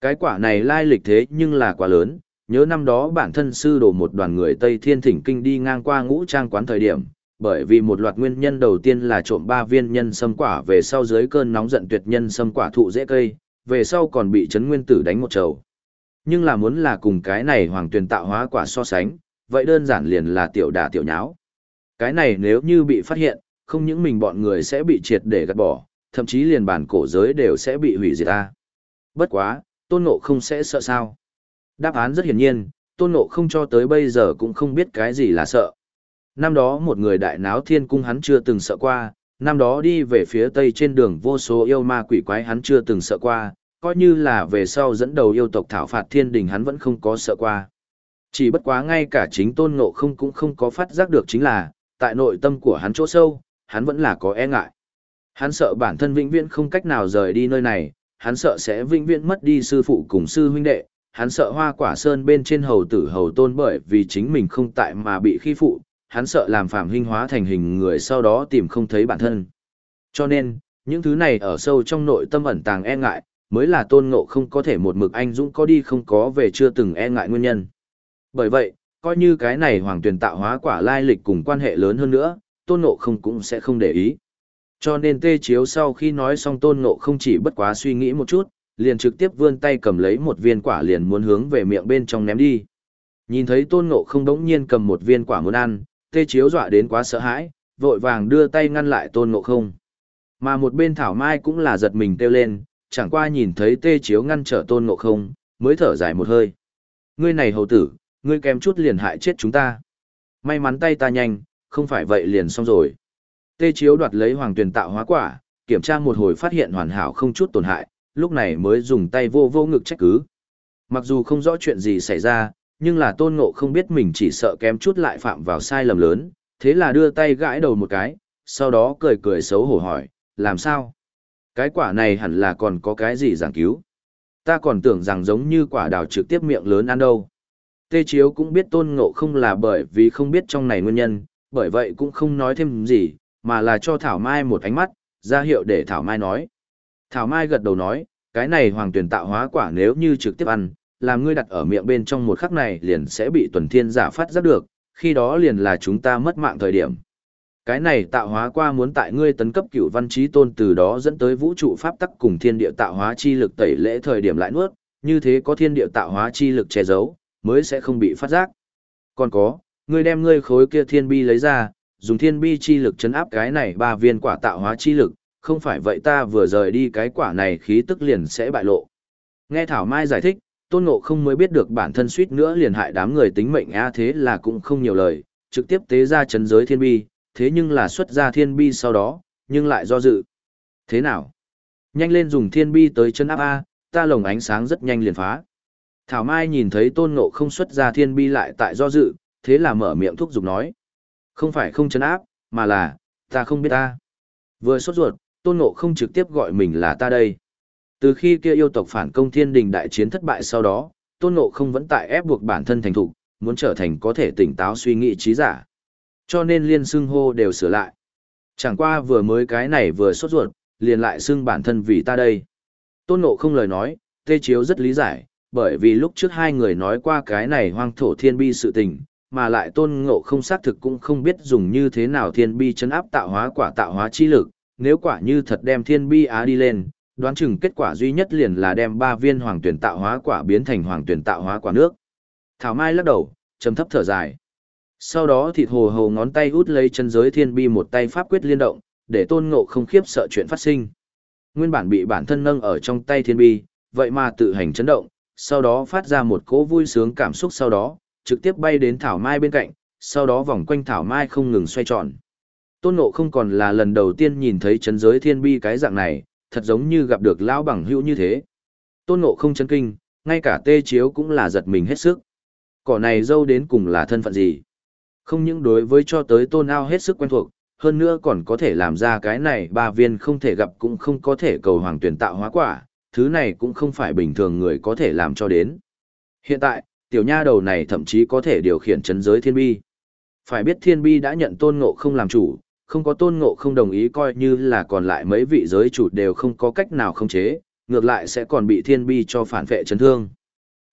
Cái quả này lai lịch thế nhưng là quá lớn, nhớ năm đó bản thân sư đổ một đoàn người Tây Thiên Thỉnh Kinh đi ngang qua ngũ trang quán thời điểm, bởi vì một loạt nguyên nhân đầu tiên là trộm ba viên nhân sâm quả về sau dưới cơn nóng giận tuyệt nhân sâm quả thụ dễ cây, về sau còn bị chấn nguyên tử đánh một trầu. Nhưng là muốn là cùng cái này hoàng tuyển tạo hóa quả so sánh, vậy đơn giản liền là tiểu đà tiểu nháo. Cái này nếu như bị phát hiện, không những mình bọn người sẽ bị triệt để gạt bỏ, thậm chí liền bản cổ giới đều sẽ bị hủy diệt ta. Bất quá, tôn ngộ không sẽ sợ sao? Đáp án rất hiển nhiên, tôn ngộ không cho tới bây giờ cũng không biết cái gì là sợ. Năm đó một người đại náo thiên cung hắn chưa từng sợ qua, năm đó đi về phía tây trên đường vô số yêu ma quỷ quái hắn chưa từng sợ qua, coi như là về sau dẫn đầu yêu tộc thảo phạt thiên đình hắn vẫn không có sợ qua. Chỉ bất quá ngay cả chính tôn ngộ không cũng không có phát giác được chính là, tại nội tâm của hắn chỗ sâu, hắn vẫn là có e ngại. Hắn sợ bản thân vĩnh viễn không cách nào rời đi nơi này, hắn sợ sẽ vĩnh viễn mất đi sư phụ cùng sư huynh đệ, hắn sợ hoa quả sơn bên trên hầu tử hầu tôn bởi vì chính mình không tại mà bị khi phụ, hắn sợ làm phạm hình hóa thành hình người sau đó tìm không thấy bản thân. Cho nên, những thứ này ở sâu trong nội tâm ẩn tàng e ngại, mới là tôn ngộ không có thể một mực anh dũng có đi không có về chưa từng e ngại nguyên nhân. Bởi vậy, coi như cái này hoàng tuyển tạo hóa quả lai lịch cùng quan hệ lớn hơn nữa, tôn ngộ không cũng sẽ không để ý. Cho nên tê chiếu sau khi nói xong tôn ngộ không chỉ bất quá suy nghĩ một chút, liền trực tiếp vươn tay cầm lấy một viên quả liền muốn hướng về miệng bên trong ném đi. Nhìn thấy tôn ngộ không đống nhiên cầm một viên quả muốn ăn, tê chiếu dọa đến quá sợ hãi, vội vàng đưa tay ngăn lại tôn ngộ không. Mà một bên thảo mai cũng là giật mình kêu lên, chẳng qua nhìn thấy tê chiếu ngăn trở tôn ngộ không, mới thở dài một hơi. Ngươi này hầu tử, ngươi kém chút liền hại chết chúng ta. May mắn tay ta nhanh, không phải vậy liền xong rồi. Tê chiếu đoạt lấy hoàng tuyển tạo hóa quả, kiểm tra một hồi phát hiện hoàn hảo không chút tổn hại, lúc này mới dùng tay vô vô ngực trách cứ. Mặc dù không rõ chuyện gì xảy ra, nhưng là tôn ngộ không biết mình chỉ sợ kém chút lại phạm vào sai lầm lớn, thế là đưa tay gãi đầu một cái, sau đó cười cười xấu hổ hỏi, làm sao? Cái quả này hẳn là còn có cái gì giảng cứu. Ta còn tưởng rằng giống như quả đào trực tiếp miệng lớn ăn đâu. Tê Chiếu cũng biết tôn ngộ không là bởi vì không biết trong này nguyên nhân, bởi vậy cũng không nói thêm gì, mà là cho Thảo Mai một ánh mắt, ra hiệu để Thảo Mai nói. Thảo Mai gật đầu nói, cái này hoàng tuyển tạo hóa quả nếu như trực tiếp ăn, làm ngươi đặt ở miệng bên trong một khắc này liền sẽ bị tuần thiên giả phát giác được, khi đó liền là chúng ta mất mạng thời điểm. Cái này tạo hóa qua muốn tại ngươi tấn cấp cửu văn trí tôn từ đó dẫn tới vũ trụ pháp tắc cùng thiên địa tạo hóa chi lực tẩy lễ thời điểm lại nuốt, như thế có thiên địa tạo hóa chi lực che giấu, mới sẽ không bị phát giác. Còn có, ngươi đem ngươi khối kia thiên bi lấy ra, dùng thiên bi chi lực chấn áp cái này ba viên quả tạo hóa chi lực, không phải vậy ta vừa rời đi cái quả này khí tức liền sẽ bại lộ. Nghe Thảo Mai giải thích, Tôn Ngộ không mới biết được bản thân suýt nữa liền hại đám người tính mệnh a thế là cũng không nhiều lời, trực tiếp tế ra chấn giới thiên bi, thế nhưng là xuất ra thiên bi sau đó, nhưng lại do dự. Thế nào? Nhanh lên dùng thiên bi tới chân áp A, ta lồng ánh sáng rất nhanh liền phá. Thảo Mai nhìn thấy tôn ngộ không xuất ra thiên bi lại tại do dự, thế là mở miệng thúc giục nói. Không phải không chấn áp, mà là, ta không biết ta. Vừa sốt ruột, tôn ngộ không trực tiếp gọi mình là ta đây. Từ khi kia yêu tộc phản công thiên đình đại chiến thất bại sau đó, tôn ngộ không vẫn tại ép buộc bản thân thành thục, muốn trở thành có thể tỉnh táo suy nghĩ trí giả. Cho nên liên xưng hô đều sửa lại. Chẳng qua vừa mới cái này vừa sốt ruột, liền lại xưng bản thân vì ta đây. Tôn ngộ không lời nói, tê chiếu rất lý giải, bởi vì lúc trước hai người nói qua cái này hoang thổ thiên bi sự tình, mà lại tôn ngộ không xác thực cũng không biết dùng như thế nào thiên bi chấn áp tạo hóa quả tạo hóa chi lực, nếu quả như thật đem thiên bi á đi lên, đoán chừng kết quả duy nhất liền là đem ba viên hoàng tuyển tạo hóa quả biến thành hoàng tuyển tạo hóa quả nước. Thảo Mai lắc đầu, trầm thấp thở dài. Sau đó thịt hồ hồ ngón tay út lấy chân giới thiên bi một tay pháp quyết liên động, để tôn ngộ không khiếp sợ chuyện phát sinh. Nguyên bản bị bản thân nâng ở trong tay thiên bi, vậy mà tự hành chấn động, sau đó phát ra một cỗ vui sướng cảm xúc sau đó, trực tiếp bay đến Thảo Mai bên cạnh, sau đó vòng quanh Thảo Mai không ngừng xoay tròn. Tôn Ngộ không còn là lần đầu tiên nhìn thấy chấn giới thiên bi cái dạng này, thật giống như gặp được lão bằng hữu như thế. Tôn Ngộ không chấn kinh, ngay cả tê chiếu cũng là giật mình hết sức. Cỏ này dâu đến cùng là thân phận gì? Không những đối với cho tới tôn ao hết sức quen thuộc, hơn nữa còn có thể làm ra cái này ba viên không thể gặp cũng không có thể cầu hoàng tuyển tạo hóa quả, thứ này cũng không phải bình thường người có thể làm cho đến. Hiện tại, tiểu nha đầu này thậm chí có thể điều khiển chấn giới thiên bi. Phải biết thiên bi đã nhận tôn ngộ không làm chủ, không có tôn ngộ không đồng ý coi như là còn lại mấy vị giới chủ đều không có cách nào không chế, ngược lại sẽ còn bị thiên bi cho phản vệ chấn thương.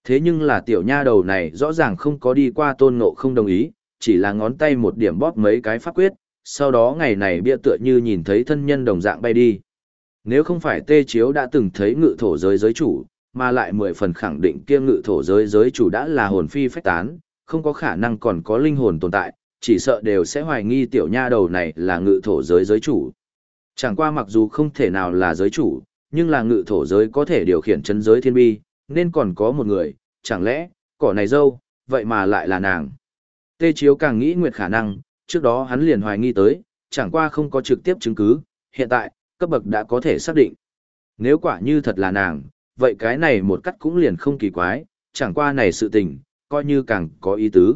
Thế nhưng là tiểu nha đầu này rõ ràng không có đi qua tôn ngộ không đồng ý, chỉ là ngón tay một điểm bóp mấy cái pháp quyết, sau đó ngày này bia tựa như nhìn thấy thân nhân đồng dạng bay đi. Nếu không phải tê chiếu đã từng thấy ngự thổ giới giới chủ, mà lại mười phần khẳng định kia ngự thổ giới giới chủ đã là hồn phi phách tán, không có khả năng còn có linh hồn tồn tại, chỉ sợ đều sẽ hoài nghi tiểu nha đầu này là ngự thổ giới giới chủ. Chẳng qua mặc dù không thể nào là giới chủ, nhưng là ngự thổ giới có thể điều khiển chân giới thiên bi, nên còn có một người, chẳng lẽ, cỏ này dâu, vậy mà lại là nàng. Tê Chiếu càng nghĩ nguyệt khả năng, trước đó hắn liền hoài nghi tới, chẳng qua không có trực tiếp chứng cứ, hiện tại, cấp bậc đã có thể xác định. Nếu quả như thật là nàng, vậy cái này một cách cũng liền không kỳ quái, chẳng qua này sự tình, coi như càng có ý tứ.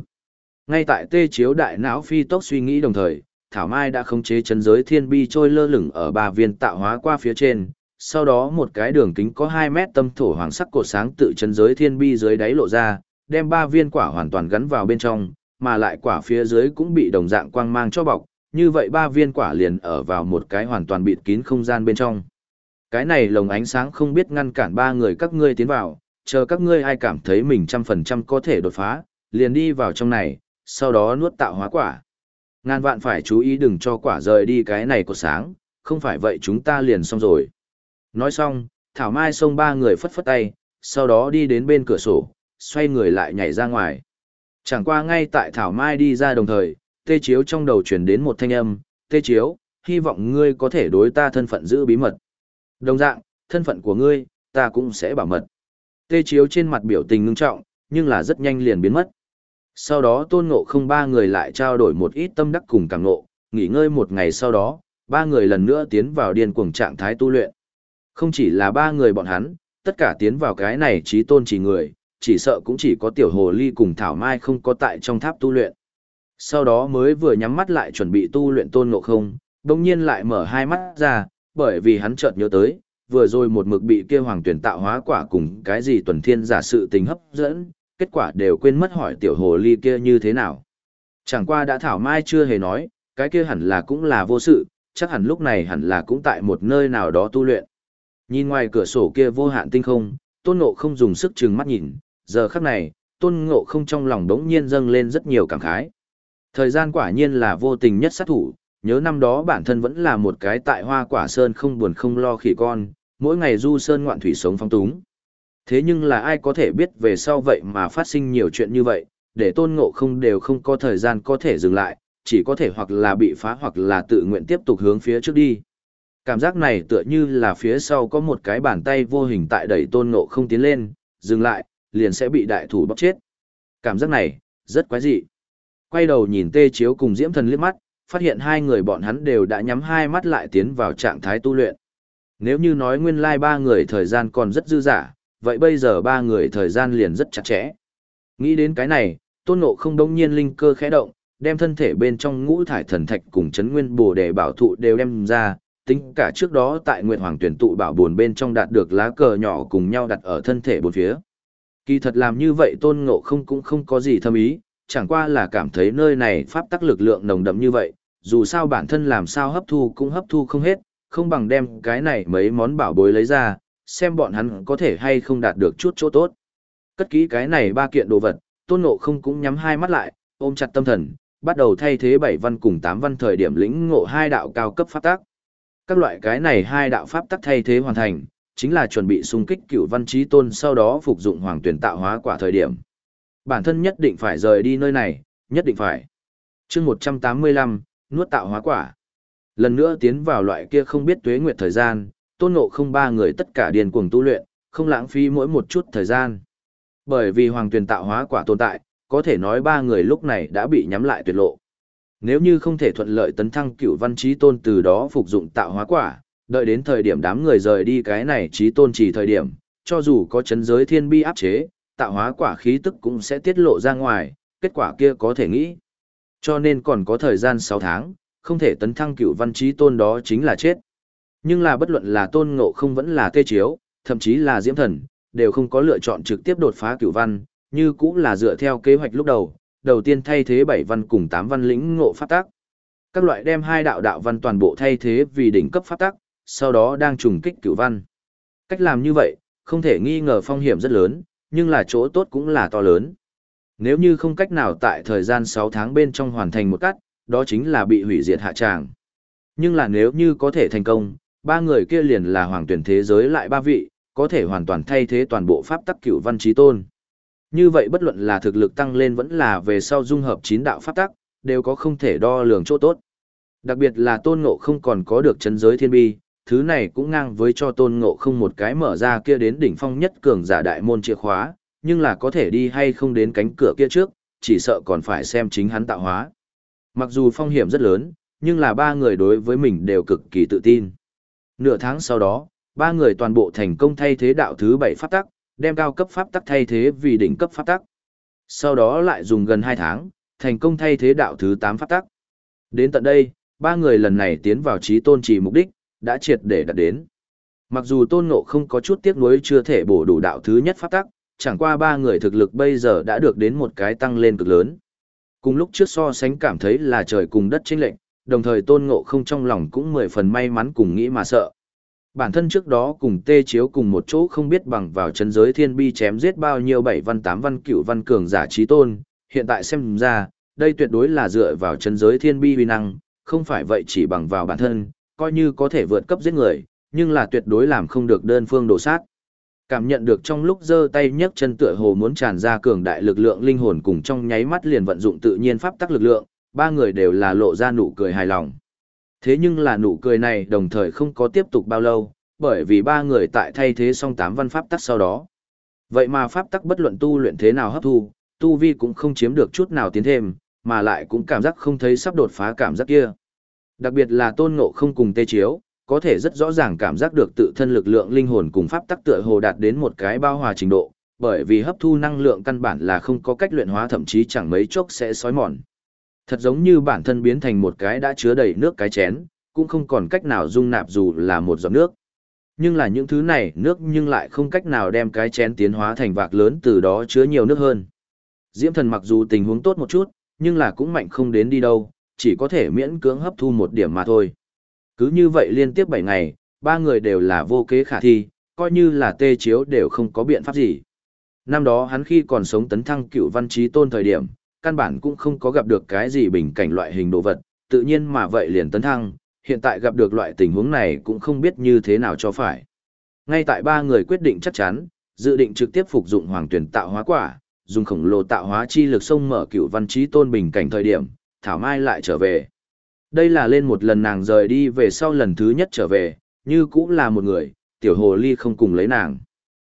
Ngay tại tê chiếu đại não phi tốc suy nghĩ đồng thời, Thảo Mai đã khống chế chân giới thiên bi trôi lơ lửng ở ba viên tạo hóa qua phía trên, sau đó một cái đường kính có 2 mét tâm thổ hoàng sắc cột sáng tự chân giới thiên bi dưới đáy lộ ra, đem ba viên quả hoàn toàn gắn vào bên trong, mà lại quả phía dưới cũng bị đồng dạng quang mang cho bọc, như vậy ba viên quả liền ở vào một cái hoàn toàn bịt kín không gian bên trong. Cái này lồng ánh sáng không biết ngăn cản ba người các ngươi tiến vào, chờ các ngươi ai cảm thấy mình trăm phần trăm có thể đột phá, liền đi vào trong này, sau đó nuốt tạo hóa quả. Ngàn vạn phải chú ý đừng cho quả rời đi cái này của sáng, không phải vậy chúng ta liền xong rồi. Nói xong, Thảo Mai xông ba người phất phất tay, sau đó đi đến bên cửa sổ, xoay người lại nhảy ra ngoài. Chẳng qua ngay tại Thảo Mai đi ra đồng thời, Tê Chiếu trong đầu truyền đến một thanh âm, Tê Chiếu, hy vọng ngươi có thể đối ta thân phận giữ bí mật. Đồng dạng, thân phận của ngươi, ta cũng sẽ bảo mật. Tê Chiếu trên mặt biểu tình ngưng trọng, nhưng là rất nhanh liền biến mất. Sau đó tôn ngộ không ba người lại trao đổi một ít tâm đắc cùng càng ngộ, nghỉ ngơi một ngày sau đó, ba người lần nữa tiến vào điên cuồng trạng thái tu luyện. Không chỉ là ba người bọn hắn, tất cả tiến vào cái này trí tôn chỉ người, chỉ sợ cũng chỉ có tiểu hồ ly cùng thảo mai không có tại trong tháp tu luyện. Sau đó mới vừa nhắm mắt lại chuẩn bị tu luyện tôn ngộ không, đồng nhiên lại mở hai mắt ra, bởi vì hắn chợt nhớ tới, vừa rồi một mực bị kia hoàng tuyển tạo hóa quả cùng cái gì tuần thiên giả sự tình hấp dẫn, kết quả đều quên mất hỏi tiểu hồ ly kia như thế nào. Chẳng qua đã thảo mai chưa hề nói, cái kia hẳn là cũng là vô sự, chắc hẳn lúc này hẳn là cũng tại một nơi nào đó tu luyện. Nhìn ngoài cửa sổ kia vô hạn tinh không, tôn ngộ không dùng sức trừng mắt nhìn, giờ khắc này, tôn ngộ không trong lòng đống nhiên dâng lên rất nhiều cảm khái. Thời gian quả nhiên là vô tình nhất sát thủ, nhớ năm đó bản thân vẫn là một cái tại hoa quả sơn không buồn không lo khỉ con, mỗi ngày du sơn ngoạn thủy sống phong túng. Thế nhưng là ai có thể biết về sau vậy mà phát sinh nhiều chuyện như vậy, để tôn ngộ không đều không có thời gian có thể dừng lại, chỉ có thể hoặc là bị phá hoặc là tự nguyện tiếp tục hướng phía trước đi. Cảm giác này tựa như là phía sau có một cái bàn tay vô hình tại đẩy tôn ngộ không tiến lên, dừng lại, liền sẽ bị đại thủ bóc chết. Cảm giác này, rất quái dị. Quay đầu nhìn tê chiếu cùng diễm thần liếc mắt, phát hiện hai người bọn hắn đều đã nhắm hai mắt lại tiến vào trạng thái tu luyện. Nếu như nói nguyên lai like ba người thời gian còn rất dư dả, vậy bây giờ ba người thời gian liền rất chặt chẽ. Nghĩ đến cái này, tôn ngộ không đông nhiên linh cơ khẽ động, đem thân thể bên trong ngũ thải thần thạch cùng chấn nguyên bồ đề bảo thụ đều đem ra, tính cả trước đó tại Nguyệt Hoàng tuyển tụ bảo buồn bên trong đạt được lá cờ nhỏ cùng nhau đặt ở thân thể bốn phía. Kỳ thật làm như vậy tôn ngộ không cũng không có gì thâm ý, chẳng qua là cảm thấy nơi này pháp tắc lực lượng nồng đậm như vậy, dù sao bản thân làm sao hấp thu cũng hấp thu không hết, không bằng đem cái này mấy món bảo bối lấy ra, xem bọn hắn có thể hay không đạt được chút chỗ tốt. Cất kỹ cái này ba kiện đồ vật, tôn ngộ không cũng nhắm hai mắt lại, ôm chặt tâm thần, bắt đầu thay thế bảy văn cùng tám văn thời điểm lĩnh ngộ hai đạo cao cấp pháp tắc. Các loại cái này hai đạo pháp tắc thay thế hoàn thành, chính là chuẩn bị xung kích cựu văn trí tôn sau đó phục dụng hoàng tuyển tạo hóa quả thời điểm. Bản thân nhất định phải rời đi nơi này, nhất định phải. chương 185, nuốt tạo hóa quả. Lần nữa tiến vào loại kia không biết tuế nguyệt thời gian, tôn ngộ không ba người tất cả điền cuồng tu luyện, không lãng phí mỗi một chút thời gian. Bởi vì hoàng tuyển tạo hóa quả tồn tại, có thể nói ba người lúc này đã bị nhắm lại tuyệt lộ. Nếu như không thể thuận lợi tấn thăng cựu văn trí tôn từ đó phục dụng tạo hóa quả, đợi đến thời điểm đám người rời đi cái này trí tôn chỉ thời điểm, cho dù có chấn giới thiên bi áp chế, tạo hóa quả khí tức cũng sẽ tiết lộ ra ngoài, kết quả kia có thể nghĩ. Cho nên còn có thời gian 6 tháng, không thể tấn thăng cựu văn trí tôn đó chính là chết. Nhưng là bất luận là tôn ngộ không vẫn là tê chiếu, thậm chí là diễm thần, đều không có lựa chọn trực tiếp đột phá cựu văn, như cũng là dựa theo kế hoạch lúc đầu, đầu tiên thay thế bảy văn cùng tám văn lĩnh ngộ pháp tắc. Các loại đem hai đạo đạo văn toàn bộ thay thế vì đỉnh cấp pháp tắc, sau đó đang trùng kích cửu văn. Cách làm như vậy, không thể nghi ngờ phong hiểm rất lớn, nhưng là chỗ tốt cũng là to lớn. Nếu như không cách nào tại thời gian 6 tháng bên trong hoàn thành một cắt, đó chính là bị hủy diệt hạ tràng. Nhưng là nếu như có thể thành công, ba người kia liền là hoàng tuyển thế giới lại ba vị, có thể hoàn toàn thay thế toàn bộ pháp tắc cửu văn trí tôn. Như vậy bất luận là thực lực tăng lên vẫn là về sau dung hợp chín đạo pháp tắc, đều có không thể đo lường chỗ tốt. Đặc biệt là tôn ngộ không còn có được chân giới thiên bi, thứ này cũng ngang với cho tôn ngộ không một cái mở ra kia đến đỉnh phong nhất cường giả đại môn chìa khóa, nhưng là có thể đi hay không đến cánh cửa kia trước, chỉ sợ còn phải xem chính hắn tạo hóa. Mặc dù phong hiểm rất lớn, nhưng là ba người đối với mình đều cực kỳ tự tin. Nửa tháng sau đó, ba người toàn bộ thành công thay thế đạo thứ bảy pháp tắc, đem cao cấp pháp tắc thay thế vì đỉnh cấp pháp tắc. Sau đó lại dùng gần 2 tháng, thành công thay thế đạo thứ 8 pháp tắc. Đến tận đây, ba người lần này tiến vào trí tôn trì mục đích, đã triệt để đạt đến. Mặc dù tôn ngộ không có chút tiếc nuối chưa thể bổ đủ đạo thứ nhất pháp tắc, chẳng qua ba người thực lực bây giờ đã được đến một cái tăng lên cực lớn. Cùng lúc trước so sánh cảm thấy là trời cùng đất chênh lệnh, đồng thời tôn ngộ không trong lòng cũng mười phần may mắn cùng nghĩ mà sợ. Bản thân trước đó cùng tê chiếu cùng một chỗ không biết bằng vào chân giới thiên bi chém giết bao nhiêu bảy văn tám văn cửu văn cường giả trí tôn, hiện tại xem ra, đây tuyệt đối là dựa vào chân giới thiên bi uy năng, không phải vậy chỉ bằng vào bản thân, coi như có thể vượt cấp giết người, nhưng là tuyệt đối làm không được đơn phương đổ sát. Cảm nhận được trong lúc giơ tay nhấc chân tựa hồ muốn tràn ra cường đại lực lượng linh hồn cùng trong nháy mắt liền vận dụng tự nhiên pháp tắc lực lượng, ba người đều là lộ ra nụ cười hài lòng. Thế nhưng là nụ cười này đồng thời không có tiếp tục bao lâu, bởi vì ba người tại thay thế xong tám văn pháp tắc sau đó. Vậy mà pháp tắc bất luận tu luyện thế nào hấp thu, tu vi cũng không chiếm được chút nào tiến thêm, mà lại cũng cảm giác không thấy sắp đột phá cảm giác kia. Đặc biệt là tôn ngộ không cùng tê chiếu, có thể rất rõ ràng cảm giác được tự thân lực lượng linh hồn cùng pháp tắc tựa hồ đạt đến một cái bao hòa trình độ, bởi vì hấp thu năng lượng căn bản là không có cách luyện hóa thậm chí chẳng mấy chốc sẽ sói mòn. Thật giống như bản thân biến thành một cái đã chứa đầy nước cái chén, cũng không còn cách nào dung nạp dù là một giọt nước. Nhưng là những thứ này nước nhưng lại không cách nào đem cái chén tiến hóa thành vạc lớn từ đó chứa nhiều nước hơn. Diễm thần mặc dù tình huống tốt một chút, nhưng là cũng mạnh không đến đi đâu, chỉ có thể miễn cưỡng hấp thu một điểm mà thôi. Cứ như vậy liên tiếp 7 ngày, ba người đều là vô kế khả thi, coi như là tê chiếu đều không có biện pháp gì. Năm đó hắn khi còn sống tấn thăng cựu văn trí tôn thời điểm, căn bản cũng không có gặp được cái gì bình cảnh loại hình đồ vật, tự nhiên mà vậy liền tấn thăng, hiện tại gặp được loại tình huống này cũng không biết như thế nào cho phải. Ngay tại ba người quyết định chắc chắn, dự định trực tiếp phục dụng hoàng tuyển tạo hóa quả, dùng khổng lồ tạo hóa chi lực sông mở cựu văn trí tôn bình cảnh thời điểm, Thảo Mai lại trở về. Đây là lên một lần nàng rời đi về sau lần thứ nhất trở về, như cũng là một người, tiểu hồ ly không cùng lấy nàng.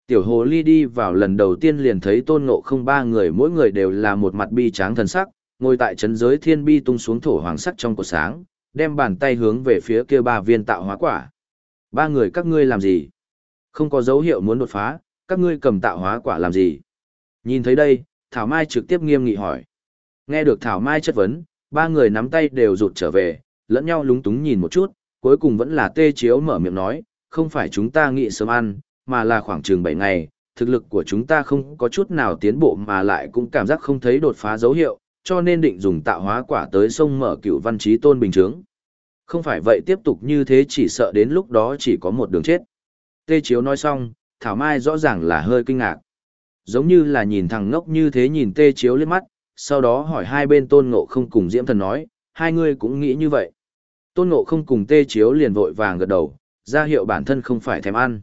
Tiểu hồ ly đi vào lần đầu tiên liền thấy tôn ngộ không ba người mỗi người đều là một mặt bi tráng thần sắc, ngồi tại chấn giới thiên bi tung xuống thổ hoàng sắc trong cột sáng, đem bàn tay hướng về phía kia ba viên tạo hóa quả. Ba người các ngươi làm gì? Không có dấu hiệu muốn đột phá, các ngươi cầm tạo hóa quả làm gì? Nhìn thấy đây, Thảo Mai trực tiếp nghiêm nghị hỏi. Nghe được Thảo Mai chất vấn, ba người nắm tay đều rụt trở về, lẫn nhau lúng túng nhìn một chút, cuối cùng vẫn là tê chiếu mở miệng nói, không phải chúng ta nghĩ sớm ăn, mà là khoảng chừng 7 ngày, thực lực của chúng ta không có chút nào tiến bộ mà lại cũng cảm giác không thấy đột phá dấu hiệu, cho nên định dùng tạo hóa quả tới sông mở cựu văn trí tôn bình chướng. Không phải vậy tiếp tục như thế chỉ sợ đến lúc đó chỉ có một đường chết. Tê Chiếu nói xong, Thảo Mai rõ ràng là hơi kinh ngạc. Giống như là nhìn thằng ngốc như thế nhìn Tê Chiếu lên mắt, sau đó hỏi hai bên tôn ngộ không cùng Diễm Thần nói, hai ngươi cũng nghĩ như vậy. Tôn ngộ không cùng Tê Chiếu liền vội vàng gật đầu, ra hiệu bản thân không phải thèm ăn.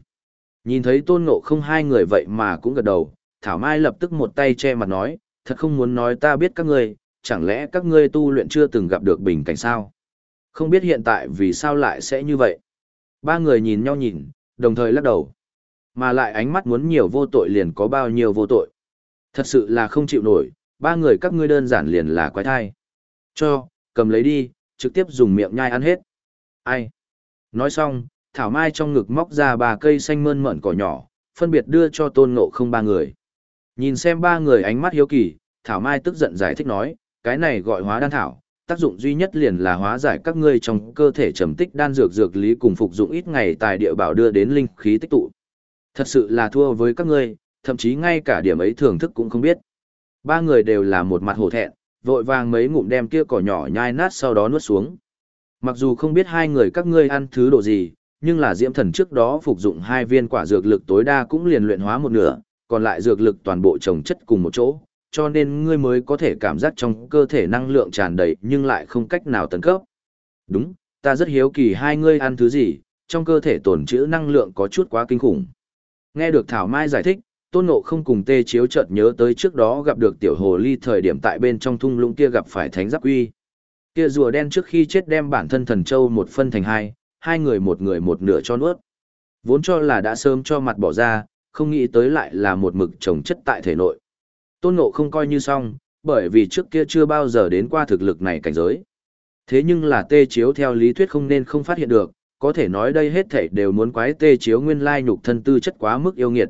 Nhìn thấy tôn ngộ không hai người vậy mà cũng gật đầu, Thảo Mai lập tức một tay che mặt nói, thật không muốn nói ta biết các ngươi, chẳng lẽ các ngươi tu luyện chưa từng gặp được bình cảnh sao? Không biết hiện tại vì sao lại sẽ như vậy? Ba người nhìn nhau nhìn, đồng thời lắc đầu. Mà lại ánh mắt muốn nhiều vô tội liền có bao nhiêu vô tội. Thật sự là không chịu nổi, ba người các ngươi đơn giản liền là quái thai. Cho, cầm lấy đi, trực tiếp dùng miệng nhai ăn hết. Ai? Nói xong, Thảo Mai trong ngực móc ra ba cây xanh mơn mởn cỏ nhỏ, phân biệt đưa cho tôn ngộ không ba người. Nhìn xem ba người ánh mắt hiếu kỳ, Thảo Mai tức giận giải thích nói, cái này gọi hóa đan thảo, tác dụng duy nhất liền là hóa giải các ngươi trong cơ thể trầm tích đan dược dược lý cùng phục dụng ít ngày tài địa bảo đưa đến linh khí tích tụ. Thật sự là thua với các ngươi, thậm chí ngay cả điểm ấy thưởng thức cũng không biết. Ba người đều là một mặt hổ thẹn, vội vàng mấy ngụm đem kia cỏ nhỏ nhai nát sau đó nuốt xuống. Mặc dù không biết hai người các ngươi ăn thứ đồ gì, nhưng là diễm thần trước đó phục dụng hai viên quả dược lực tối đa cũng liền luyện hóa một nửa, còn lại dược lực toàn bộ trồng chất cùng một chỗ, cho nên ngươi mới có thể cảm giác trong cơ thể năng lượng tràn đầy nhưng lại không cách nào tấn cấp. Đúng, ta rất hiếu kỳ hai ngươi ăn thứ gì, trong cơ thể tồn trữ năng lượng có chút quá kinh khủng. Nghe được Thảo Mai giải thích, Tôn Ngộ không cùng tê chiếu chợt nhớ tới trước đó gặp được tiểu hồ ly thời điểm tại bên trong thung lũng kia gặp phải thánh giáp uy. Kia rùa đen trước khi chết đem bản thân thần châu một phân thành hai, hai người một người một nửa cho nuốt. Vốn cho là đã sớm cho mặt bỏ ra, không nghĩ tới lại là một mực trồng chất tại thể nội. Tôn Ngộ không coi như xong, bởi vì trước kia chưa bao giờ đến qua thực lực này cảnh giới. Thế nhưng là tê chiếu theo lý thuyết không nên không phát hiện được, có thể nói đây hết thảy đều muốn quái tê chiếu nguyên lai nhục thân tư chất quá mức yêu nghiệt.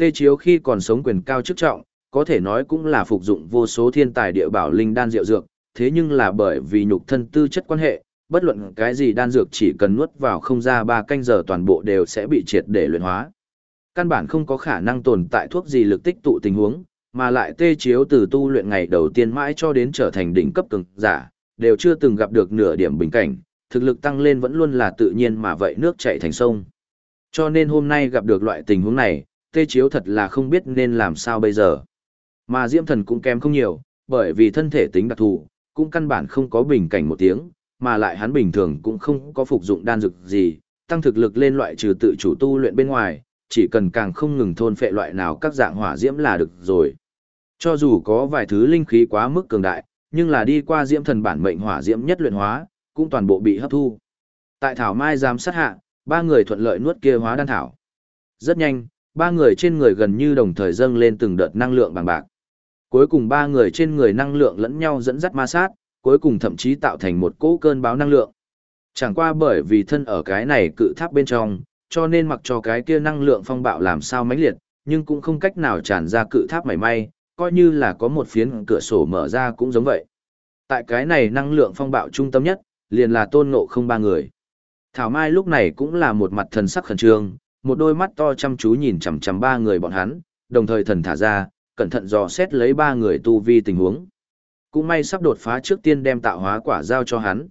Tê chiếu khi còn sống quyền cao chức trọng, có thể nói cũng là phục dụng vô số thiên tài địa bảo linh đan rượu dược, thế nhưng là bởi vì nhục thân tư chất quan hệ, bất luận cái gì đan dược chỉ cần nuốt vào không ra ba canh giờ toàn bộ đều sẽ bị triệt để luyện hóa. Căn bản không có khả năng tồn tại thuốc gì lực tích tụ tình huống, mà lại tê chiếu từ tu luyện ngày đầu tiên mãi cho đến trở thành đỉnh cấp cường giả, đều chưa từng gặp được nửa điểm bình cảnh, thực lực tăng lên vẫn luôn là tự nhiên mà vậy nước chảy thành sông. Cho nên hôm nay gặp được loại tình huống này, tê chiếu thật là không biết nên làm sao bây giờ. Mà Diễm Thần cũng kém không nhiều, bởi vì thân thể tính đặc thù, cũng căn bản không có bình cảnh một tiếng, mà lại hắn bình thường cũng không có phục dụng đan dược gì, tăng thực lực lên loại trừ tự chủ tu luyện bên ngoài, chỉ cần càng không ngừng thôn phệ loại nào các dạng hỏa diễm là được rồi. Cho dù có vài thứ linh khí quá mức cường đại, nhưng là đi qua diễm thần bản mệnh hỏa diễm nhất luyện hóa, cũng toàn bộ bị hấp thu. Tại thảo mai giám sát hạ, ba người thuận lợi nuốt kia hóa đan thảo. Rất nhanh, ba người trên người gần như đồng thời dâng lên từng đợt năng lượng bằng bạc. Cuối cùng ba người trên người năng lượng lẫn nhau dẫn dắt ma sát, cuối cùng thậm chí tạo thành một cỗ cơn báo năng lượng. Chẳng qua bởi vì thân ở cái này cự tháp bên trong, cho nên mặc cho cái kia năng lượng phong bạo làm sao mãnh liệt, nhưng cũng không cách nào tràn ra cự tháp mảy may, coi như là có một phiến cửa sổ mở ra cũng giống vậy. Tại cái này năng lượng phong bạo trung tâm nhất, liền là tôn ngộ không ba người. Thảo Mai lúc này cũng là một mặt thần sắc khẩn trương, một đôi mắt to chăm chú nhìn chằm chằm ba người bọn hắn, đồng thời thần thả ra, cẩn thận dò xét lấy ba người tu vi tình huống. Cũng may sắp đột phá trước tiên đem tạo hóa quả giao cho hắn.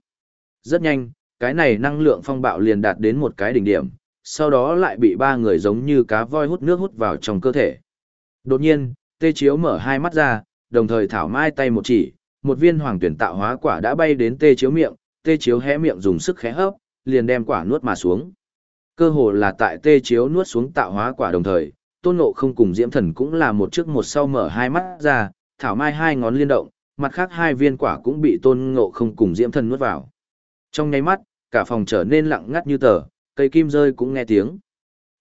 Rất nhanh, cái này năng lượng phong bạo liền đạt đến một cái đỉnh điểm, sau đó lại bị ba người giống như cá voi hút nước hút vào trong cơ thể. Đột nhiên, tê chiếu mở hai mắt ra, đồng thời thảo mai tay một chỉ, một viên hoàng tuyển tạo hóa quả đã bay đến tê chiếu miệng, tê chiếu hé miệng dùng sức khẽ hấp, liền đem quả nuốt mà xuống. Cơ hồ là tại tê chiếu nuốt xuống tạo hóa quả đồng thời, tôn ngộ không cùng diễm thần cũng là một trước một sau mở hai mắt ra, thảo mai hai ngón liên động, mặt khác hai viên quả cũng bị tôn ngộ không cùng diễm thần nuốt vào. Trong nháy mắt, cả phòng trở nên lặng ngắt như tờ, cây kim rơi cũng nghe tiếng.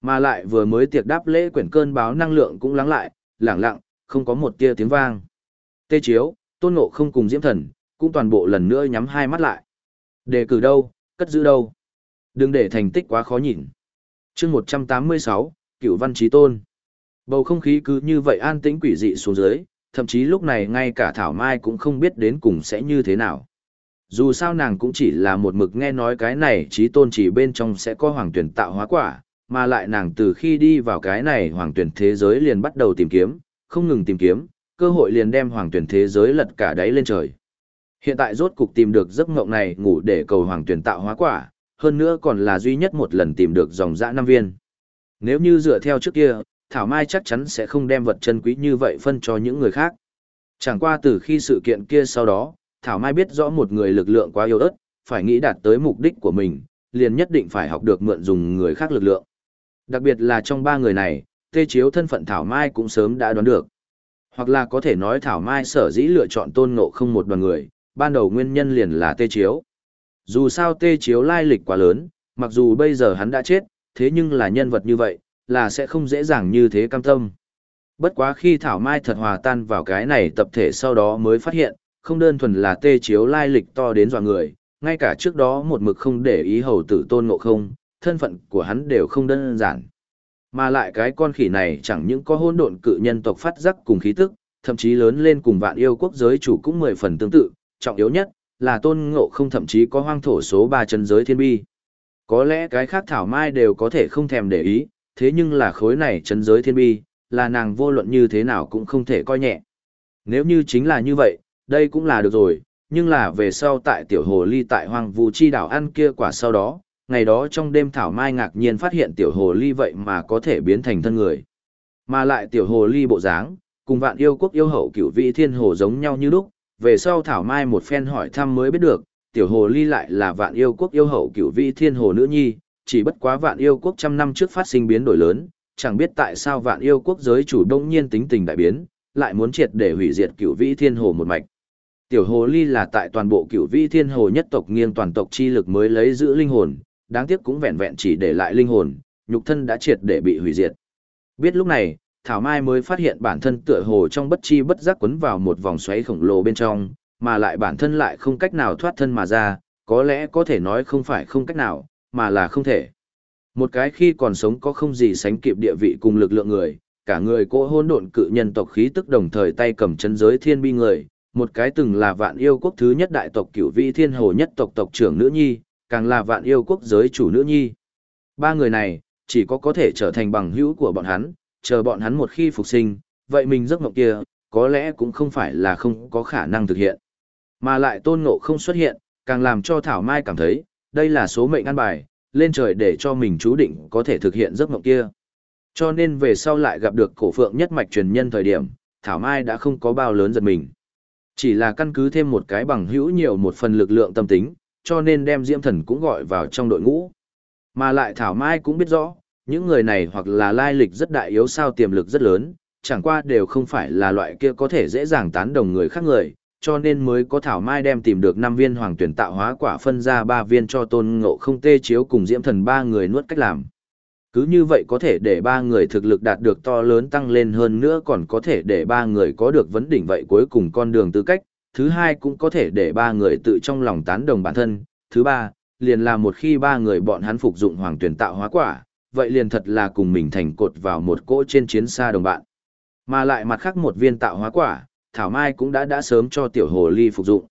Mà lại vừa mới tiệc đáp lễ quyển cơn báo năng lượng cũng lắng lại, lặng lặng, không có một tia tiếng vang. Tê chiếu, tôn ngộ không cùng diễm thần, cũng toàn bộ lần nữa nhắm hai mắt lại. Đề cử đâu, cất giữ đâu. Đừng để thành tích quá khó nhìn. chương 186, Cựu Văn Trí Tôn. Bầu không khí cứ như vậy an tĩnh quỷ dị xuống dưới, thậm chí lúc này ngay cả Thảo Mai cũng không biết đến cùng sẽ như thế nào. Dù sao nàng cũng chỉ là một mực nghe nói cái này trí tôn chỉ bên trong sẽ có hoàng tuyển tạo hóa quả, mà lại nàng từ khi đi vào cái này hoàng tuyển thế giới liền bắt đầu tìm kiếm, không ngừng tìm kiếm, cơ hội liền đem hoàng tuyển thế giới lật cả đáy lên trời. Hiện tại rốt cục tìm được giấc mộng này ngủ để cầu hoàng tuyển tạo hóa quả, hơn nữa còn là duy nhất một lần tìm được dòng dã năm viên. Nếu như dựa theo trước kia, Thảo Mai chắc chắn sẽ không đem vật chân quý như vậy phân cho những người khác. Chẳng qua từ khi sự kiện kia sau đó, Thảo Mai biết rõ một người lực lượng quá yếu ớt, phải nghĩ đạt tới mục đích của mình, liền nhất định phải học được mượn dùng người khác lực lượng. Đặc biệt là trong ba người này, Tê Chiếu thân phận Thảo Mai cũng sớm đã đoán được. Hoặc là có thể nói Thảo Mai sở dĩ lựa chọn tôn ngộ không một đoàn người, ban đầu nguyên nhân liền là Tê Chiếu. Dù sao Tê Chiếu lai lịch quá lớn, mặc dù bây giờ hắn đã chết, thế nhưng là nhân vật như vậy, là sẽ không dễ dàng như thế cam tâm. Bất quá khi Thảo Mai thật hòa tan vào cái này tập thể sau đó mới phát hiện, không đơn thuần là Tê Chiếu lai lịch to đến dọa người, ngay cả trước đó một mực không để ý hầu tử tôn ngộ không, thân phận của hắn đều không đơn giản. Mà lại cái con khỉ này chẳng những có hôn độn cự nhân tộc phát giác cùng khí tức, thậm chí lớn lên cùng vạn yêu quốc giới chủ cũng mười phần tương tự, trọng yếu nhất là tôn ngộ không thậm chí có hoang thổ số ba chân giới thiên bi. Có lẽ cái khác thảo mai đều có thể không thèm để ý, thế nhưng là khối này chân giới thiên bi, là nàng vô luận như thế nào cũng không thể coi nhẹ. Nếu như chính là như vậy, đây cũng là được rồi, nhưng là về sau tại tiểu hồ ly tại hoang vu chi đảo ăn kia quả sau đó, ngày đó trong đêm thảo mai ngạc nhiên phát hiện tiểu hồ ly vậy mà có thể biến thành thân người. Mà lại tiểu hồ ly bộ dáng, cùng vạn yêu quốc yêu hậu cửu vị thiên hồ giống nhau như lúc, về sau thảo mai một phen hỏi thăm mới biết được, tiểu hồ ly lại là vạn yêu quốc yêu hậu cửu vị thiên hồ nữ nhi, chỉ bất quá vạn yêu quốc trăm năm trước phát sinh biến đổi lớn, chẳng biết tại sao vạn yêu quốc giới chủ đông nhiên tính tình đại biến, lại muốn triệt để hủy diệt cửu vị thiên hồ một mạch. Tiểu hồ ly là tại toàn bộ cửu vị thiên hồ nhất tộc nghiêng toàn tộc chi lực mới lấy giữ linh hồn, đáng tiếc cũng vẹn vẹn chỉ để lại linh hồn, nhục thân đã triệt để bị hủy diệt. Biết lúc này, Thảo Mai mới phát hiện bản thân tựa hồ trong bất chi bất giác quấn vào một vòng xoáy khổng lồ bên trong, mà lại bản thân lại không cách nào thoát thân mà ra, có lẽ có thể nói không phải không cách nào, mà là không thể. Một cái khi còn sống có không gì sánh kịp địa vị cùng lực lượng người, cả người cô hôn độn cự nhân tộc khí tức đồng thời tay cầm chân giới thiên bi người, một cái từng là vạn yêu quốc thứ nhất đại tộc cửu vị thiên hồ nhất tộc tộc trưởng nữ nhi, càng là vạn yêu quốc giới chủ nữ nhi. Ba người này, chỉ có có thể trở thành bằng hữu của bọn hắn, chờ bọn hắn một khi phục sinh, vậy mình giấc mộng kia, có lẽ cũng không phải là không có khả năng thực hiện. Mà lại tôn ngộ không xuất hiện, càng làm cho Thảo Mai cảm thấy, đây là số mệnh ăn bài, lên trời để cho mình chú định có thể thực hiện giấc mộng kia. Cho nên về sau lại gặp được cổ phượng nhất mạch truyền nhân thời điểm, Thảo Mai đã không có bao lớn giật mình. Chỉ là căn cứ thêm một cái bằng hữu nhiều một phần lực lượng tâm tính, cho nên đem Diễm Thần cũng gọi vào trong đội ngũ. Mà lại Thảo Mai cũng biết rõ, những người này hoặc là lai lịch rất đại yếu sao tiềm lực rất lớn, chẳng qua đều không phải là loại kia có thể dễ dàng tán đồng người khác người, cho nên mới có Thảo Mai đem tìm được 5 viên hoàng tuyển tạo hóa quả phân ra 3 viên cho tôn ngộ không tê chiếu cùng Diễm Thần ba người nuốt cách làm. Cứ như vậy có thể để ba người thực lực đạt được to lớn tăng lên hơn nữa còn có thể để ba người có được vấn đỉnh vậy cuối cùng con đường tư cách, thứ hai cũng có thể để ba người tự trong lòng tán đồng bản thân, thứ ba, liền là một khi ba người bọn hắn phục dụng hoàng tuyển tạo hóa quả, vậy liền thật là cùng mình thành cột vào một cỗ trên chiến xa đồng bạn. Mà lại mặt khác một viên tạo hóa quả, Thảo Mai cũng đã đã sớm cho tiểu hồ ly phục dụng.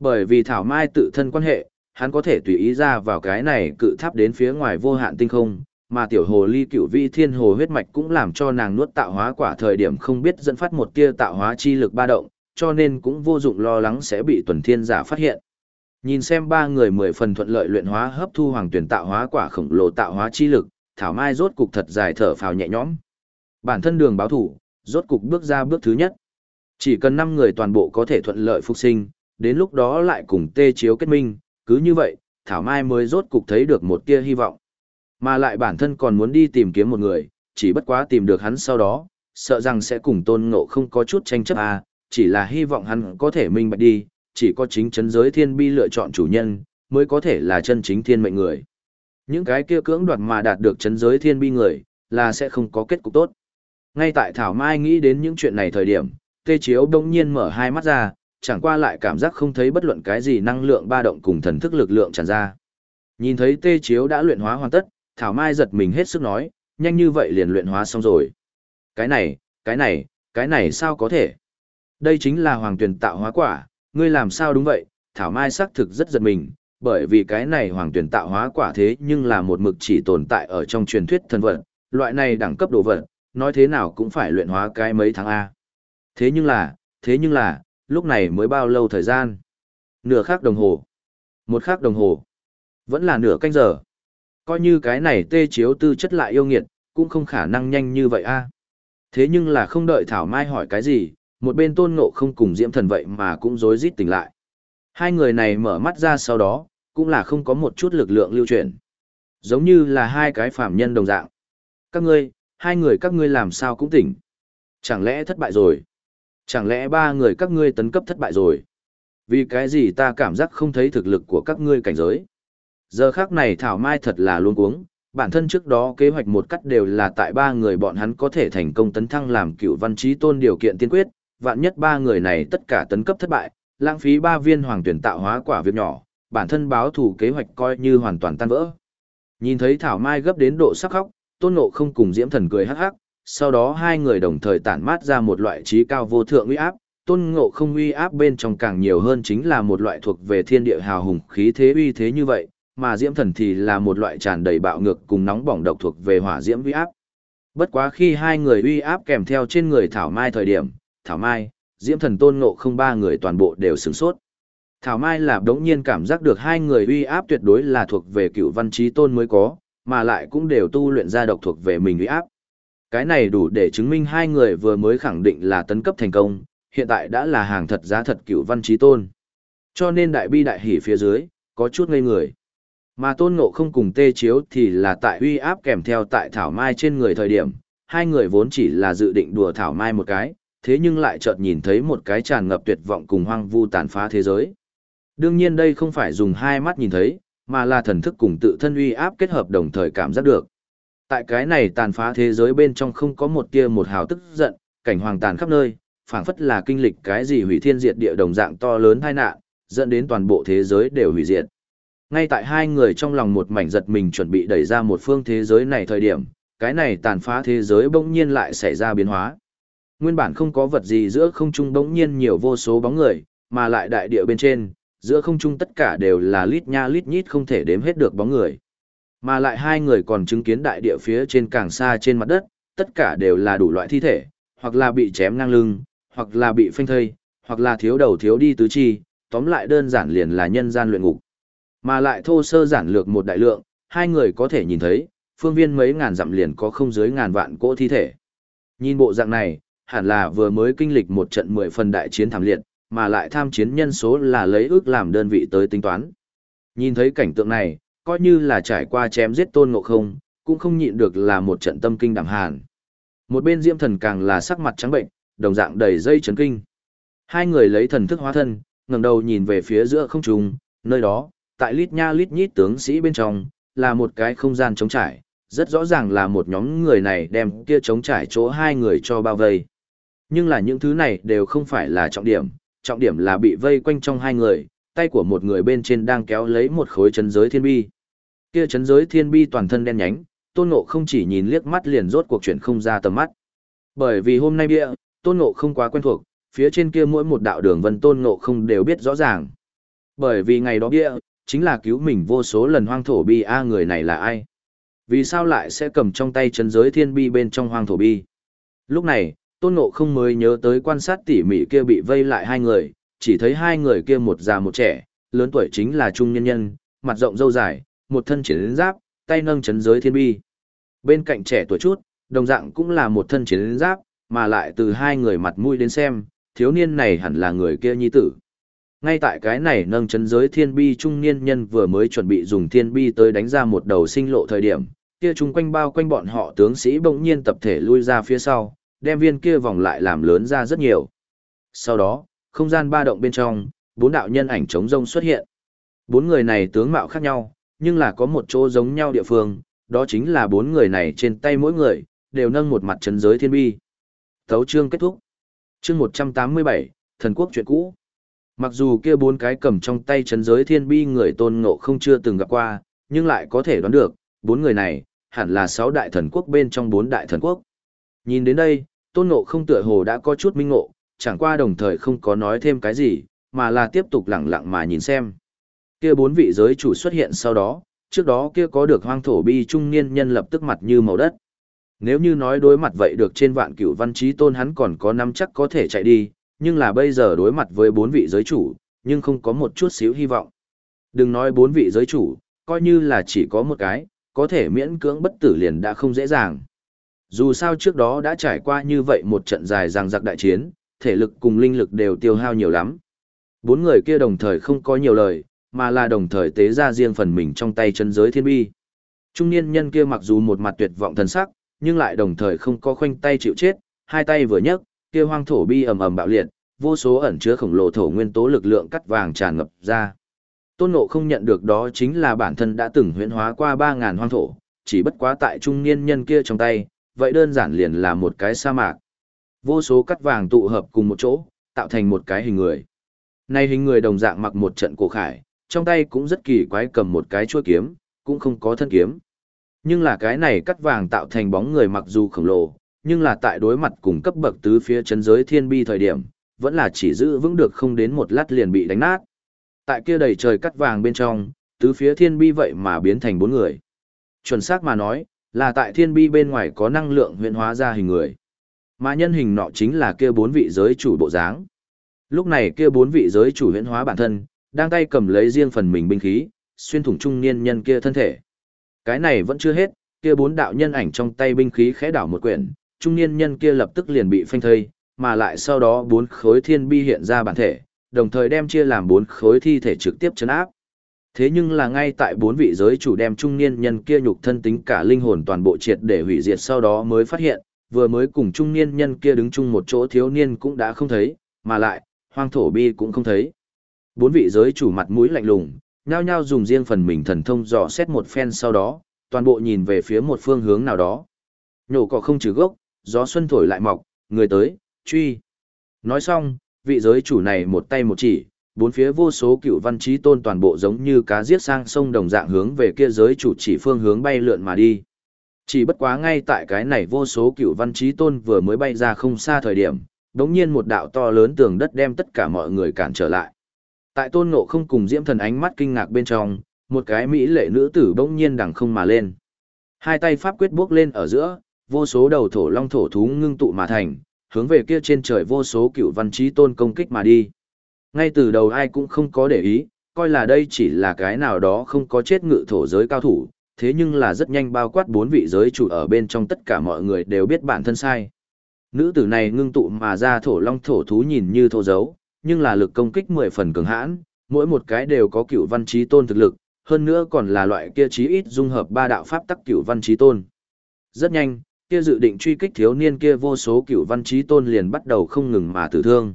Bởi vì Thảo Mai tự thân quan hệ, hắn có thể tùy ý ra vào cái này cự tháp đến phía ngoài vô hạn tinh không, mà tiểu hồ ly cựu vi thiên hồ huyết mạch cũng làm cho nàng nuốt tạo hóa quả thời điểm không biết dẫn phát một tia tạo hóa chi lực ba động, cho nên cũng vô dụng lo lắng sẽ bị tuần thiên giả phát hiện. Nhìn xem ba người mười phần thuận lợi luyện hóa hấp thu hoàng tuyển tạo hóa quả khổng lồ tạo hóa chi lực, Thảo Mai rốt cục thật dài thở phào nhẹ nhõm. Bản thân đường báo thủ, rốt cục bước ra bước thứ nhất. Chỉ cần 5 người toàn bộ có thể thuận lợi phục sinh, đến lúc đó lại cùng tê chiếu kết minh, cứ như vậy, Thảo Mai mới rốt cục thấy được một tia hy vọng. Mà lại bản thân còn muốn đi tìm kiếm một người, chỉ bất quá tìm được hắn sau đó, sợ rằng sẽ cùng tôn ngộ không có chút tranh chấp à, chỉ là hy vọng hắn có thể minh bạch đi, chỉ có chính chấn giới thiên bi lựa chọn chủ nhân, mới có thể là chân chính thiên mệnh người. Những cái kia cưỡng đoạt mà đạt được chấn giới thiên bi người, là sẽ không có kết cục tốt. Ngay tại Thảo Mai nghĩ đến những chuyện này thời điểm, Tê Chiếu đông nhiên mở hai mắt ra, chẳng qua lại cảm giác không thấy bất luận cái gì năng lượng ba động cùng thần thức lực lượng tràn ra. Nhìn thấy Tê Chiếu đã luyện hóa hoàn tất, Thảo Mai giật mình hết sức nói, nhanh như vậy liền luyện hóa xong rồi. Cái này, cái này, cái này sao có thể? Đây chính là hoàng tuyển tạo hóa quả, ngươi làm sao đúng vậy? Thảo Mai xác thực rất giật mình, bởi vì cái này hoàng tuyển tạo hóa quả thế nhưng là một mực chỉ tồn tại ở trong truyền thuyết thần vật, loại này đẳng cấp đồ vật, nói thế nào cũng phải luyện hóa cái mấy tháng A. Thế nhưng là, thế nhưng là, lúc này mới bao lâu thời gian? Nửa khắc đồng hồ. Một khắc đồng hồ. Vẫn là nửa canh giờ. Coi như cái này tê chiếu tư chất lại yêu nghiệt, cũng không khả năng nhanh như vậy a. Thế nhưng là không đợi Thảo Mai hỏi cái gì, một bên tôn ngộ không cùng diễm thần vậy mà cũng rối rít tỉnh lại. Hai người này mở mắt ra sau đó, cũng là không có một chút lực lượng lưu chuyển. Giống như là hai cái phạm nhân đồng dạng. Các ngươi, hai người các ngươi làm sao cũng tỉnh. Chẳng lẽ thất bại rồi? Chẳng lẽ ba người các ngươi tấn cấp thất bại rồi? Vì cái gì ta cảm giác không thấy thực lực của các ngươi cảnh giới? Giờ khác này Thảo Mai thật là luôn uống, bản thân trước đó kế hoạch một cắt đều là tại ba người bọn hắn có thể thành công tấn thăng làm cựu văn trí tôn điều kiện tiên quyết, vạn nhất ba người này tất cả tấn cấp thất bại, lãng phí ba viên hoàng tuyển tạo hóa quả việc nhỏ, bản thân báo thủ kế hoạch coi như hoàn toàn tan vỡ. Nhìn thấy Thảo Mai gấp đến độ sắc khóc, Tôn Ngộ không cùng Diễm Thần cười hắc hắc, sau đó hai người đồng thời tản mát ra một loại trí cao vô thượng uy áp, Tôn Ngộ không uy áp bên trong càng nhiều hơn chính là một loại thuộc về thiên địa hào hùng khí thế uy thế như vậy, mà Diễm Thần thì là một loại tràn đầy bạo ngược cùng nóng bỏng độc thuộc về hỏa diễm uy áp. Bất quá khi hai người uy áp kèm theo trên người Thảo Mai thời điểm, Thảo Mai, Diễm Thần Tôn Ngộ không ba người toàn bộ đều sửng sốt. Thảo Mai là đống nhiên cảm giác được hai người uy áp tuyệt đối là thuộc về cựu văn trí tôn mới có, mà lại cũng đều tu luyện ra độc thuộc về mình uy áp. Cái này đủ để chứng minh hai người vừa mới khẳng định là tấn cấp thành công, hiện tại đã là hàng thật giá thật cựu văn trí tôn. Cho nên đại bi đại hỉ phía dưới, có chút ngây người. Mà tôn ngộ không cùng tê chiếu thì là tại uy áp kèm theo tại thảo mai trên người thời điểm, hai người vốn chỉ là dự định đùa thảo mai một cái, thế nhưng lại chợt nhìn thấy một cái tràn ngập tuyệt vọng cùng hoang vu tàn phá thế giới. Đương nhiên đây không phải dùng hai mắt nhìn thấy, mà là thần thức cùng tự thân uy áp kết hợp đồng thời cảm giác được. Tại cái này tàn phá thế giới bên trong không có một tia một hào tức giận, cảnh hoàng tàn khắp nơi, phảng phất là kinh lịch cái gì hủy thiên diệt địa đồng dạng to lớn tai nạn, dẫn đến toàn bộ thế giới đều hủy diệt. Ngay tại hai người trong lòng một mảnh giật mình chuẩn bị đẩy ra một phương thế giới này thời điểm, cái này tàn phá thế giới bỗng nhiên lại xảy ra biến hóa. Nguyên bản không có vật gì giữa không trung bỗng nhiên nhiều vô số bóng người, mà lại đại địa bên trên, giữa không trung tất cả đều là lít nha lít nhít không thể đếm hết được bóng người. Mà lại hai người còn chứng kiến đại địa phía trên càng xa trên mặt đất, tất cả đều là đủ loại thi thể, hoặc là bị chém ngang lưng, hoặc là bị phanh thây, hoặc là thiếu đầu thiếu đi tứ chi, tóm lại đơn giản liền là nhân gian luyện ngục. Mà lại thô sơ giản lược một đại lượng, hai người có thể nhìn thấy, phương viên mấy ngàn dặm liền có không dưới ngàn vạn cỗ thi thể. Nhìn bộ dạng này, hẳn là vừa mới kinh lịch một trận mười phần đại chiến thảm liệt, mà lại tham chiến nhân số là lấy ước làm đơn vị tới tính toán. Nhìn thấy cảnh tượng này, coi như là trải qua chém giết tôn ngộ không, cũng không nhịn được là một trận tâm kinh đảm hàn. Một bên diễm thần càng là sắc mặt trắng bệnh, đồng dạng đầy dây chấn kinh. Hai người lấy thần thức hóa thân, ngẩng đầu nhìn về phía giữa không trung, nơi đó, tại lít nha lít nhít tướng sĩ bên trong, là một cái không gian trống trải, rất rõ ràng là một nhóm người này đem kia trống trải chỗ hai người cho bao vây. Nhưng là những thứ này đều không phải là trọng điểm, trọng điểm là bị vây quanh trong hai người, tay của một người bên trên đang kéo lấy một khối chấn giới thiên bi. Kia chấn giới thiên bi toàn thân đen nhánh, Tôn Ngộ không chỉ nhìn liếc mắt liền rốt cuộc chuyện không ra tầm mắt. Bởi vì hôm nay bia, Tôn Ngộ không quá quen thuộc, phía trên kia mỗi một đạo đường vân Tôn Ngộ không đều biết rõ ràng. Bởi vì ngày đó bia, chính là cứu mình vô số lần hoang thổ bi a người này là ai? Vì sao lại sẽ cầm trong tay chấn giới thiên bi bên trong hoang thổ bi? Lúc này, Tôn Ngộ không mới nhớ tới quan sát tỉ mỉ kia bị vây lại hai người, chỉ thấy hai người kia một già một trẻ, lớn tuổi chính là trung nhân nhân, mặt rộng râu dài, một thân chiến giáp, tay nâng chấn giới thiên bi. Bên cạnh trẻ tuổi chút, đồng dạng cũng là một thân chiến giáp, mà lại từ hai người mặt mũi đến xem, thiếu niên này hẳn là người kia nhi tử. Ngay tại cái này nâng chấn giới thiên bi trung niên nhân vừa mới chuẩn bị dùng thiên bi tới đánh ra một đầu sinh lộ thời điểm, kia chung quanh bao quanh bọn họ tướng sĩ bỗng nhiên tập thể lui ra phía sau, đem viên kia vòng lại làm lớn ra rất nhiều. Sau đó, không gian ba động bên trong, bốn đạo nhân ảnh trống rông xuất hiện. Bốn người này tướng mạo khác nhau, nhưng là có một chỗ giống nhau địa phương, đó chính là bốn người này trên tay mỗi người, đều nâng một mặt chấn giới thiên bi. Thấu chương kết thúc. Chương 187, Thần Quốc chuyện cũ. Mặc dù kia bốn cái cầm trong tay chấn giới thiên bi người tôn ngộ không chưa từng gặp qua, nhưng lại có thể đoán được, bốn người này, hẳn là sáu đại thần quốc bên trong bốn đại thần quốc. Nhìn đến đây, tôn ngộ không tựa hồ đã có chút minh ngộ, chẳng qua đồng thời không có nói thêm cái gì, mà là tiếp tục lặng lặng mà nhìn xem. Kia bốn vị giới chủ xuất hiện sau đó, trước đó kia có được hoang thổ bi trung niên nhân lập tức mặt như màu đất. Nếu như nói đối mặt vậy được trên vạn cửu văn trí tôn hắn còn có năm chắc có thể chạy đi, nhưng là bây giờ đối mặt với bốn vị giới chủ, nhưng không có một chút xíu hy vọng. Đừng nói bốn vị giới chủ, coi như là chỉ có một cái, có thể miễn cưỡng bất tử liền đã không dễ dàng. Dù sao trước đó đã trải qua như vậy một trận dài ràng giặc đại chiến, thể lực cùng linh lực đều tiêu hao nhiều lắm. Bốn người kia đồng thời không có nhiều lời, mà là đồng thời tế ra riêng phần mình trong tay chân giới thiên bi. Trung niên nhân kia mặc dù một mặt tuyệt vọng thần sắc, nhưng lại đồng thời không có khoanh tay chịu chết, hai tay vừa nhấc, kia hoang thổ bi ầm ầm bạo liệt, vô số ẩn chứa khổng lồ thổ nguyên tố lực lượng cắt vàng tràn ngập ra. Tôn Ngộ không nhận được đó chính là bản thân đã từng huyễn hóa qua 3000 hoang thổ, chỉ bất quá tại trung niên nhân kia trong tay, vậy đơn giản liền là một cái sa mạc. Vô số cắt vàng tụ hợp cùng một chỗ, tạo thành một cái hình người. Này hình người đồng dạng mặc một trận cổ khải, trong tay cũng rất kỳ quái cầm một cái chuôi kiếm, cũng không có thân kiếm. Nhưng là cái này cắt vàng tạo thành bóng người mặc dù khổng lồ, nhưng là tại đối mặt cùng cấp bậc tứ phía chân giới thiên bi thời điểm, vẫn là chỉ giữ vững được không đến một lát liền bị đánh nát. Tại kia đầy trời cắt vàng bên trong, tứ phía thiên bi vậy mà biến thành bốn người. Chuẩn xác mà nói, là tại thiên bi bên ngoài có năng lượng huyện hóa ra hình người. Mà nhân hình nọ chính là kia bốn vị giới chủ bộ dáng. Lúc này kia bốn vị giới chủ huyện hóa bản thân, đang tay cầm lấy riêng phần mình binh khí, xuyên thủng trung niên nhân kia thân thể. Cái này vẫn chưa hết, kia bốn đạo nhân ảnh trong tay binh khí khẽ đảo một quyển, trung niên nhân kia lập tức liền bị phanh thây, mà lại sau đó bốn khối thiên bi hiện ra bản thể, đồng thời đem chia làm bốn khối thi thể trực tiếp chấn áp. Thế nhưng là ngay tại bốn vị giới chủ đem trung niên nhân kia nhục thân tính cả linh hồn toàn bộ triệt để hủy diệt sau đó mới phát hiện, vừa mới cùng trung niên nhân kia đứng chung một chỗ thiếu niên cũng đã không thấy, mà lại, hoang thổ bi cũng không thấy. Bốn vị giới chủ mặt mũi lạnh lùng, nhao nhao dùng riêng phần mình thần thông dò xét một phen sau đó, toàn bộ nhìn về phía một phương hướng nào đó. Nhổ cỏ không trừ gốc, gió xuân thổi lại mọc, người tới, truy. Nói xong, vị giới chủ này một tay một chỉ, bốn phía vô số cựu văn trí tôn toàn bộ giống như cá giết sang sông đồng dạng hướng về kia giới chủ chỉ phương hướng bay lượn mà đi. Chỉ bất quá ngay tại cái này vô số cựu văn trí tôn vừa mới bay ra không xa thời điểm, đống nhiên một đạo to lớn tường đất đem tất cả mọi người cản trở lại. Tại tôn ngộ không cùng diễm thần ánh mắt kinh ngạc bên trong, một cái mỹ lệ nữ tử đống nhiên đằng không mà lên. Hai tay pháp quyết bước lên ở giữa, vô số đầu thổ long thổ thú ngưng tụ mà thành, hướng về kia trên trời vô số cựu văn trí tôn công kích mà đi. Ngay từ đầu ai cũng không có để ý, coi là đây chỉ là cái nào đó không có chết ngự thổ giới cao thủ, thế nhưng là rất nhanh bao quát bốn vị giới chủ ở bên trong tất cả mọi người đều biết bản thân sai. Nữ tử này ngưng tụ mà ra thổ long thổ thú nhìn như thô dấu, nhưng là lực công kích mười phần cường hãn, mỗi một cái đều có cựu văn trí tôn thực lực, hơn nữa còn là loại kia chí ít dung hợp ba đạo pháp tắc cựu văn trí tôn. Rất nhanh, kia dự định truy kích thiếu niên kia vô số cựu văn trí tôn liền bắt đầu không ngừng mà tử thương.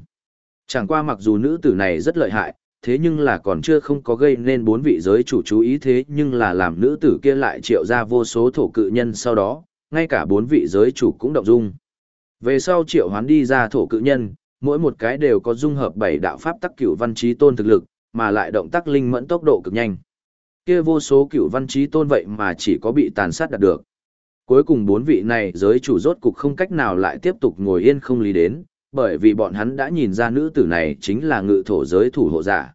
Chẳng qua mặc dù nữ tử này rất lợi hại, thế nhưng là còn chưa không có gây nên bốn vị giới chủ chú ý thế nhưng là làm nữ tử kia lại triệu ra vô số thổ cự nhân sau đó, ngay cả bốn vị giới chủ cũng động dung. Về sau triệu hoán đi ra thổ cự nhân, mỗi một cái đều có dung hợp bảy đạo pháp tắc cửu văn trí tôn thực lực, mà lại động tác linh mẫn tốc độ cực nhanh. Kia vô số cửu văn trí tôn vậy mà chỉ có bị tàn sát đạt được. Cuối cùng bốn vị này giới chủ rốt cục không cách nào lại tiếp tục ngồi yên không lý đến, bởi vì bọn hắn đã nhìn ra nữ tử này chính là ngự thổ giới thủ hộ giả.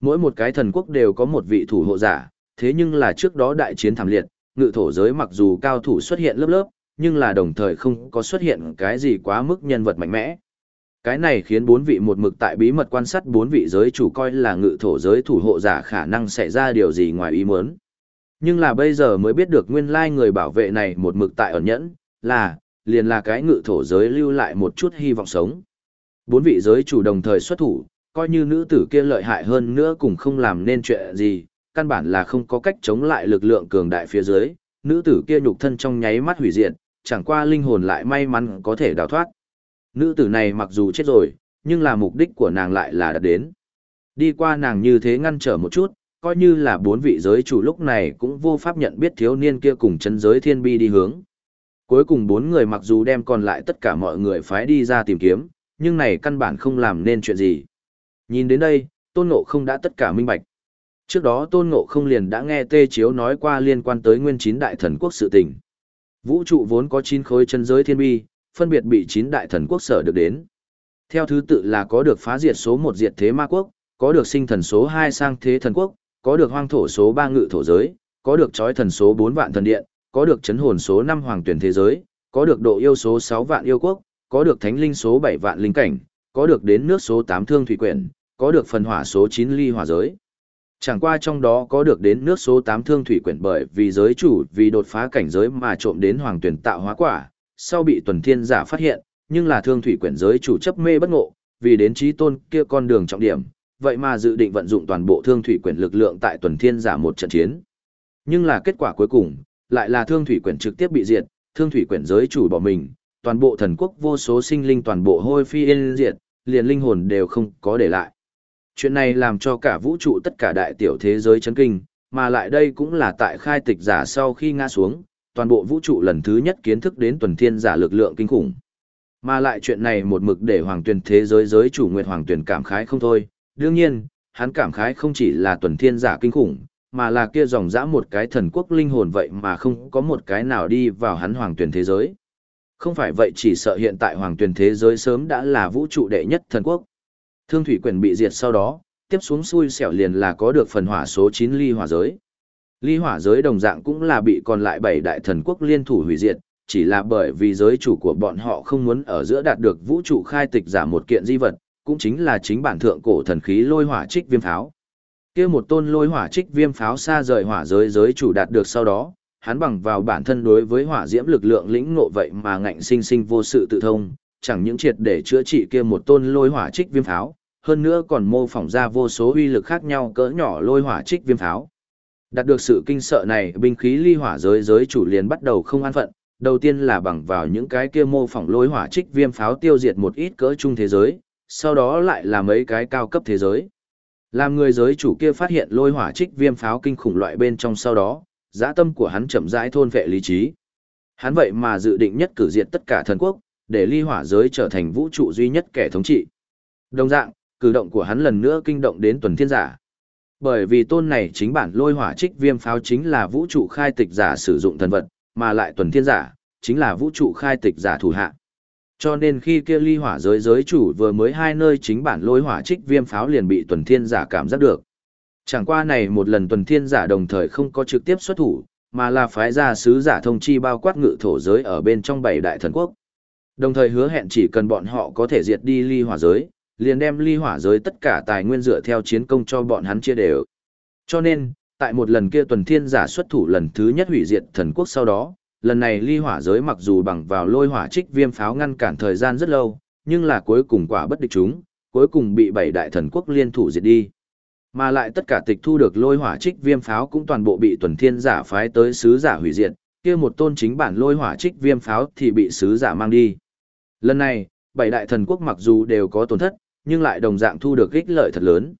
Mỗi một cái thần quốc đều có một vị thủ hộ giả, thế nhưng là trước đó đại chiến thảm liệt, ngự thổ giới mặc dù cao thủ xuất hiện lớp lớp, nhưng là đồng thời không có xuất hiện cái gì quá mức nhân vật mạnh mẽ. Cái này khiến bốn vị một mực tại bí mật quan sát bốn vị giới chủ coi là ngự thổ giới thủ hộ giả khả năng xảy ra điều gì ngoài ý muốn. Nhưng là bây giờ mới biết được nguyên lai người bảo vệ này một mực tại ẩn nhẫn, là, liền là cái ngự thổ giới lưu lại một chút hy vọng sống. Bốn vị giới chủ đồng thời xuất thủ, coi như nữ tử kia lợi hại hơn nữa cũng không làm nên chuyện gì, căn bản là không có cách chống lại lực lượng cường đại phía dưới, nữ tử kia nhục thân trong nháy mắt hủy diệt, chẳng qua linh hồn lại may mắn có thể đào thoát. Nữ tử này mặc dù chết rồi, nhưng là mục đích của nàng lại là đạt đến. Đi qua nàng như thế ngăn trở một chút, coi như là bốn vị giới chủ lúc này cũng vô pháp nhận biết thiếu niên kia cùng chân giới thiên bi đi hướng. Cuối cùng bốn người mặc dù đem còn lại tất cả mọi người phái đi ra tìm kiếm, nhưng này căn bản không làm nên chuyện gì. Nhìn đến đây, tôn ngộ không đã tất cả minh bạch. Trước đó tôn ngộ không liền đã nghe tê chiếu nói qua liên quan tới nguyên chín đại thần quốc sự tình. Vũ trụ vốn có chín khối chân giới thiên bi, phân biệt bị chín đại thần quốc sở được đến. Theo thứ tự là có được phá diệt số một diệt thế ma quốc, có được sinh thần số hai sang thế thần quốc, có được hoang thổ số ba ngự thổ giới, có được chói thần số bốn vạn thần điện, có được chấn hồn số năm hoàng tuyển thế giới, có được độ yêu số sáu vạn yêu quốc, có được thánh linh số bảy vạn linh cảnh, có được đến nước số tám thương thủy quyển, có được phần hỏa số chín ly hỏa giới. Chẳng qua trong đó có được đến nước số 8 thương thủy quyển bởi vì giới chủ vì đột phá cảnh giới mà trộm đến hoàng tuyển tạo hóa quả, sau bị tuần thiên giả phát hiện, nhưng là thương thủy quyển giới chủ chấp mê bất ngộ, vì đến trí tôn kia con đường trọng điểm, vậy mà dự định vận dụng toàn bộ thương thủy quyển lực lượng tại tuần thiên giả một trận chiến. Nhưng là kết quả cuối cùng, lại là thương thủy quyển trực tiếp bị diệt, thương thủy quyển giới chủ bỏ mình, toàn bộ thần quốc vô số sinh linh toàn bộ hôi phi yên diệt, liền linh hồn đều không có để lại chuyện này làm cho cả vũ trụ tất cả đại tiểu thế giới chấn kinh, mà lại đây cũng là tại khai tịch giả sau khi ngã xuống, toàn bộ vũ trụ lần thứ nhất kiến thức đến tuần thiên giả lực lượng kinh khủng. Mà lại chuyện này một mực để hoàng tuyển thế giới giới chủ Nguyệt Hoàng tuyển cảm khái không thôi, đương nhiên, hắn cảm khái không chỉ là tuần thiên giả kinh khủng, mà là kia dòng dã một cái thần quốc linh hồn vậy mà không có một cái nào đi vào hắn hoàng tuyển thế giới. Không phải vậy chỉ sợ hiện tại hoàng tuyển thế giới sớm đã là vũ trụ đệ nhất thần quốc. Thương thủy quyền bị diệt sau đó, tiếp xuống xui xẻo liền là có được phần hỏa số 9 ly hỏa giới. Ly hỏa giới đồng dạng cũng là bị còn lại bảy đại thần quốc liên thủ hủy diệt, chỉ là bởi vì giới chủ của bọn họ không muốn ở giữa đạt được vũ trụ khai tịch giả một kiện di vật, cũng chính là chính bản thượng cổ thần khí lôi hỏa trích viêm tháo. Kia một tôn lôi hỏa trích viêm pháo xa rời hỏa giới giới chủ đạt được sau đó, hắn bằng vào bản thân đối với hỏa diễm lực lượng lĩnh ngộ vậy mà ngạnh sinh sinh vô sự tự thông, chẳng những triệt để chữa trị kia một tôn lôi hỏa trích viêm pháo, hơn nữa còn mô phỏng ra vô số uy lực khác nhau cỡ nhỏ lôi hỏa trích viêm pháo. Đạt được sự kinh sợ này, binh khí ly hỏa giới giới chủ liền bắt đầu không an phận, đầu tiên là bằng vào những cái kia mô phỏng lôi hỏa trích viêm pháo tiêu diệt một ít cỡ trung thế giới, sau đó lại là mấy cái cao cấp thế giới. Làm người giới chủ kia phát hiện lôi hỏa trích viêm pháo kinh khủng loại bên trong sau đó, dã tâm của hắn chậm rãi thôn vệ lý trí. Hắn vậy mà dự định nhất cử diện tất cả thần quốc, để ly hỏa giới trở thành vũ trụ duy nhất kẻ thống trị. Đồng dạng, cử động của hắn lần nữa kinh động đến tuần thiên giả. Bởi vì tôn này chính bản lôi hỏa trích viêm pháo chính là vũ trụ khai tịch giả sử dụng thần vật, mà lại tuần thiên giả, chính là vũ trụ khai tịch giả thủ hạ. Cho nên khi kia ly hỏa giới giới chủ vừa mới hai nơi chính bản lôi hỏa trích viêm pháo liền bị tuần thiên giả cảm giác được. Chẳng qua này một lần tuần thiên giả đồng thời không có trực tiếp xuất thủ, mà là phái ra sứ giả thông chi bao quát ngự thổ giới ở bên trong bảy đại thần quốc. Đồng thời hứa hẹn chỉ cần bọn họ có thể diệt đi ly hỏa giới, liền đem ly hỏa giới tất cả tài nguyên dựa theo chiến công cho bọn hắn chia đều. Cho nên, tại một lần kia tuần thiên giả xuất thủ lần thứ nhất hủy diệt thần quốc sau đó, lần này ly hỏa giới mặc dù bằng vào lôi hỏa trích viêm pháo ngăn cản thời gian rất lâu, nhưng là cuối cùng quả bất địch chúng, cuối cùng bị bảy đại thần quốc liên thủ diệt đi. Mà lại tất cả tịch thu được lôi hỏa trích viêm pháo cũng toàn bộ bị tuần thiên giả phái tới sứ giả hủy diệt, kia một tôn chính bản lôi hỏa trích viêm pháo thì bị sứ giả mang đi. Lần này, bảy đại thần quốc mặc dù đều có tổn thất, nhưng lại đồng dạng thu được ích lợi thật lớn.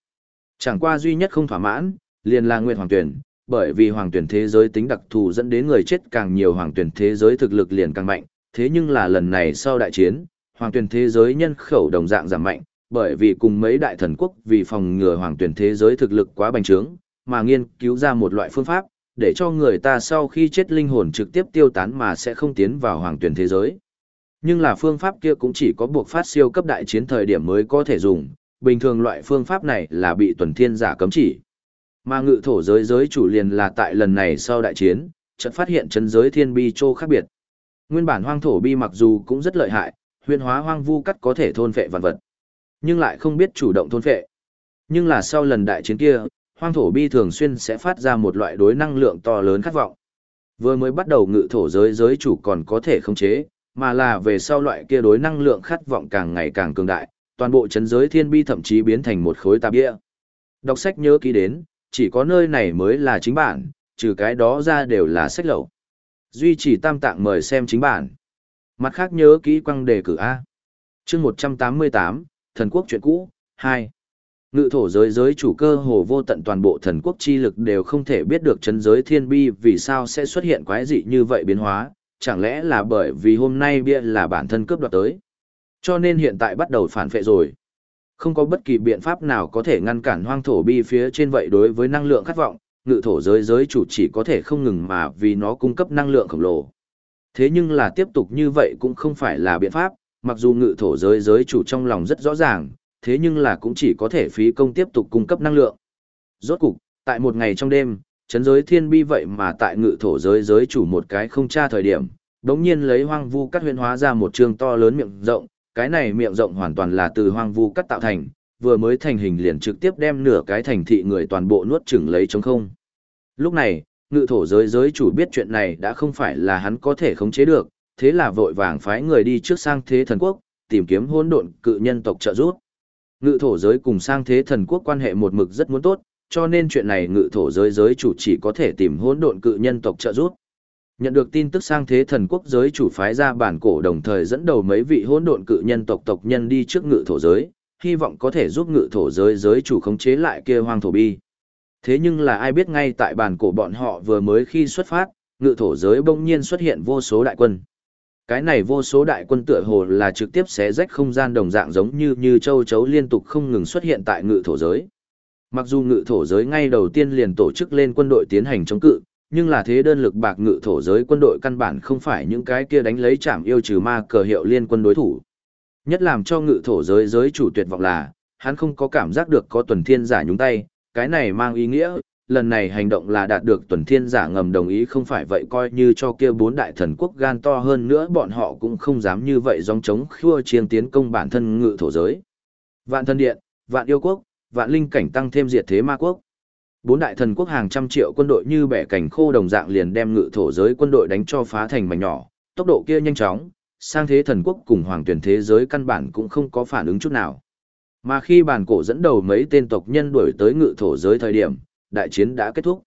Chẳng qua duy nhất không thỏa mãn, liền là Nguyệt Hoàng Tuyển, bởi vì Hoàng Tuyển thế giới tính đặc thù dẫn đến người chết càng nhiều Hoàng Tuyển thế giới thực lực liền càng mạnh, thế nhưng là lần này sau đại chiến, Hoàng Tuyển thế giới nhân khẩu đồng dạng giảm mạnh, bởi vì cùng mấy đại thần quốc vì phòng ngừa Hoàng Tuyển thế giới thực lực quá bành trướng, mà nghiên cứu ra một loại phương pháp, để cho người ta sau khi chết linh hồn trực tiếp tiêu tán mà sẽ không tiến vào Hoàng Tuyển thế giới. Nhưng là phương pháp kia cũng chỉ có buộc phát siêu cấp đại chiến thời điểm mới có thể dùng, bình thường loại phương pháp này là bị tuần thiên giả cấm chỉ. Mà ngự thổ giới giới chủ liền là tại lần này sau đại chiến, chợt phát hiện chân giới thiên bi châu khác biệt. Nguyên bản hoang thổ bi mặc dù cũng rất lợi hại, huyền hóa hoang vu cắt có thể thôn phệ vạn vật, nhưng lại không biết chủ động thôn phệ. Nhưng là sau lần đại chiến kia, hoang thổ bi thường xuyên sẽ phát ra một loại đối năng lượng to lớn khát vọng. Vừa mới bắt đầu ngự thổ giới giới chủ còn có thể khống chế, mà là về sau loại kia đối năng lượng khát vọng càng ngày càng cường đại, toàn bộ chấn giới thiên bi thậm chí biến thành một khối tạp địa. Đọc sách nhớ ký đến, chỉ có nơi này mới là chính bản, trừ cái đó ra đều là sách lậu. Duy trì tam tạng mời xem chính bản. Mặt khác nhớ kỹ quăng đề cử A. chương 188, Thần Quốc chuyện cũ, 2. Ngự thổ giới giới chủ cơ hồ vô tận toàn bộ thần quốc chi lực đều không thể biết được chấn giới thiên bi vì sao sẽ xuất hiện quái dị như vậy biến hóa, chẳng lẽ là bởi vì hôm nay bia là bản thân cướp đoạt tới. Cho nên hiện tại bắt đầu phản phệ rồi. Không có bất kỳ biện pháp nào có thể ngăn cản hoang thổ bi phía trên vậy đối với năng lượng khát vọng, ngự thổ giới giới chủ chỉ có thể không ngừng mà vì nó cung cấp năng lượng khổng lồ. Thế nhưng là tiếp tục như vậy cũng không phải là biện pháp, mặc dù ngự thổ giới giới chủ trong lòng rất rõ ràng, thế nhưng là cũng chỉ có thể phí công tiếp tục cung cấp năng lượng. Rốt cục, tại một ngày trong đêm, chấn giới thiên bi vậy mà tại ngự thổ giới giới chủ một cái không tra thời điểm, đống nhiên lấy hoang vu cắt huyền hóa ra một trường to lớn miệng rộng, cái này miệng rộng hoàn toàn là từ hoang vu cắt tạo thành, vừa mới thành hình liền trực tiếp đem nửa cái thành thị người toàn bộ nuốt chửng lấy trống không. Lúc này, ngự thổ giới giới chủ biết chuyện này đã không phải là hắn có thể khống chế được, thế là vội vàng phái người đi trước sang thế thần quốc, tìm kiếm hỗn độn cự nhân tộc trợ giúp. Ngự thổ giới cùng sang thế thần quốc quan hệ một mực rất muốn tốt, cho nên chuyện này ngự thổ giới giới chủ chỉ có thể tìm hỗn độn cự nhân tộc trợ giúp. Nhận được tin tức sang thế thần quốc giới chủ phái ra bản cổ đồng thời dẫn đầu mấy vị hỗn độn cự nhân tộc tộc nhân đi trước ngự thổ giới, hy vọng có thể giúp ngự thổ giới giới chủ khống chế lại kia hoang thổ bi. Thế nhưng là ai biết ngay tại bản cổ bọn họ vừa mới khi xuất phát, ngự thổ giới bỗng nhiên xuất hiện vô số đại quân. Cái này vô số đại quân tựa hồ là trực tiếp xé rách không gian đồng dạng giống như như châu chấu liên tục không ngừng xuất hiện tại ngự thổ giới. Mặc dù ngự thổ giới ngay đầu tiên liền tổ chức lên quân đội tiến hành chống cự, nhưng là thế đơn lực bạc ngự thổ giới quân đội căn bản không phải những cái kia đánh lấy chạm yêu trừ ma cờ hiệu liên quân đối thủ. Nhất làm cho ngự thổ giới giới chủ tuyệt vọng là, hắn không có cảm giác được có tuần thiên giả nhúng tay, cái này mang ý nghĩa, lần này hành động là đạt được tuần thiên giả ngầm đồng ý không phải vậy coi như cho kia bốn đại thần quốc gan to hơn nữa bọn họ cũng không dám như vậy dòng chống khua chiên tiến công bản thân ngự thổ giới. Vạn thân điện, vạn yêu quốc, vạn linh cảnh tăng thêm diệt thế ma quốc. Bốn đại thần quốc hàng trăm triệu quân đội như bẻ cảnh khô đồng dạng liền đem ngự thổ giới quân đội đánh cho phá thành mảnh nhỏ, tốc độ kia nhanh chóng, sang thế thần quốc cùng hoàng tuyển thế giới căn bản cũng không có phản ứng chút nào. Mà khi bản cổ dẫn đầu mấy tên tộc nhân đuổi tới ngự thổ giới thời điểm, đại chiến đã kết thúc.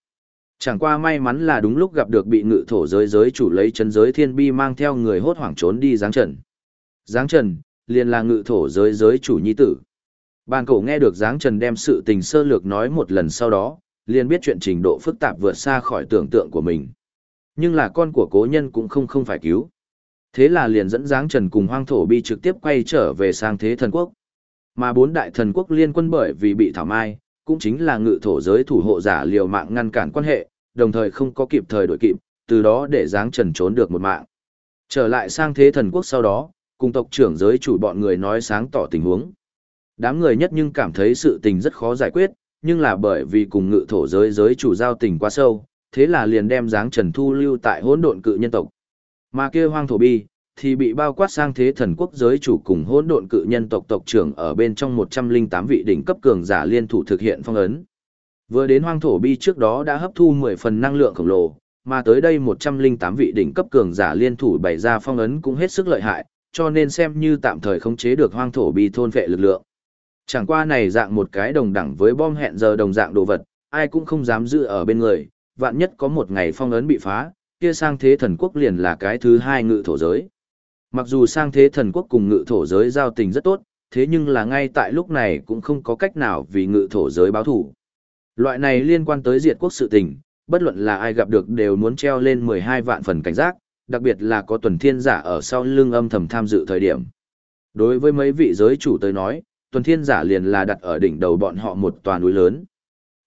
Chẳng qua may mắn là đúng lúc gặp được bị ngự thổ giới giới chủ lấy chân giới thiên bi mang theo người hốt hoảng trốn đi giáng trần. Giáng trần, liền là ngự thổ giới giới chủ nhi tử. Bàn cổ nghe được giáng trần đem sự tình sơ lược nói một lần sau đó, liền biết chuyện trình độ phức tạp vượt xa khỏi tưởng tượng của mình. Nhưng là con của cố nhân cũng không không phải cứu. Thế là liền dẫn giáng trần cùng hoang thổ bi trực tiếp quay trở về sang thế thần quốc. Mà bốn đại thần quốc liên quân bởi vì bị thảo mai, cũng chính là ngự thổ giới thủ hộ giả liều mạng ngăn cản quan hệ, đồng thời không có kịp thời đổi kịp, từ đó để giáng trần trốn được một mạng. Trở lại sang thế thần quốc sau đó, cùng tộc trưởng giới chủ bọn người nói sáng tỏ tình huống. Đám người nhất nhưng cảm thấy sự tình rất khó giải quyết, nhưng là bởi vì cùng ngự thổ giới giới chủ giao tình quá sâu, thế là liền đem dáng trần thu lưu tại hỗn độn cự nhân tộc. Mà kia hoang thổ bi, thì bị bao quát sang thế thần quốc giới chủ cùng hỗn độn cự nhân tộc tộc trưởng ở bên trong 108 vị đỉnh cấp cường giả liên thủ thực hiện phong ấn. Vừa đến hoang thổ bi trước đó đã hấp thu 10 phần năng lượng khổng lồ, mà tới đây 108 vị đỉnh cấp cường giả liên thủ bày ra phong ấn cũng hết sức lợi hại, cho nên xem như tạm thời khống chế được hoang thổ bi thôn vệ lực lượng. Chẳng qua này dạng một cái đồng đẳng với bom hẹn giờ đồng dạng đồ vật, ai cũng không dám giữ ở bên người, vạn nhất có một ngày phong ấn bị phá, kia sang thế thần quốc liền là cái thứ hai ngự thổ giới. Mặc dù sang thế thần quốc cùng ngự thổ giới giao tình rất tốt, thế nhưng là ngay tại lúc này cũng không có cách nào vì ngự thổ giới báo thủ. Loại này liên quan tới diệt quốc sự tình, bất luận là ai gặp được đều muốn treo lên 12 vạn phần cảnh giác, đặc biệt là có tuần thiên giả ở sau lưng âm thầm tham dự thời điểm. Đối với mấy vị giới chủ tới nói, tuần thiên giả liền là đặt ở đỉnh đầu bọn họ một tòa núi lớn.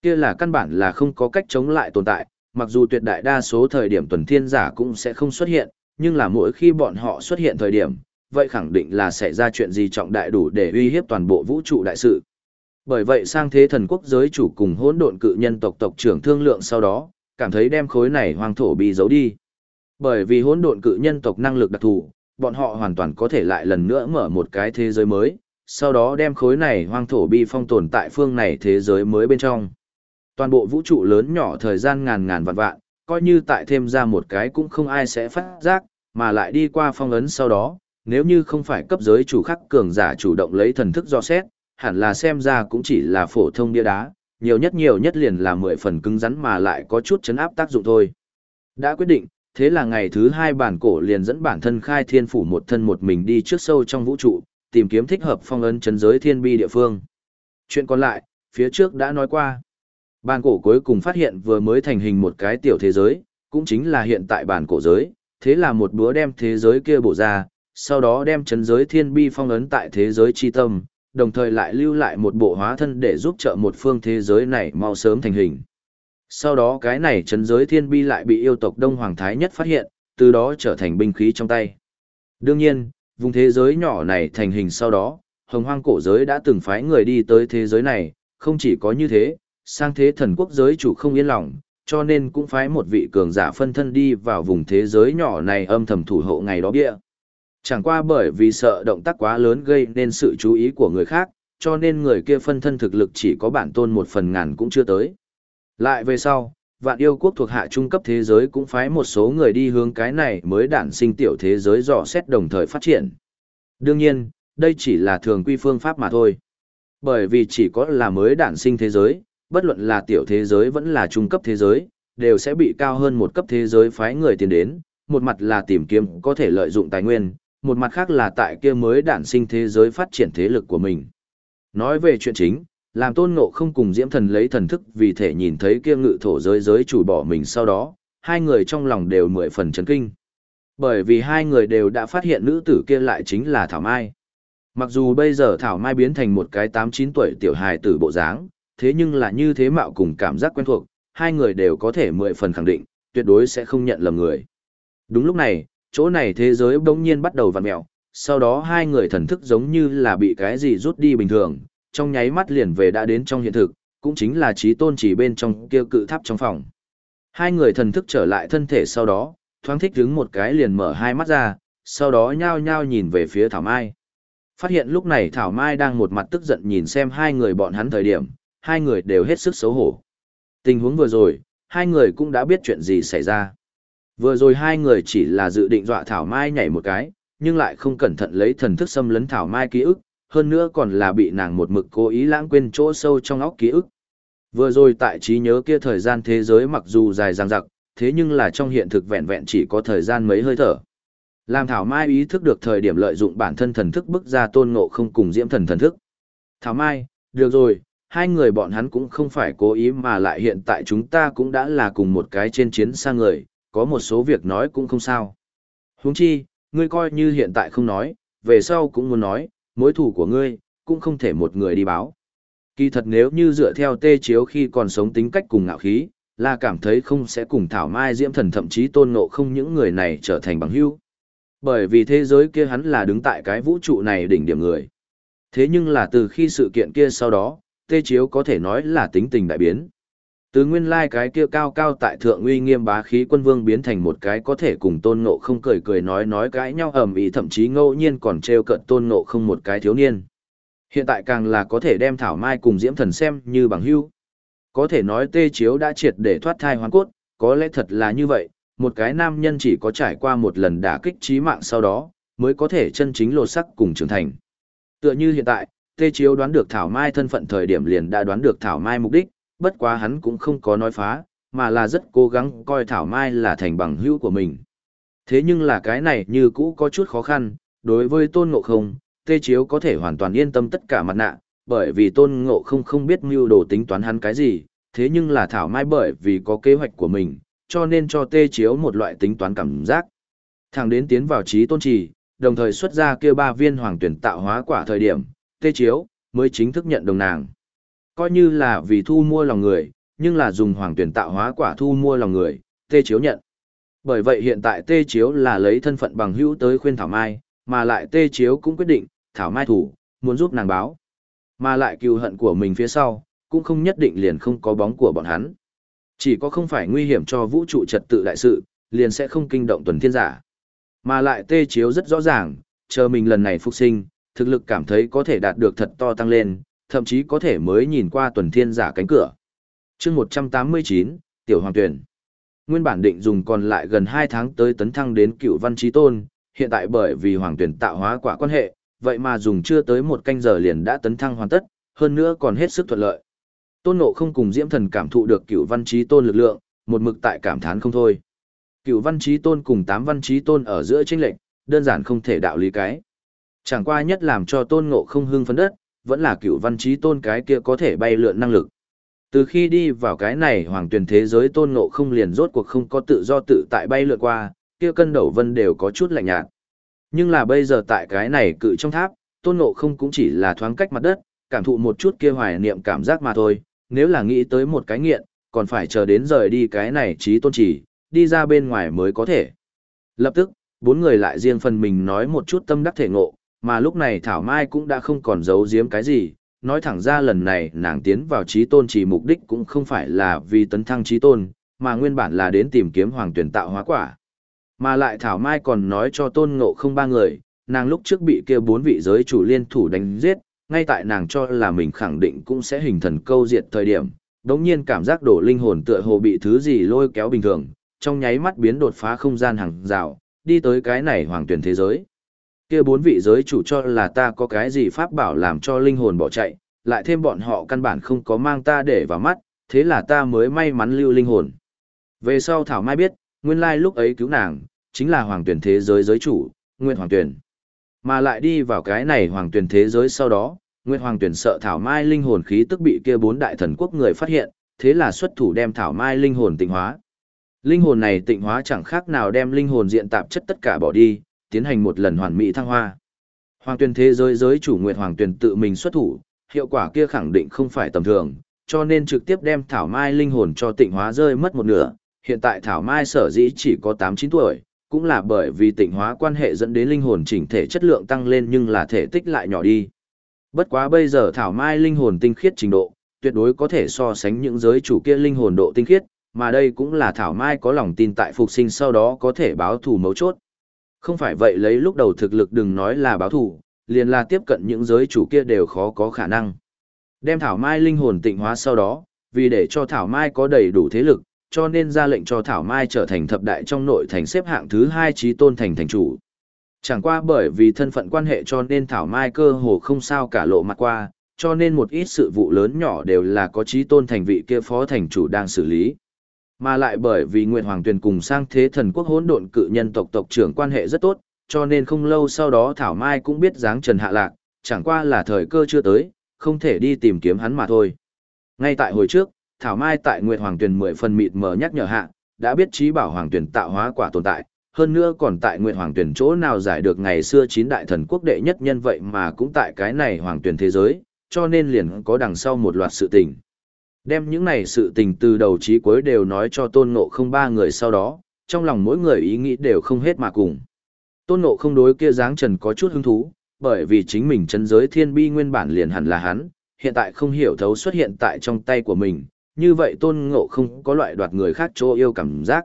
Kia là căn bản là không có cách chống lại tồn tại, mặc dù tuyệt đại đa số thời điểm tuần thiên giả cũng sẽ không xuất hiện, nhưng là mỗi khi bọn họ xuất hiện thời điểm, vậy khẳng định là sẽ ra chuyện gì trọng đại đủ để uy hiếp toàn bộ vũ trụ đại sự. Bởi vậy sang thế thần quốc giới chủ cùng hỗn độn cự nhân tộc tộc trưởng thương lượng sau đó, cảm thấy đem khối này hoang thổ bị giấu đi. Bởi vì hỗn độn cự nhân tộc năng lực đặc thù, bọn họ hoàn toàn có thể lại lần nữa mở một cái thế giới mới, sau đó đem khối này hoang thổ bi phong tồn tại phương này thế giới mới bên trong. Toàn bộ vũ trụ lớn nhỏ thời gian ngàn ngàn vạn vạn, coi như tại thêm ra một cái cũng không ai sẽ phát giác, mà lại đi qua phong ấn sau đó, nếu như không phải cấp giới chủ khắc cường giả chủ động lấy thần thức do xét, hẳn là xem ra cũng chỉ là phổ thông bia đá, nhiều nhất nhiều nhất liền là mười phần cứng rắn mà lại có chút chấn áp tác dụng thôi. Đã quyết định, thế là ngày thứ hai bản cổ liền dẫn bản thân khai thiên phủ một thân một mình đi trước sâu trong vũ trụ, tìm kiếm thích hợp phong ấn chấn giới thiên bi địa phương. Chuyện còn lại, phía trước đã nói qua. Bàn cổ cuối cùng phát hiện vừa mới thành hình một cái tiểu thế giới, cũng chính là hiện tại bản cổ giới, thế là một búa đem thế giới kia bổ ra, sau đó đem chấn giới thiên bi phong ấn tại thế giới chi tâm, đồng thời lại lưu lại một bộ hóa thân để giúp trợ một phương thế giới này mau sớm thành hình. Sau đó cái này chấn giới thiên bi lại bị yêu tộc Đông Hoàng Thái nhất phát hiện, từ đó trở thành binh khí trong tay. Đương nhiên, vùng thế giới nhỏ này thành hình sau đó, hồng hoang cổ giới đã từng phái người đi tới thế giới này, không chỉ có như thế, sang thế thần quốc giới chủ không yên lòng, cho nên cũng phái một vị cường giả phân thân đi vào vùng thế giới nhỏ này âm thầm thủ hộ ngày đó bia. Chẳng qua bởi vì sợ động tác quá lớn gây nên sự chú ý của người khác, cho nên người kia phân thân thực lực chỉ có bản tôn một phần ngàn cũng chưa tới. Lại về sau, vạn yêu quốc thuộc hạ trung cấp thế giới cũng phái một số người đi hướng cái này mới đản sinh tiểu thế giới dò xét đồng thời phát triển. Đương nhiên, đây chỉ là thường quy phương pháp mà thôi. Bởi vì chỉ có là mới đản sinh thế giới, bất luận là tiểu thế giới vẫn là trung cấp thế giới, đều sẽ bị cao hơn một cấp thế giới phái người tiến đến, một mặt là tìm kiếm có thể lợi dụng tài nguyên, một mặt khác là tại kia mới đản sinh thế giới phát triển thế lực của mình. Nói về chuyện chính, làm tôn ngộ không cùng diễm thần lấy thần thức vì thể nhìn thấy kia ngự thổ giới giới chủ bỏ mình sau đó, hai người trong lòng đều mười phần chấn kinh. Bởi vì hai người đều đã phát hiện nữ tử kia lại chính là Thảo Mai. Mặc dù bây giờ Thảo Mai biến thành một cái 8-9 tuổi tiểu hài tử bộ dáng, thế nhưng là như thế mạo cùng cảm giác quen thuộc, hai người đều có thể mười phần khẳng định, tuyệt đối sẽ không nhận lầm người. Đúng lúc này, chỗ này thế giới bỗng nhiên bắt đầu vặn mẹo, sau đó hai người thần thức giống như là bị cái gì rút đi bình thường, trong nháy mắt liền về đã đến trong hiện thực, cũng chính là trí tôn chỉ bên trong kia cự tháp trong phòng. Hai người thần thức trở lại thân thể sau đó, thoáng thích đứng một cái liền mở hai mắt ra, sau đó nhao nhao nhìn về phía Thảo Mai. Phát hiện lúc này Thảo Mai đang một mặt tức giận nhìn xem hai người bọn hắn thời điểm, hai người đều hết sức xấu hổ. Tình huống vừa rồi, hai người cũng đã biết chuyện gì xảy ra. Vừa rồi hai người chỉ là dự định dọa Thảo Mai nhảy một cái, nhưng lại không cẩn thận lấy thần thức xâm lấn Thảo Mai ký ức, hơn nữa còn là bị nàng một mực cố ý lãng quên chỗ sâu trong óc ký ức. Vừa rồi tại trí nhớ kia thời gian thế giới mặc dù dài dằng dặc, thế nhưng là trong hiện thực vẹn vẹn chỉ có thời gian mấy hơi thở. Làm Thảo Mai ý thức được thời điểm lợi dụng bản thân thần thức bức ra tôn ngộ không cùng diễm thần thần thức. Thảo Mai, được rồi, hai người bọn hắn cũng không phải cố ý mà lại hiện tại chúng ta cũng đã là cùng một cái trên chiến xa người, có một số việc nói cũng không sao. Huống chi, ngươi coi như hiện tại không nói, về sau cũng muốn nói, mối thủ của ngươi, cũng không thể một người đi báo. Kỳ thật nếu như dựa theo tê chiếu khi còn sống tính cách cùng ngạo khí, là cảm thấy không sẽ cùng Thảo Mai Diễm Thần thậm chí tôn ngộ không những người này trở thành bằng hữu. Bởi vì thế giới kia hắn là đứng tại cái vũ trụ này đỉnh điểm người. Thế nhưng là từ khi sự kiện kia sau đó, tê chiếu có thể nói là tính tình đại biến. Từ nguyên lai cái kia cao cao tại thượng uy nghiêm bá khí quân vương biến thành một cái có thể cùng tôn ngộ không cười cười nói nói cãi nhau ầm ĩ thậm chí ngẫu nhiên còn trêu cận tôn ngộ không một cái thiếu niên. Hiện tại càng là có thể đem Thảo Mai cùng Diễm Thần xem như bằng hữu. Có thể nói tê chiếu đã triệt để thoát thai hoàn cốt, có lẽ thật là như vậy, một cái nam nhân chỉ có trải qua một lần đả kích trí mạng sau đó, mới có thể chân chính lột sắc cùng trưởng thành. Tựa như hiện tại, Tê Chiếu đoán được Thảo Mai thân phận thời điểm liền đã đoán được Thảo Mai mục đích, bất quá hắn cũng không có nói phá, mà là rất cố gắng coi Thảo Mai là thành bằng hữu của mình. Thế nhưng là cái này như cũ có chút khó khăn, đối với Tôn Ngộ Không, Tê Chiếu có thể hoàn toàn yên tâm tất cả mặt nạ, bởi vì Tôn Ngộ Không không biết mưu đồ tính toán hắn cái gì, thế nhưng là Thảo Mai bởi vì có kế hoạch của mình, cho nên cho Tê Chiếu một loại tính toán cảm giác. Thẳng đến tiến vào trí tôn trì, đồng thời xuất ra kia ba viên hoàng tuyển tạo hóa quả thời điểm, Tê Chiếu mới chính thức nhận đồng nàng. Coi như là vì thu mua lòng người, nhưng là dùng hoàng tuyển tạo hóa quả thu mua lòng người, Tê Chiếu nhận. Bởi vậy hiện tại Tê Chiếu là lấy thân phận bằng hữu tới khuyên Thảo Mai, mà lại Tê Chiếu cũng quyết định, Thảo Mai thủ, muốn giúp nàng báo. Mà lại cừu hận của mình phía sau, cũng không nhất định liền không có bóng của bọn hắn. Chỉ có không phải nguy hiểm cho vũ trụ trật tự đại sự, liền sẽ không kinh động tuần thiên giả. Mà lại Tê Chiếu rất rõ ràng, chờ mình lần này phục sinh, thực lực cảm thấy có thể đạt được thật to tăng lên, thậm chí có thể mới nhìn qua tuần thiên giả cánh cửa. chương 189, Tiểu Hoàng Tuyển. Nguyên bản định dùng còn lại gần 2 tháng tới tấn thăng đến cựu văn trí tôn, hiện tại bởi vì Hoàng Tuyển tạo hóa quả quan hệ, vậy mà dùng chưa tới một canh giờ liền đã tấn thăng hoàn tất, hơn nữa còn hết sức thuận lợi. Tôn Ngộ không cùng Diễm Thần cảm thụ được cựu văn trí tôn lực lượng, một mực tại cảm thán không thôi. Cựu văn trí tôn cùng tám văn trí tôn ở giữa chênh lệnh, đơn giản không thể đạo lý cái. Chẳng qua nhất làm cho tôn ngộ không hưng phấn đất, vẫn là cựu văn trí tôn cái kia có thể bay lượn năng lực. Từ khi đi vào cái này hoàng tuyển thế giới tôn ngộ không liền rốt cuộc không có tự do tự tại bay lượn qua, kia cân đầu vân đều có chút lạnh nhạt. Nhưng là bây giờ tại cái này cự trong tháp, tôn ngộ không cũng chỉ là thoáng cách mặt đất, cảm thụ một chút kia hoài niệm cảm giác mà thôi, nếu là nghĩ tới một cái nghiện, còn phải chờ đến rời đi cái này trí tôn chỉ, đi ra bên ngoài mới có thể. Lập tức, bốn người lại riêng phần mình nói một chút tâm đắc thể ngộ, mà lúc này Thảo Mai cũng đã không còn giấu giếm cái gì, nói thẳng ra lần này nàng tiến vào trí tôn chỉ mục đích cũng không phải là vì tấn thăng trí tôn, mà nguyên bản là đến tìm kiếm hoàng tuyển tạo hóa quả. Mà lại Thảo Mai còn nói cho tôn ngộ không ba người, nàng lúc trước bị kia bốn vị giới chủ liên thủ đánh giết, ngay tại nàng cho là mình khẳng định cũng sẽ hình thần câu diệt thời điểm, đống nhiên cảm giác đổ linh hồn tựa hồ bị thứ gì lôi kéo bình thường, trong nháy mắt biến đột phá không gian hàng rào, đi tới cái này hoàng tuyển thế giới. Kia bốn vị giới chủ cho là ta có cái gì pháp bảo làm cho linh hồn bỏ chạy, lại thêm bọn họ căn bản không có mang ta để vào mắt, thế là ta mới may mắn lưu linh hồn. Về sau Thảo Mai biết, nguyên lai lúc ấy cứu nàng, chính là hoàng tuyển thế giới giới chủ, Nguyên Hoàng Tuyển. Mà lại đi vào cái này hoàng tuyển thế giới sau đó, Nguyên Hoàng Tuyển sợ Thảo Mai linh hồn khí tức bị kia bốn đại thần quốc người phát hiện, thế là xuất thủ đem Thảo Mai linh hồn tịnh hóa. Linh hồn này tịnh hóa chẳng khác nào đem linh hồn diện tạp chất tất cả bỏ đi, tiến hành một lần hoàn mỹ thăng hoa. Hoàng tuyển thế giới giới chủ Nguyệt Hoàng tuyển tự mình xuất thủ, hiệu quả kia khẳng định không phải tầm thường, cho nên trực tiếp đem Thảo Mai linh hồn cho tịnh hóa rơi mất một nửa. Hiện tại Thảo Mai sở dĩ chỉ có 8-9 tuổi, cũng là bởi vì tịnh hóa quan hệ dẫn đến linh hồn chỉnh thể chất lượng tăng lên nhưng là thể tích lại nhỏ đi. Bất quá bây giờ Thảo Mai linh hồn tinh khiết trình độ, tuyệt đối có thể so sánh những giới chủ kia linh hồn độ tinh khiết, mà đây cũng là Thảo Mai có lòng tin tại phục sinh sau đó có thể báo thù mấu chốt. Không phải vậy lấy lúc đầu thực lực đừng nói là báo thù, liền là tiếp cận những giới chủ kia đều khó có khả năng. Đem Thảo Mai linh hồn tịnh hóa sau đó, vì để cho Thảo Mai có đầy đủ thế lực, cho nên ra lệnh cho Thảo Mai trở thành thập đại trong nội thành xếp hạng thứ hai trí tôn thành thành chủ. Chẳng qua bởi vì thân phận quan hệ cho nên Thảo Mai cơ hồ không sao cả lộ mặt qua, cho nên một ít sự vụ lớn nhỏ đều là có trí tôn thành vị kia phó thành chủ đang xử lý. Mà lại bởi vì Nguyệt Hoàng Tuyền cùng sang thế thần quốc hỗn độn cự nhân tộc tộc trưởng quan hệ rất tốt, cho nên không lâu sau đó Thảo Mai cũng biết dáng Trần Hạ Lạc, chẳng qua là thời cơ chưa tới, không thể đi tìm kiếm hắn mà thôi. Ngay tại hồi trước, Thảo Mai tại Nguyệt Hoàng Tuyền mười phần mịt mờ nhắc nhở hạ, đã biết trí bảo Hoàng Tuyền tạo hóa quả tồn tại, hơn nữa còn tại Nguyệt Hoàng Tuyền chỗ nào giải được ngày xưa chín đại thần quốc đệ nhất nhân vậy mà cũng tại cái này Hoàng Tuyền thế giới, cho nên liền có đằng sau một loạt sự tình. Đem những này sự tình từ đầu chí cuối đều nói cho tôn ngộ không ba người sau đó, trong lòng mỗi người ý nghĩ đều không hết mà cùng. Tôn ngộ không đối kia dáng trần có chút hứng thú, bởi vì chính mình chân giới thiên bi nguyên bản liền hẳn là hắn, hiện tại không hiểu thấu xuất hiện tại trong tay của mình, như vậy tôn ngộ không có loại đoạt người khác chỗ yêu cảm giác.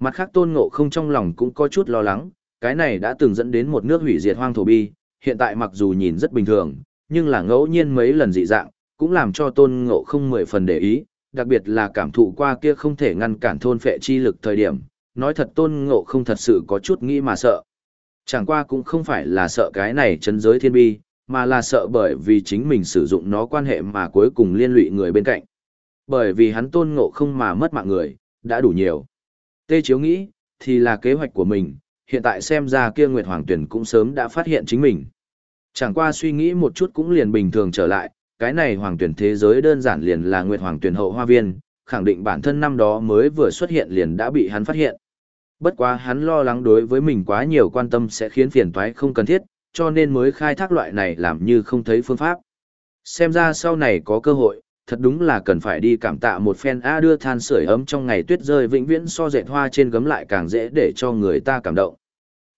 Mặt khác tôn ngộ không trong lòng cũng có chút lo lắng, cái này đã từng dẫn đến một nước hủy diệt hoang thổ bi, hiện tại mặc dù nhìn rất bình thường, nhưng là ngẫu nhiên mấy lần dị dạng, cũng làm cho tôn ngộ không mười phần để ý, đặc biệt là cảm thụ qua kia không thể ngăn cản thôn phệ chi lực thời điểm, nói thật tôn ngộ không thật sự có chút nghĩ mà sợ. Chẳng qua cũng không phải là sợ cái này chấn giới thiên bi, mà là sợ bởi vì chính mình sử dụng nó quan hệ mà cuối cùng liên lụy người bên cạnh. Bởi vì hắn tôn ngộ không mà mất mạng người, đã đủ nhiều. Tê Chiếu nghĩ, thì là kế hoạch của mình, hiện tại xem ra kia Nguyệt Hoàng Tuyển cũng sớm đã phát hiện chính mình. Chẳng qua suy nghĩ một chút cũng liền bình thường trở lại, cái này hoàng tuyển thế giới đơn giản liền là Nguyệt Hoàng tuyển hậu hoa viên, khẳng định bản thân năm đó mới vừa xuất hiện liền đã bị hắn phát hiện. Bất quá hắn lo lắng đối với mình quá nhiều quan tâm sẽ khiến phiền toái không cần thiết, cho nên mới khai thác loại này làm như không thấy phương pháp. Xem ra sau này có cơ hội, thật đúng là cần phải đi cảm tạ một phen A đưa than sưởi ấm trong ngày tuyết rơi vĩnh viễn so dệt hoa trên gấm lại càng dễ để cho người ta cảm động.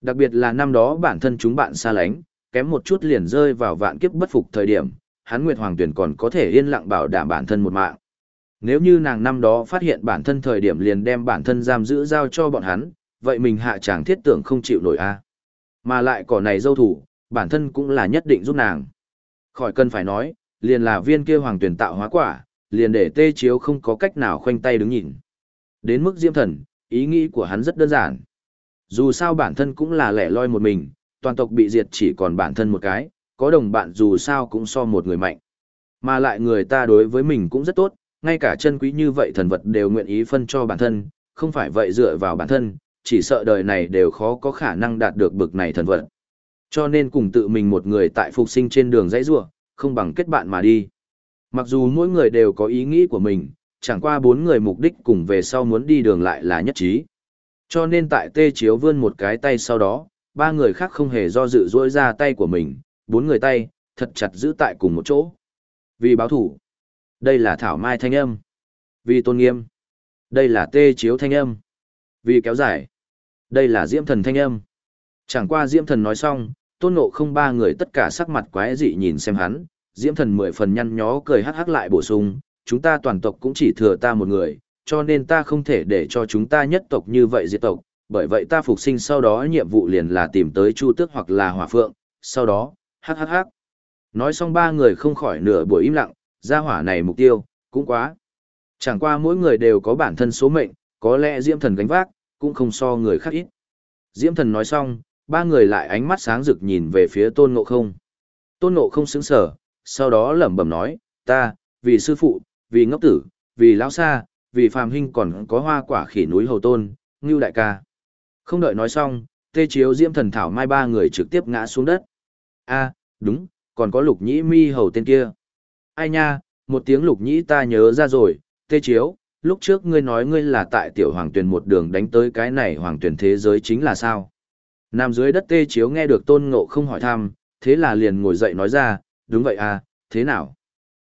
Đặc biệt là năm đó bản thân chúng bạn xa lánh, kém một chút liền rơi vào vạn kiếp bất phục thời điểm, hắn Nguyệt Hoàng Tuyển còn có thể yên lặng bảo đảm bản thân một mạng. Nếu như nàng năm đó phát hiện bản thân thời điểm liền đem bản thân giam giữ giao cho bọn hắn, vậy mình hạ chàng thiết tưởng không chịu nổi a. Mà lại cỏ này dâu thủ, bản thân cũng là nhất định giúp nàng. Khỏi cần phải nói, liền là viên kia hoàng tuyển tạo hóa quả, liền để tê chiếu không có cách nào khoanh tay đứng nhìn. Đến mức diêm thần, ý nghĩ của hắn rất đơn giản. Dù sao bản thân cũng là lẻ loi một mình, toàn tộc bị diệt chỉ còn bản thân một cái, có đồng bạn dù sao cũng so một người mạnh. Mà lại người ta đối với mình cũng rất tốt, ngay cả chân quý như vậy thần vật đều nguyện ý phân cho bản thân, không phải vậy dựa vào bản thân, chỉ sợ đời này đều khó có khả năng đạt được bực này thần vật. Cho nên cùng tự mình một người tại phục sinh trên đường dãy rua, không bằng kết bạn mà đi. Mặc dù mỗi người đều có ý nghĩ của mình, chẳng qua bốn người mục đích cùng về sau muốn đi đường lại là nhất trí. Cho nên tại tê chiếu vươn một cái tay sau đó, ba người khác không hề do dự dỗi ra tay của mình, bốn người tay, thật chặt giữ tại cùng một chỗ. Vì báo thủ. Đây là thảo mai thanh âm. Vì tôn nghiêm. Đây là tê chiếu thanh âm. Vì kéo dài. Đây là diễm thần thanh âm. Chẳng qua diễm thần nói xong, tôn ngộ không ba người tất cả sắc mặt quái dị nhìn xem hắn, diễm thần mười phần nhăn nhó cười hắc hắc lại bổ sung, chúng ta toàn tộc cũng chỉ thừa ta một người, cho nên ta không thể để cho chúng ta nhất tộc như vậy diệt tộc, bởi vậy ta phục sinh sau đó nhiệm vụ liền là tìm tới Chu Tước hoặc là Hỏa Phượng, sau đó, hắc hắc hắc. Nói xong ba người không khỏi nửa buổi im lặng, Gia hỏa này mục tiêu, cũng quá. Chẳng qua mỗi người đều có bản thân số mệnh, có lẽ Diễm Thần gánh vác, cũng không so người khác ít. Diễm Thần nói xong, ba người lại ánh mắt sáng rực nhìn về phía Tôn Ngộ Không. Tôn Ngộ Không sững sờ, sau đó lẩm bẩm nói, ta, vì sư phụ, vì ngốc tử, vì lão sa, vì phàm huynh còn có hoa quả khỉ núi hầu tôn, ngưu đại ca. Không đợi nói xong, tê chiếu diễm thần thảo mai ba người trực tiếp ngã xuống đất a đúng, còn có lục nhĩ mi hầu tên kia. Ai nha, một tiếng lục nhĩ ta nhớ ra rồi, tê chiếu, lúc trước ngươi nói ngươi là tại tiểu hoàng tuyển một đường đánh tới cái này hoàng tuyển thế giới chính là sao? Nam dưới đất tê chiếu nghe được tôn ngộ không hỏi thăm, thế là liền ngồi dậy nói ra, đúng vậy à, thế nào?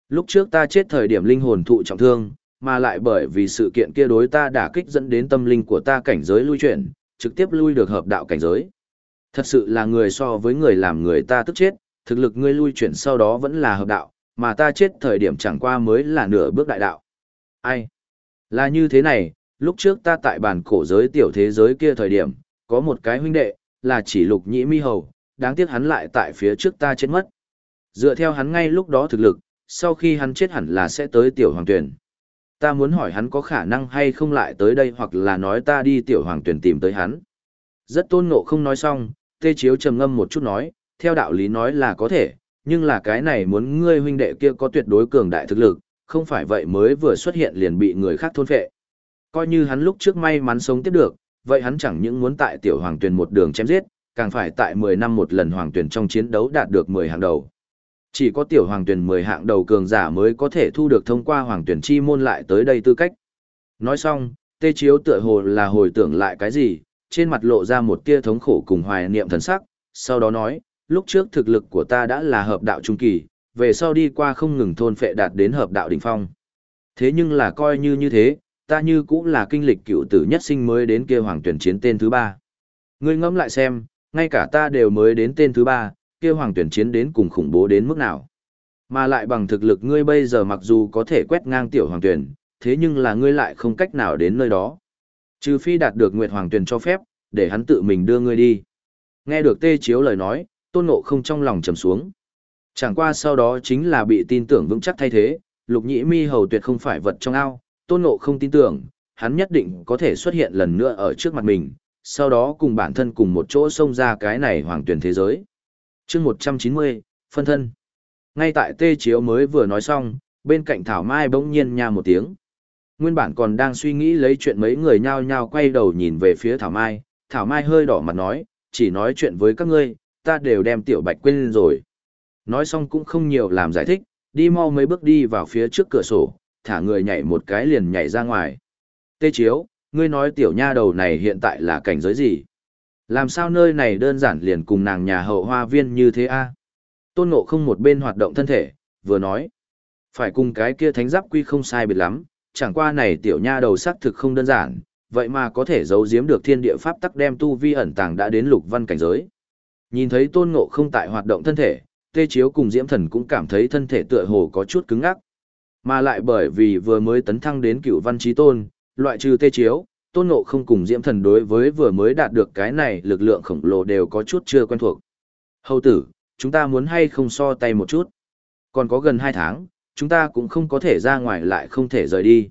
Lúc trước ta chết thời điểm linh hồn thụ trọng thương, mà lại bởi vì sự kiện kia đối ta đả kích dẫn đến tâm linh của ta cảnh giới lui chuyển, trực tiếp lui được hợp đạo cảnh giới. Thật sự là người so với người làm người ta tức chết, thực lực ngươi lui chuyển sau đó vẫn là hợp đạo, mà ta chết thời điểm chẳng qua mới là nửa bước đại đạo. Ai? Là như thế này, lúc trước ta tại bản cổ giới tiểu thế giới kia thời điểm, có một cái huynh đệ, là chỉ lục nhĩ mi hầu, đáng tiếc hắn lại tại phía trước ta chết mất. Dựa theo hắn ngay lúc đó thực lực, sau khi hắn chết hẳn là sẽ tới tiểu hoàng tuyển. Ta muốn hỏi hắn có khả năng hay không lại tới đây hoặc là nói ta đi tiểu hoàng tuyển tìm tới hắn. Rất tôn ngộ không nói xong, tê chiếu trầm ngâm một chút nói, theo đạo lý nói là có thể, nhưng là cái này muốn ngươi huynh đệ kia có tuyệt đối cường đại thực lực, không phải vậy mới vừa xuất hiện liền bị người khác thôn phệ. Coi như hắn lúc trước may mắn sống tiếp được, vậy hắn chẳng những muốn tại tiểu hoàng tuyển một đường chém giết, càng phải tại 10 năm một lần hoàng tuyển trong chiến đấu đạt được 10 hạng đầu. Chỉ có tiểu hoàng tuyển 10 hạng đầu cường giả mới có thể thu được thông qua hoàng tuyển chi môn lại tới đây tư cách. Nói xong, tê chiếu tựa hồ là hồi tưởng lại cái gì, trên mặt lộ ra một tia thống khổ cùng hoài niệm thần sắc, sau đó nói, lúc trước thực lực của ta đã là hợp đạo trung kỳ, về sau đi qua không ngừng thôn phệ đạt đến hợp đạo đỉnh phong. Thế nhưng là coi như như thế, ta như cũng là kinh lịch cựu tử nhất sinh mới đến kia hoàng tuyển chiến tên thứ ba. Ngươi ngẫm lại xem, ngay cả ta đều mới đến tên thứ ba, kia hoàng tuyển chiến đến cùng khủng bố đến mức nào. Mà lại bằng thực lực ngươi bây giờ mặc dù có thể quét ngang tiểu hoàng tuyển, thế nhưng là ngươi lại không cách nào đến nơi đó. Trừ phi đạt được Nguyệt Hoàng Tuyền cho phép, để hắn tự mình đưa ngươi đi. Nghe được tê chiếu lời nói, tôn ngộ không trong lòng trầm xuống. Chẳng qua sau đó chính là bị tin tưởng vững chắc thay thế, lục nhĩ mi hầu tuyệt không phải vật trong ao, tôn ngộ không tin tưởng, hắn nhất định có thể xuất hiện lần nữa ở trước mặt mình, sau đó cùng bản thân cùng một chỗ xông ra cái này hoàng tuyển thế giới chương một trăm chín mươi phân thân ngay tại tê chiếu mới vừa nói xong bên cạnh thảo mai bỗng nhiên nha một tiếng nguyên bản còn đang suy nghĩ lấy chuyện mấy người nhao nhao quay đầu nhìn về phía thảo mai thảo mai hơi đỏ mặt nói chỉ nói chuyện với các ngươi ta đều đem tiểu bạch quên rồi nói xong cũng không nhiều làm giải thích đi mau mấy bước đi vào phía trước cửa sổ thả người nhảy một cái liền nhảy ra ngoài tê chiếu ngươi nói tiểu nha đầu này hiện tại là cảnh giới gì làm sao nơi này đơn giản liền cùng nàng nhà hậu hoa viên như thế a? Tôn Ngộ không một bên hoạt động thân thể, vừa nói. Phải cùng cái kia thánh giáp quy không sai biệt lắm, chẳng qua này tiểu nha đầu sắc thực không đơn giản, vậy mà có thể giấu giếm được thiên địa pháp tắc đem tu vi ẩn tàng đã đến lục văn cảnh giới. Nhìn thấy Tôn Ngộ không tại hoạt động thân thể, Tê Chiếu cùng Diễm Thần cũng cảm thấy thân thể tựa hồ có chút cứng ngắc. Mà lại bởi vì vừa mới tấn thăng đến cựu văn trí tôn, loại trừ Tê Chiếu, tôn ngộ không cùng diễm thần đối với vừa mới đạt được cái này lực lượng khổng lồ đều có chút chưa quen thuộc. Hầu tử, chúng ta muốn hay không so tay một chút. Còn có gần hai tháng, chúng ta cũng không có thể ra ngoài lại không thể rời đi.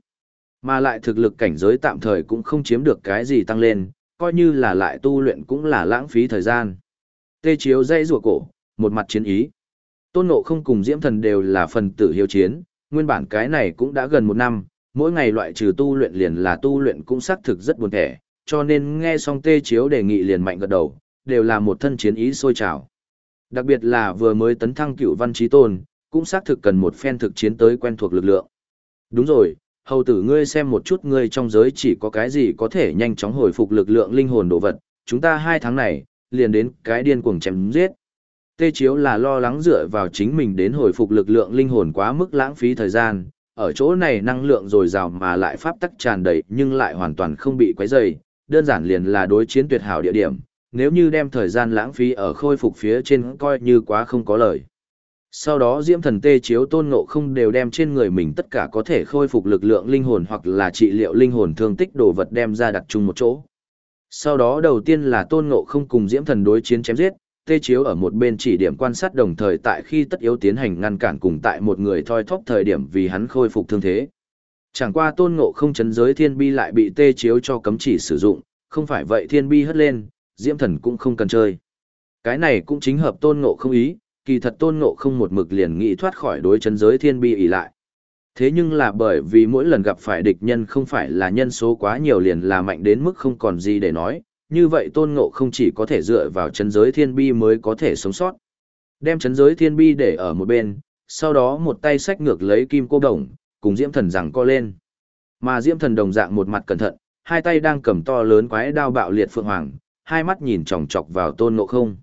Mà lại thực lực cảnh giới tạm thời cũng không chiếm được cái gì tăng lên, coi như là lại tu luyện cũng là lãng phí thời gian. Tê chiếu dây rùa cổ, một mặt chiến ý. Tôn ngộ không cùng diễm thần đều là phần tử hiếu chiến, nguyên bản cái này cũng đã gần một năm, mỗi ngày loại trừ tu luyện liền là tu luyện cũng xác thực rất buồn thẻ, cho nên nghe xong tê chiếu đề nghị liền mạnh gật đầu, đều là một thân chiến ý sôi trào. Đặc biệt là vừa mới tấn thăng cựu văn trí tôn, cũng xác thực cần một phen thực chiến tới quen thuộc lực lượng. Đúng rồi, hầu tử ngươi xem một chút ngươi trong giới chỉ có cái gì có thể nhanh chóng hồi phục lực lượng linh hồn đồ vật, chúng ta hai tháng này, liền đến cái điên cuồng chém giết. Tê Chiếu là lo lắng dựa vào chính mình đến hồi phục lực lượng linh hồn quá mức lãng phí thời gian, ở chỗ này năng lượng dồi dào mà lại pháp tắc tràn đầy nhưng lại hoàn toàn không bị quấy dày, đơn giản liền là đối chiến tuyệt hảo địa điểm, nếu như đem thời gian lãng phí ở khôi phục phía trên coi như quá không có lời. Sau đó Diễm Thần Tê Chiếu Tôn Ngộ không đều đem trên người mình tất cả có thể khôi phục lực lượng linh hồn hoặc là trị liệu linh hồn thương tích đồ vật đem ra đặt chung một chỗ. Sau đó đầu tiên là Tôn Ngộ không cùng Diễm Thần đối chiến chém giết, Tê Chiếu ở một bên chỉ điểm quan sát đồng thời tại khi tất yếu tiến hành ngăn cản cùng tại một người thoi thóp thời điểm vì hắn khôi phục thương thế. Chẳng qua Tôn Ngộ không chấn giới thiên bi lại bị Tê Chiếu cho cấm chỉ sử dụng, không phải vậy thiên bi hất lên, Diễm Thần cũng không cần chơi. Cái này cũng chính hợp Tôn Ngộ không ý, kỳ thật tôn ngộ không một mực liền nghĩ thoát khỏi đối chấn giới thiên bi ỉ lại. Thế nhưng là bởi vì mỗi lần gặp phải địch nhân không phải là nhân số quá nhiều liền là mạnh đến mức không còn gì để nói, như vậy tôn ngộ không chỉ có thể dựa vào chấn giới thiên bi mới có thể sống sót. Đem chấn giới thiên bi để ở một bên, sau đó một tay sách ngược lấy kim cô đồng, cùng diễm thần rằng co lên. Mà diễm thần đồng dạng một mặt cẩn thận, hai tay đang cầm to lớn quái đao bạo liệt phượng hoàng, hai mắt nhìn chòng chọc vào tôn ngộ không.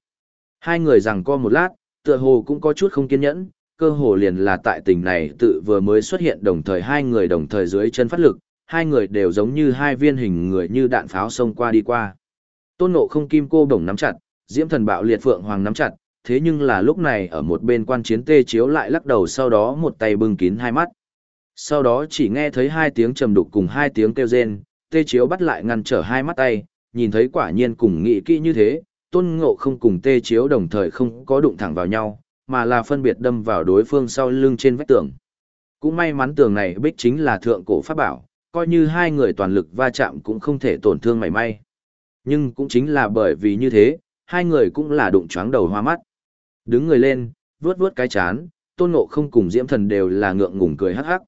Hai người rằng co một lát, tựa hồ cũng có chút không kiên nhẫn, cơ hồ liền là tại tình này tự vừa mới xuất hiện đồng thời hai người đồng thời dưới chân phát lực, hai người đều giống như hai viên hình người như đạn pháo xông qua đi qua. Tôn Ngộ không kim cô đồng nắm chặt, Diễm Thần bạo liệt phượng hoàng nắm chặt, thế nhưng là lúc này ở một bên quan chiến tê chiếu lại lắc đầu sau đó một tay bưng kín hai mắt. Sau đó chỉ nghe thấy hai tiếng trầm đục cùng hai tiếng kêu rên, tê chiếu bắt lại ngăn trở hai mắt tay, nhìn thấy quả nhiên cùng nghị kỹ như thế, tôn ngộ không cùng tê chiếu đồng thời không có đụng thẳng vào nhau, mà là phân biệt đâm vào đối phương sau lưng trên vách tường. Cũng may mắn tường này bích chính là thượng cổ pháp bảo, coi như hai người toàn lực va chạm cũng không thể tổn thương mảy may. Nhưng cũng chính là bởi vì như thế, hai người cũng là đụng choáng đầu hoa mắt. Đứng người lên, vuốt vuốt cái chán, tôn ngộ không cùng diễm thần đều là ngượng ngùng cười hắc hắc.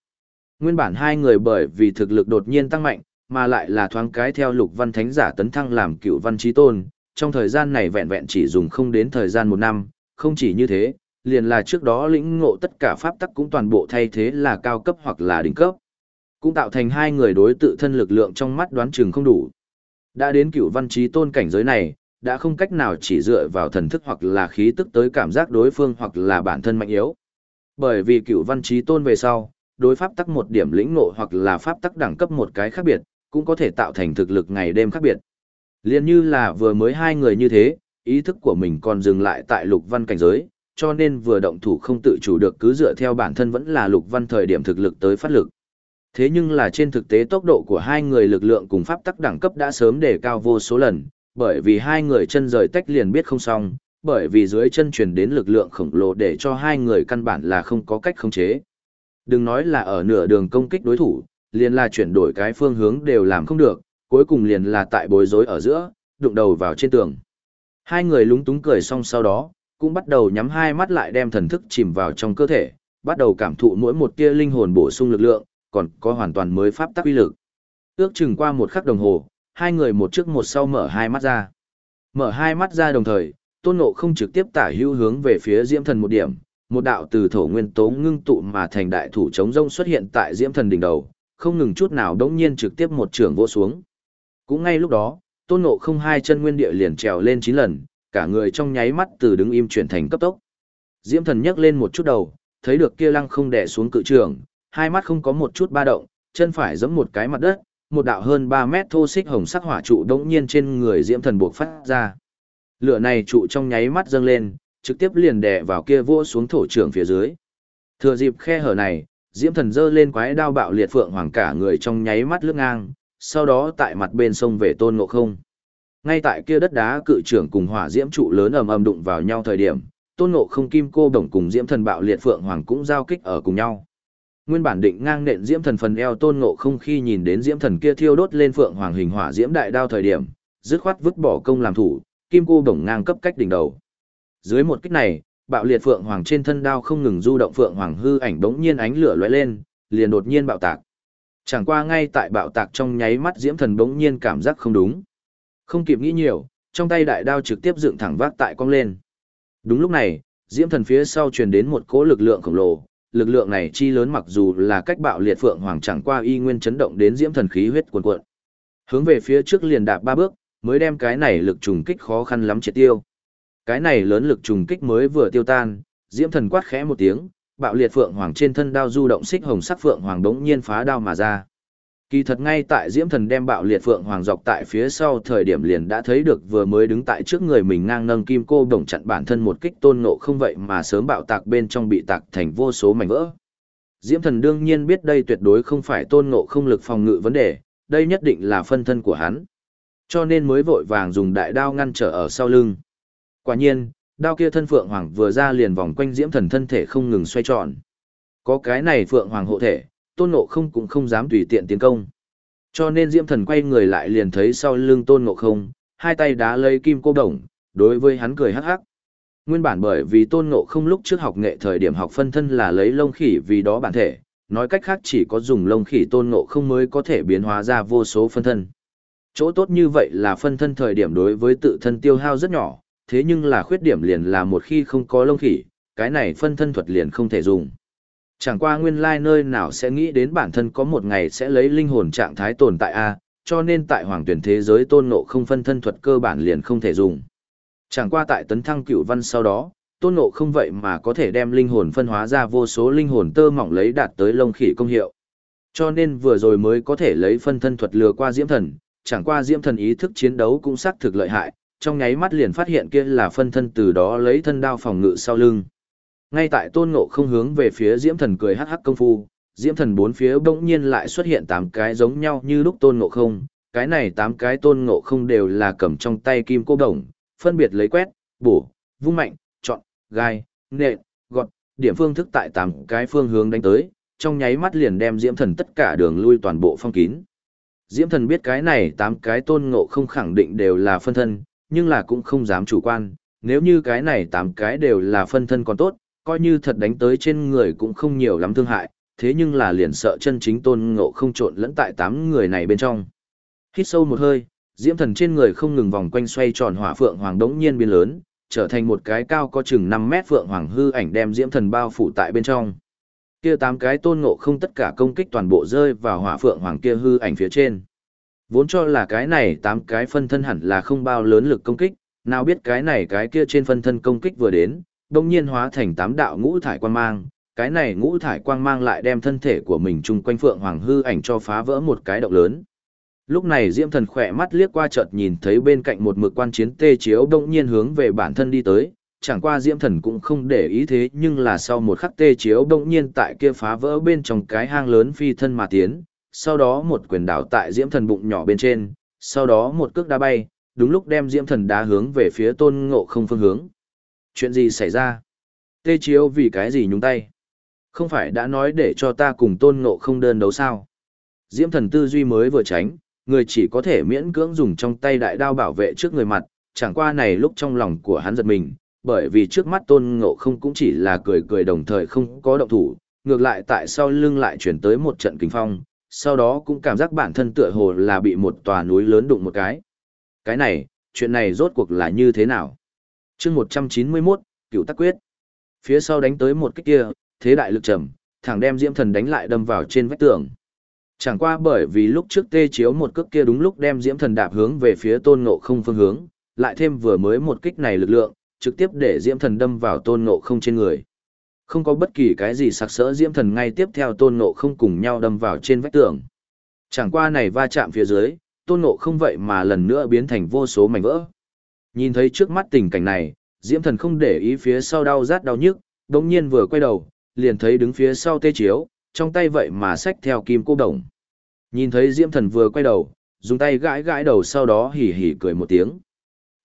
Nguyên bản hai người bởi vì thực lực đột nhiên tăng mạnh, mà lại là thoáng cái theo lục văn thánh giả tấn thăng làm cựu văn trí tôn, trong thời gian này vẹn vẹn chỉ dùng không đến thời gian một năm, không chỉ như thế, liền là trước đó lĩnh ngộ tất cả pháp tắc cũng toàn bộ thay thế là cao cấp hoặc là đỉnh cấp. Cũng tạo thành hai người đối tự thân lực lượng trong mắt đoán chừng không đủ. Đã đến cửu văn trí tôn cảnh giới này, đã không cách nào chỉ dựa vào thần thức hoặc là khí tức tới cảm giác đối phương hoặc là bản thân mạnh yếu. Bởi vì cửu văn trí tôn về sau, đối pháp tắc một điểm lĩnh ngộ hoặc là pháp tắc đẳng cấp một cái khác biệt, cũng có thể tạo thành thực lực ngày đêm khác biệt. Liên như là vừa mới hai người như thế, ý thức của mình còn dừng lại tại lục văn cảnh giới, cho nên vừa động thủ không tự chủ được cứ dựa theo bản thân vẫn là lục văn thời điểm thực lực tới phát lực. Thế nhưng là trên thực tế tốc độ của hai người lực lượng cùng pháp tắc đẳng cấp đã sớm đề cao vô số lần, bởi vì hai người chân rời tách liền biết không xong, bởi vì dưới chân truyền đến lực lượng khổng lồ để cho hai người căn bản là không có cách khống chế. Đừng nói là ở nửa đường công kích đối thủ, liền là chuyển đổi cái phương hướng đều làm không được, cuối cùng liền là tại bối rối ở giữa, đụng đầu vào trên tường. Hai người lúng túng cười xong sau đó, cũng bắt đầu nhắm hai mắt lại đem thần thức chìm vào trong cơ thể, bắt đầu cảm thụ mỗi một tia linh hồn bổ sung lực lượng, còn có hoàn toàn mới pháp tắc uy lực. Ước chừng qua một khắc đồng hồ, hai người một trước một sau mở hai mắt ra. Mở hai mắt ra đồng thời, tôn ngộ không trực tiếp tả hữu hướng về phía diễm thần một điểm, một đạo từ thổ nguyên tố ngưng tụ mà thành đại thủ chống rông xuất hiện tại diễm thần đỉnh đầu, không ngừng chút nào đống nhiên trực tiếp một trường vô xuống. Cũng ngay lúc đó, tôn ngộ không hai chân nguyên địa liền trèo lên chín lần, cả người trong nháy mắt từ đứng im chuyển thành cấp tốc. Diễm thần nhấc lên một chút đầu, thấy được kia lăng không đè xuống cự trường, hai mắt không có một chút ba động, chân phải giẫm một cái mặt đất, một đạo hơn 3 mét thô xích hồng sắc hỏa trụ đống nhiên trên người Diễm thần buộc phát ra. Lửa này trụ trong nháy mắt dâng lên, trực tiếp liền đè vào kia vỗ xuống thổ trường phía dưới. Thừa dịp khe hở này, Diễm thần giơ lên quái đao bạo liệt phượng hoàng cả người trong nháy mắt lướt ngang, sau đó tại mặt bên sông về tôn ngộ không. Ngay tại kia đất đá cự trưởng cùng hỏa diễm trụ lớn ầm ầm đụng vào nhau thời điểm, tôn ngộ không kim cô đồng cùng diễm thần bạo liệt phượng hoàng cũng giao kích ở cùng nhau. Nguyên bản định ngang nện diễm thần phần eo tôn ngộ không khi nhìn đến diễm thần kia thiêu đốt lên phượng hoàng hình hỏa diễm đại đao thời điểm, dứt khoát vứt bỏ công làm thủ, kim cô đồng ngang cấp cách đỉnh đầu. Dưới một kích này, bạo liệt phượng hoàng trên thân đao không ngừng du động phượng hoàng hư ảnh đống nhiên ánh lửa lóe lên, liền đột nhiên bạo tạc. Chẳng qua ngay tại bạo tạc trong nháy mắt diễm thần bỗng nhiên cảm giác không đúng. Không kịp nghĩ nhiều, trong tay đại đao trực tiếp dựng thẳng vác tại cong lên. Đúng lúc này, diễm thần phía sau truyền đến một cỗ lực lượng khổng lồ, lực lượng này chi lớn mặc dù là cách bạo liệt phượng hoàng chẳng qua y nguyên chấn động đến diễm thần khí huyết cuồn cuộn. Hướng về phía trước liền đạp ba bước, mới đem cái này lực trùng kích khó khăn lắm triệt tiêu. Cái này lớn lực trùng kích mới vừa tiêu tan, diễm thần quát khẽ một tiếng, bạo liệt phượng hoàng trên thân đao du động xích hồng sắc phượng hoàng đống nhiên phá đao mà ra. Kỳ thật ngay tại Diễm Thần đem bạo liệt phượng hoàng dọc tại phía sau thời điểm liền đã thấy được vừa mới đứng tại trước người mình ngang nâng kim cô đồng chặn bản thân một kích tôn ngộ không vậy mà sớm bạo tạc bên trong bị tạc thành vô số mảnh vỡ. Diễm Thần đương nhiên biết đây tuyệt đối không phải tôn ngộ không lực phòng ngự vấn đề, đây nhất định là phân thân của hắn. Cho nên mới vội vàng dùng đại đao ngăn trở ở sau lưng. Quả nhiên, đao kia thân phượng hoàng vừa ra liền vòng quanh Diễm Thần thân thể không ngừng xoay tròn. Có cái này phượng hoàng hộ thể, tôn ngộ không cũng không dám tùy tiện tiến công. Cho nên diễm thần quay người lại liền thấy sau lưng tôn ngộ không, hai tay đá lấy kim cô đồng, đối với hắn cười hắc hắc. Nguyên bản bởi vì tôn ngộ không lúc trước học nghệ thời điểm học phân thân là lấy lông khỉ vì đó bản thể, nói cách khác chỉ có dùng lông khỉ tôn ngộ không mới có thể biến hóa ra vô số phân thân. Chỗ tốt như vậy là phân thân thời điểm đối với tự thân tiêu hao rất nhỏ, thế nhưng là khuyết điểm liền là một khi không có lông khỉ, cái này phân thân thuật liền không thể dùng. Chẳng qua nguyên lai nơi nào sẽ nghĩ đến bản thân có một ngày sẽ lấy linh hồn trạng thái tồn tại A, cho nên tại hoàng tuyển thế giới tôn ngộ không phân thân thuật cơ bản liền không thể dùng. Chẳng qua tại tấn thăng cựu văn sau đó, tôn ngộ không vậy mà có thể đem linh hồn phân hóa ra vô số linh hồn tơ mỏng lấy đạt tới lông khỉ công hiệu. Cho nên vừa rồi mới có thể lấy phân thân thuật lừa qua diễm thần, chẳng qua diễm thần ý thức chiến đấu cũng xác thực lợi hại, trong nháy mắt liền phát hiện kia là phân thân từ đó lấy thân đao phòng ngự sau lưng. Ngay tại tôn ngộ không hướng về phía diễm thần cười hắc hắc công phu, diễm thần bốn phía bỗng nhiên lại xuất hiện tám cái giống nhau như lúc tôn ngộ không. Cái này tám cái tôn ngộ không đều là cầm trong tay kim cô đồng, phân biệt lấy quét, bổ, vung mạnh, chọn, gai, nện, gọt, điểm phương thức tại tám cái phương hướng đánh tới, trong nháy mắt liền đem diễm thần tất cả đường lui toàn bộ phong kín. Diễm thần biết cái này tám cái tôn ngộ không khẳng định đều là phân thân, nhưng là cũng không dám chủ quan, nếu như cái này tám cái đều là phân thân còn tốt, coi như thật đánh tới trên người cũng không nhiều lắm thương hại, thế nhưng là liền sợ chân chính tôn ngộ không trộn lẫn tại tám người này bên trong. Hít sâu một hơi, diễm thần trên người không ngừng vòng quanh xoay tròn hỏa phượng hoàng đống nhiên biến lớn, trở thành một cái cao có chừng 5 mét phượng hoàng hư ảnh đem diễm thần bao phủ tại bên trong. Kia tám cái tôn ngộ không tất cả công kích toàn bộ rơi vào hỏa phượng hoàng kia hư ảnh phía trên. Vốn cho là cái này tám cái phân thân hẳn là không bao lớn lực công kích, nào biết cái này cái kia trên phân thân công kích vừa đến, đông nhiên hóa thành tám đạo ngũ thải quang mang, cái này ngũ thải quang mang lại đem thân thể của mình chung quanh phượng hoàng hư ảnh cho phá vỡ một cái động lớn. Lúc này Diễm Thần khỏe mắt liếc qua chợt nhìn thấy bên cạnh một mực quan chiến tê chiếu đông nhiên hướng về bản thân đi tới, chẳng qua Diễm Thần cũng không để ý thế nhưng là sau một khắc tê chiếu đông nhiên tại kia phá vỡ bên trong cái hang lớn phi thân mà tiến, sau đó một quyền đảo tại Diễm Thần bụng nhỏ bên trên, sau đó một cước đá bay, đúng lúc đem Diễm Thần đá hướng về phía tôn ngộ không phương hướng chuyện gì xảy ra? Tê Chiếu vì cái gì nhúng tay? Không phải đã nói để cho ta cùng tôn ngộ không đơn đấu sao? Diễm thần tư duy mới vừa tránh, người chỉ có thể miễn cưỡng dùng trong tay đại đao bảo vệ trước người mặt, chẳng qua này lúc trong lòng của hắn giật mình, bởi vì trước mắt tôn ngộ không cũng chỉ là cười cười đồng thời không có động thủ, ngược lại tại sau lưng lại chuyển tới một trận kinh phong, sau đó cũng cảm giác bản thân tựa hồ là bị một tòa núi lớn đụng một cái. Cái này, chuyện này rốt cuộc là như thế nào? chương 191, cựu tắc quyết. Phía sau đánh tới một kích kia, thế đại lực trầm, thẳng đem diễm thần đánh lại đâm vào trên vách tường. Chẳng qua bởi vì lúc trước tê chiếu một cước kia đúng lúc đem diễm thần đạp hướng về phía tôn ngộ không phương hướng, lại thêm vừa mới một kích này lực lượng, trực tiếp để diễm thần đâm vào tôn ngộ không trên người. Không có bất kỳ cái gì sặc sỡ diễm thần ngay tiếp theo tôn ngộ không cùng nhau đâm vào trên vách tường. Chẳng qua này va chạm phía dưới, tôn ngộ không vậy mà lần nữa biến thành vô số mảnh vỡ. Nhìn thấy trước mắt tình cảnh này, Diễm Thần không để ý phía sau đau rát đau nhức, đống nhiên vừa quay đầu, liền thấy đứng phía sau tê chiếu, trong tay vậy mà xách theo kim cô đồng. Nhìn thấy Diễm Thần vừa quay đầu, dùng tay gãi gãi đầu sau đó hỉ hỉ cười một tiếng.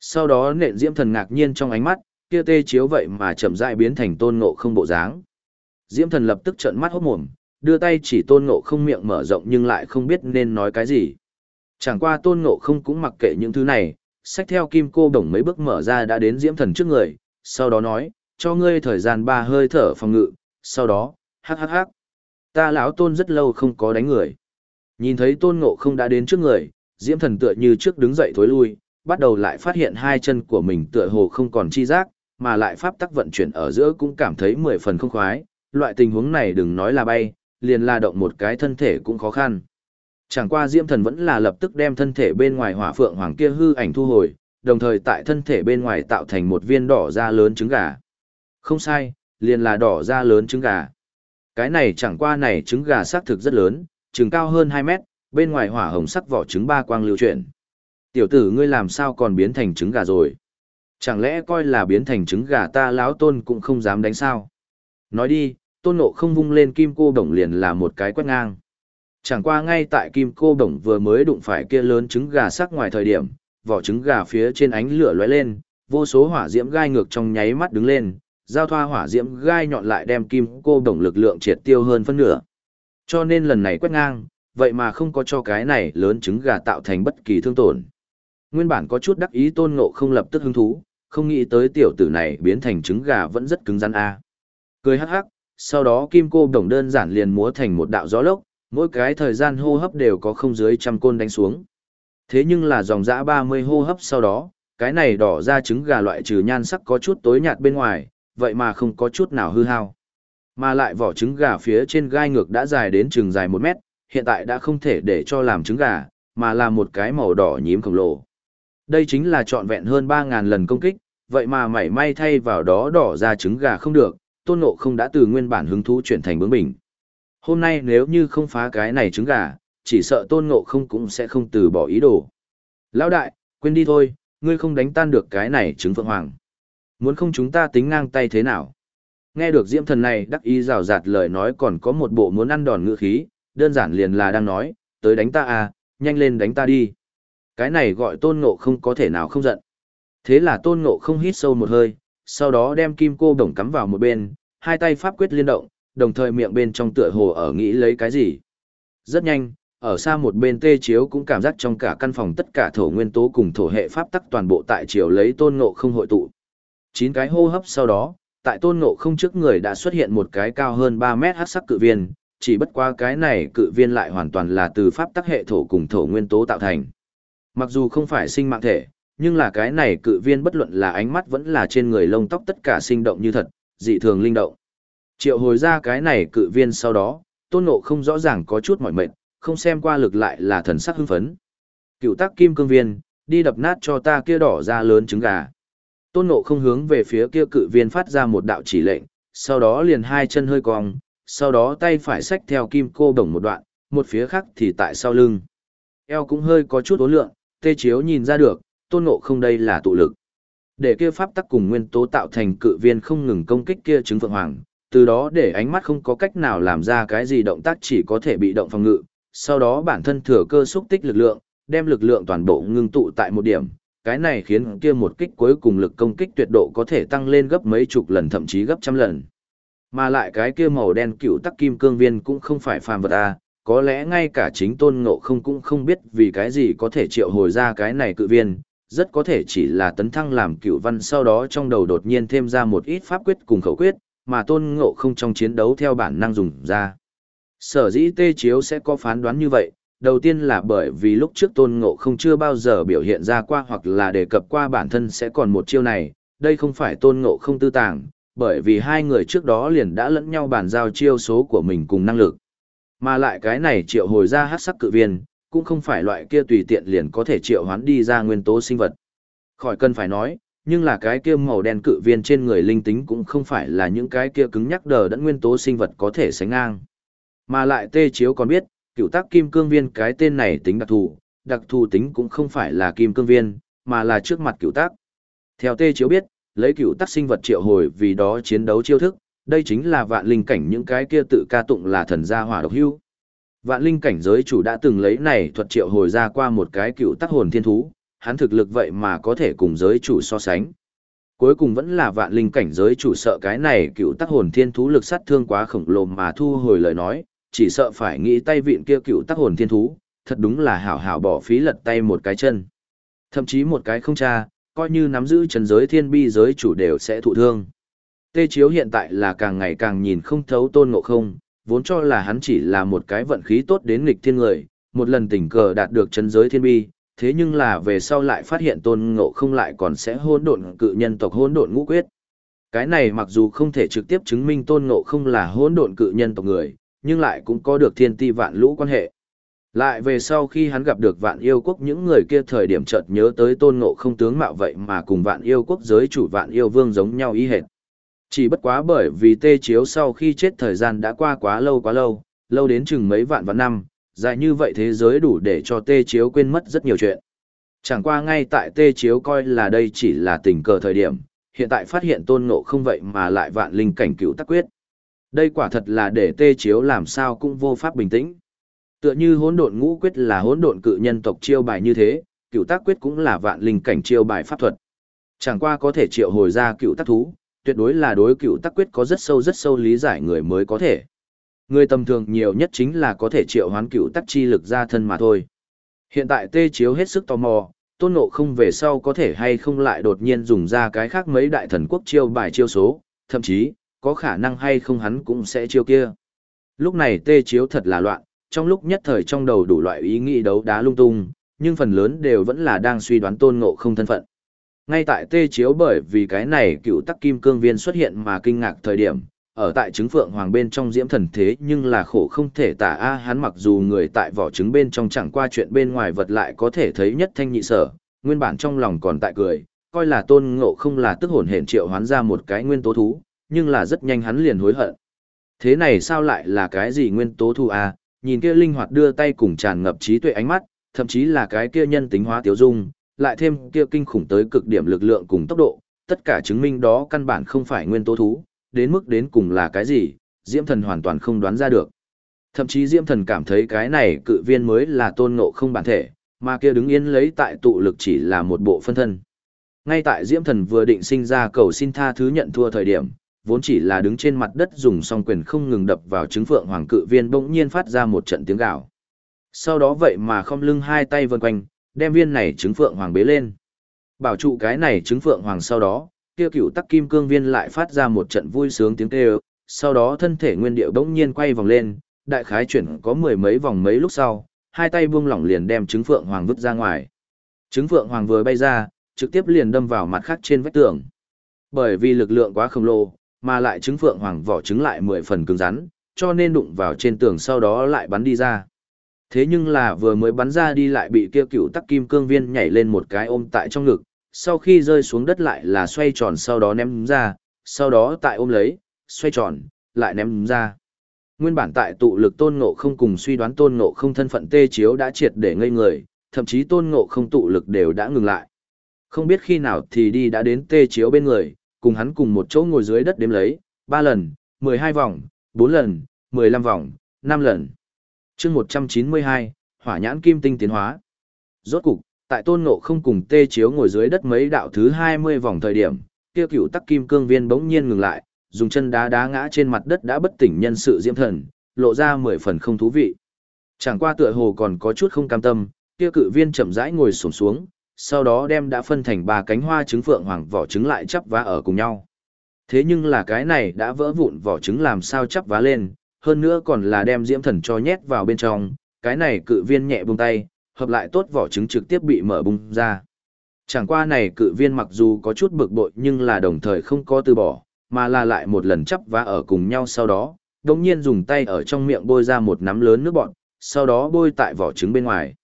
Sau đó nện Diễm Thần ngạc nhiên trong ánh mắt, kia tê chiếu vậy mà chậm rãi biến thành tôn ngộ không bộ dáng. Diễm Thần lập tức trợn mắt hốt mồm, đưa tay chỉ tôn ngộ không miệng mở rộng nhưng lại không biết nên nói cái gì. Chẳng qua tôn ngộ không cũng mặc kệ những thứ này, xách theo kim cô đồng mấy bước mở ra đã đến diễm thần trước người, sau đó nói, cho ngươi thời gian ba hơi thở phòng ngự, sau đó, hắc hắc hắc. Ta lão tôn rất lâu không có đánh người. Nhìn thấy tôn ngộ không đã đến trước người, diễm thần tựa như trước đứng dậy thối lui, bắt đầu lại phát hiện hai chân của mình tựa hồ không còn chi giác, mà lại pháp tắc vận chuyển ở giữa cũng cảm thấy mười phần không khoái, loại tình huống này đừng nói là bay, liền la động một cái thân thể cũng khó khăn. Chẳng qua Diễm Thần vẫn là lập tức đem thân thể bên ngoài hỏa phượng hoàng kia hư ảnh thu hồi, đồng thời tại thân thể bên ngoài tạo thành một viên đỏ da lớn trứng gà. Không sai, liền là đỏ da lớn trứng gà. Cái này chẳng qua này trứng gà xác thực rất lớn, trứng cao hơn 2 mét, bên ngoài hỏa hồng sắc vỏ trứng ba quang lưu chuyển. Tiểu tử ngươi làm sao còn biến thành trứng gà rồi? Chẳng lẽ coi là biến thành trứng gà ta láo tôn cũng không dám đánh sao? Nói đi, tôn nộ không vung lên kim cô đồng liền là một cái quét ngang. Chẳng qua ngay tại kim cô đồng vừa mới đụng phải kia lớn trứng gà sắc ngoài thời điểm, vỏ trứng gà phía trên ánh lửa lóe lên, vô số hỏa diễm gai ngược trong nháy mắt đứng lên, giao thoa hỏa diễm gai nhọn lại đem kim cô đồng lực lượng triệt tiêu hơn phân nửa. Cho nên lần này quét ngang, vậy mà không có cho cái này lớn trứng gà tạo thành bất kỳ thương tổn. Nguyên bản có chút đắc ý tôn ngộ không lập tức hứng thú, không nghĩ tới tiểu tử này biến thành trứng gà vẫn rất cứng rắn a. Cười hắc hắc, sau đó kim cô đồng đơn giản liền múa thành một đạo gió lốc, mỗi cái thời gian hô hấp đều có không dưới trăm côn đánh xuống. Thế nhưng là dòng dã 30 hô hấp sau đó, cái này đỏ ra trứng gà loại trừ nhan sắc có chút tối nhạt bên ngoài, vậy mà không có chút nào hư hao. Mà lại vỏ trứng gà phía trên gai ngược đã dài đến chừng dài 1 mét, hiện tại đã không thể để cho làm trứng gà, mà là một cái màu đỏ nhím khổng lồ. Đây chính là trọn vẹn hơn 3.000 lần công kích, vậy mà mảy may thay vào đó đỏ ra trứng gà không được, tôn ngộ không đã từ nguyên bản hứng thú chuyển thành bướng bỉnh. Hôm nay nếu như không phá cái này trứng gà, chỉ sợ tôn ngộ không cũng sẽ không từ bỏ ý đồ. Lão đại, quên đi thôi, ngươi không đánh tan được cái này trứng phượng hoàng. Muốn không chúng ta tính ngang tay thế nào? Nghe được diễm thần này đắc ý rào rạt lời nói còn có một bộ muốn ăn đòn ngựa khí, đơn giản liền là đang nói, tới đánh ta à, nhanh lên đánh ta đi. Cái này gọi tôn ngộ không có thể nào không giận. Thế là tôn ngộ không hít sâu một hơi, sau đó đem kim cô đồng cắm vào một bên, hai tay pháp quyết liên động, đồng thời miệng bên trong tựa hồ ở nghĩ lấy cái gì. Rất nhanh, ở xa một bên tê chiếu cũng cảm giác trong cả căn phòng tất cả thổ nguyên tố cùng thổ hệ pháp tắc toàn bộ tại chiều lấy tôn ngộ không hội tụ. Chín cái hô hấp sau đó, tại tôn ngộ không trước người đã xuất hiện một cái cao hơn 3 mét hắc sắc cự viên, chỉ bất qua cái này cự viên lại hoàn toàn là từ pháp tắc hệ thổ cùng thổ nguyên tố tạo thành. Mặc dù không phải sinh mạng thể, nhưng là cái này cự viên bất luận là ánh mắt vẫn là trên người lông tóc tất cả sinh động như thật, dị thường linh động. Triệu hồi ra cái này cự viên sau đó, tôn ngộ không rõ ràng có chút mỏi mệt, không xem qua lực lại là thần sắc hưng phấn. Cựu tác kim cương viên, đi đập nát cho ta kia đỏ ra lớn trứng gà. Tôn ngộ không hướng về phía kia cự viên phát ra một đạo chỉ lệnh, sau đó liền hai chân hơi cong, sau đó tay phải xách theo kim cô đồng một đoạn, một phía khác thì tại sau lưng. Eo cũng hơi có chút ố lượng, tê chiếu nhìn ra được, tôn ngộ không đây là tụ lực. Để kia pháp tắc cùng nguyên tố tạo thành cự viên không ngừng công kích kia trứng phượng hoàng, từ đó để ánh mắt không có cách nào làm ra cái gì động tác chỉ có thể bị động phòng ngự, sau đó bản thân thừa cơ xúc tích lực lượng, đem lực lượng toàn bộ ngưng tụ tại một điểm, cái này khiến kia một kích cuối cùng lực công kích tuyệt độ có thể tăng lên gấp mấy chục lần thậm chí gấp trăm lần. Mà lại cái kia màu đen cựu tắc kim cương viên cũng không phải phàm vật a, có lẽ ngay cả chính tôn ngộ không cũng không biết vì cái gì có thể triệu hồi ra cái này cự viên, rất có thể chỉ là tấn thăng làm cựu văn sau đó trong đầu đột nhiên thêm ra một ít pháp quyết cùng khẩu quyết, mà tôn ngộ không trong chiến đấu theo bản năng dùng ra. Sở dĩ tê chiếu sẽ có phán đoán như vậy, đầu tiên là bởi vì lúc trước tôn ngộ không chưa bao giờ biểu hiện ra qua hoặc là đề cập qua bản thân sẽ còn một chiêu này, đây không phải tôn ngộ không tư tàng, bởi vì hai người trước đó liền đã lẫn nhau bàn giao chiêu số của mình cùng năng lực. Mà lại cái này triệu hồi ra hát sắc cự viên, cũng không phải loại kia tùy tiện liền có thể triệu hoán đi ra nguyên tố sinh vật. Khỏi cần phải nói, nhưng là cái kia màu đen cự viên trên người linh tính cũng không phải là những cái kia cứng nhắc đờ đẫn nguyên tố sinh vật có thể sánh ngang. Mà lại tê chiếu còn biết, cựu tác kim cương viên cái tên này tính đặc thù, đặc thù tính cũng không phải là kim cương viên, mà là trước mặt cựu tác. Theo tê chiếu biết, lấy cựu tác sinh vật triệu hồi vì đó chiến đấu chiêu thức, đây chính là vạn linh cảnh những cái kia tự ca tụng là thần gia hỏa độc hưu. Vạn linh cảnh giới chủ đã từng lấy này thuật triệu hồi ra qua một cái cựu tác hồn thiên thú, hắn thực lực vậy mà có thể cùng giới chủ so sánh. Cuối cùng vẫn là vạn linh cảnh giới chủ sợ cái này cựu tác hồn thiên thú lực sát thương quá khổng lồ mà thu hồi lời nói, chỉ sợ phải nghĩ tay vịn kia cựu tác hồn thiên thú, thật đúng là hảo hảo bỏ phí lật tay một cái chân. Thậm chí một cái không cha, coi như nắm giữ trần giới thiên bi giới chủ đều sẽ thụ thương. Tê Chiếu hiện tại là càng ngày càng nhìn không thấu tôn ngộ không, vốn cho là hắn chỉ là một cái vận khí tốt đến nghịch thiên người, một lần tình cờ đạt được chân giới thiên bi, thế nhưng là về sau lại phát hiện tôn ngộ không lại còn sẽ hôn độn cự nhân tộc hôn độn ngũ quyết. Cái này mặc dù không thể trực tiếp chứng minh tôn ngộ không là hôn độn cự nhân tộc người, nhưng lại cũng có được thiên ti vạn lũ quan hệ. Lại về sau khi hắn gặp được vạn yêu quốc những người kia thời điểm chợt nhớ tới tôn ngộ không tướng mạo vậy mà cùng vạn yêu quốc giới chủ vạn yêu vương giống nhau ý hệt. Chỉ bất quá bởi vì tê chiếu sau khi chết thời gian đã qua quá lâu quá lâu, lâu đến chừng mấy vạn vạn năm, dài như vậy thế giới đủ để cho tê chiếu quên mất rất nhiều chuyện. Chẳng qua ngay tại tê chiếu coi là đây chỉ là tình cờ thời điểm, hiện tại phát hiện tôn ngộ không vậy mà lại vạn linh cảnh cựu tắc quyết. Đây quả thật là để tê chiếu làm sao cũng vô pháp bình tĩnh. Tựa như hỗn độn ngũ quyết là hỗn độn cự nhân tộc chiêu bài như thế, cựu tác quyết cũng là vạn linh cảnh chiêu bài pháp thuật. Chẳng qua có thể triệu hồi ra cựu tác thú, tuyệt đối là đối cựu tác quyết có rất sâu rất sâu lý giải người mới có thể. Người tầm thường nhiều nhất chính là có thể triệu hoán cựu tác chi lực ra thân mà thôi. Hiện tại tê chiếu hết sức tò mò, tôn ngộ không về sau có thể hay không lại đột nhiên dùng ra cái khác mấy đại thần quốc chiêu bài chiêu số, thậm chí, có khả năng hay không hắn cũng sẽ chiêu kia. Lúc này tê chiếu thật là loạn, trong lúc nhất thời trong đầu đủ loại ý nghĩ đấu đá lung tung, nhưng phần lớn đều vẫn là đang suy đoán tôn ngộ không thân phận. Ngay tại tê chiếu bởi vì cái này cựu tắc kim cương viên xuất hiện mà kinh ngạc thời điểm, ở tại trứng phượng hoàng bên trong diễm thần thế nhưng là khổ không thể tả a hắn mặc dù người tại vỏ trứng bên trong chẳng qua chuyện bên ngoài vật lại có thể thấy nhất thanh nhị sở, nguyên bản trong lòng còn tại cười, coi là tôn ngộ không là tức hồn hển triệu hoán ra một cái nguyên tố thú, nhưng là rất nhanh hắn liền hối hận. Thế này sao lại là cái gì nguyên tố thú a? nhìn kia linh hoạt đưa tay cùng tràn ngập trí tuệ ánh mắt, thậm chí là cái kia nhân tính hóa tiểu dung, lại thêm kia kinh khủng tới cực điểm lực lượng cùng tốc độ, tất cả chứng minh đó căn bản không phải nguyên tố thú, đến mức đến cùng là cái gì, Diễm Thần hoàn toàn không đoán ra được. Thậm chí Diễm Thần cảm thấy cái này cự viên mới là tôn ngộ không bản thể, mà kia đứng yên lấy tại tụ lực chỉ là một bộ phân thân. Ngay tại Diễm Thần vừa định sinh ra cầu xin tha thứ nhận thua thời điểm, vốn chỉ là đứng trên mặt đất dùng song quyền không ngừng đập vào trứng phượng hoàng cự viên bỗng nhiên phát ra một trận tiếng gào. Sau đó vậy mà không lưng hai tay vần quanh, đem viên này trứng phượng hoàng bế lên. Bảo trụ cái này trứng phượng hoàng sau đó, kia cựu tắc kim cương viên lại phát ra một trận vui sướng tiếng kêu, sau đó thân thể nguyên điệu bỗng nhiên quay vòng lên, đại khái chuyển có mười mấy vòng mấy lúc sau, hai tay buông lỏng liền đem trứng phượng hoàng vứt ra ngoài. Trứng phượng hoàng vừa bay ra, trực tiếp liền đâm vào mặt khác trên vách tường. Bởi vì lực lượng quá khổng lồ, mà lại trứng phượng hoàng vỏ trứng lại mười phần cứng rắn, cho nên đụng vào trên tường sau đó lại bắn đi ra. Thế nhưng là vừa mới bắn ra đi lại bị kia cựu tắc kim cương viên nhảy lên một cái ôm tại trong ngực, sau khi rơi xuống đất lại là xoay tròn sau đó ném ra, sau đó tại ôm lấy, xoay tròn, lại ném ra. Nguyên bản tại tụ lực tôn ngộ không cùng suy đoán tôn ngộ không thân phận tê chiếu đã triệt để ngây người, thậm chí tôn ngộ không tụ lực đều đã ngừng lại. Không biết khi nào thì đi đã đến tê chiếu bên người, cùng hắn cùng một chỗ ngồi dưới đất đếm lấy, 3 lần, 12 vòng, 4 lần, 15 vòng, 5 lần chương 192, hỏa nhãn kim tinh tiến hóa. Rốt cục, tại tôn ngộ không cùng tê chiếu ngồi dưới đất mấy đạo thứ 20 vòng thời điểm, kia cửu tắc kim cương viên bỗng nhiên ngừng lại, dùng chân đá đá ngã trên mặt đất đã bất tỉnh nhân sự diễm thần, lộ ra 10 phần không thú vị. Chẳng qua tựa hồ còn có chút không cam tâm, kia cự viên chậm rãi ngồi xổm xuống, sau đó đem đã phân thành ba cánh hoa trứng phượng hoàng vỏ trứng lại chắp vá ở cùng nhau. Thế nhưng là cái này đã vỡ vụn vỏ trứng làm sao chắp vá lên, hơn nữa còn là đem diễm thần cho nhét vào bên trong, cái này cự viên nhẹ buông tay, hợp lại tốt vỏ trứng trực tiếp bị mở bung ra. Chẳng qua này cự viên mặc dù có chút bực bội nhưng là đồng thời không có từ bỏ, mà là lại một lần chắp vá ở cùng nhau sau đó, đồng nhiên dùng tay ở trong miệng bôi ra một nắm lớn nước bọn, sau đó bôi tại vỏ trứng bên ngoài.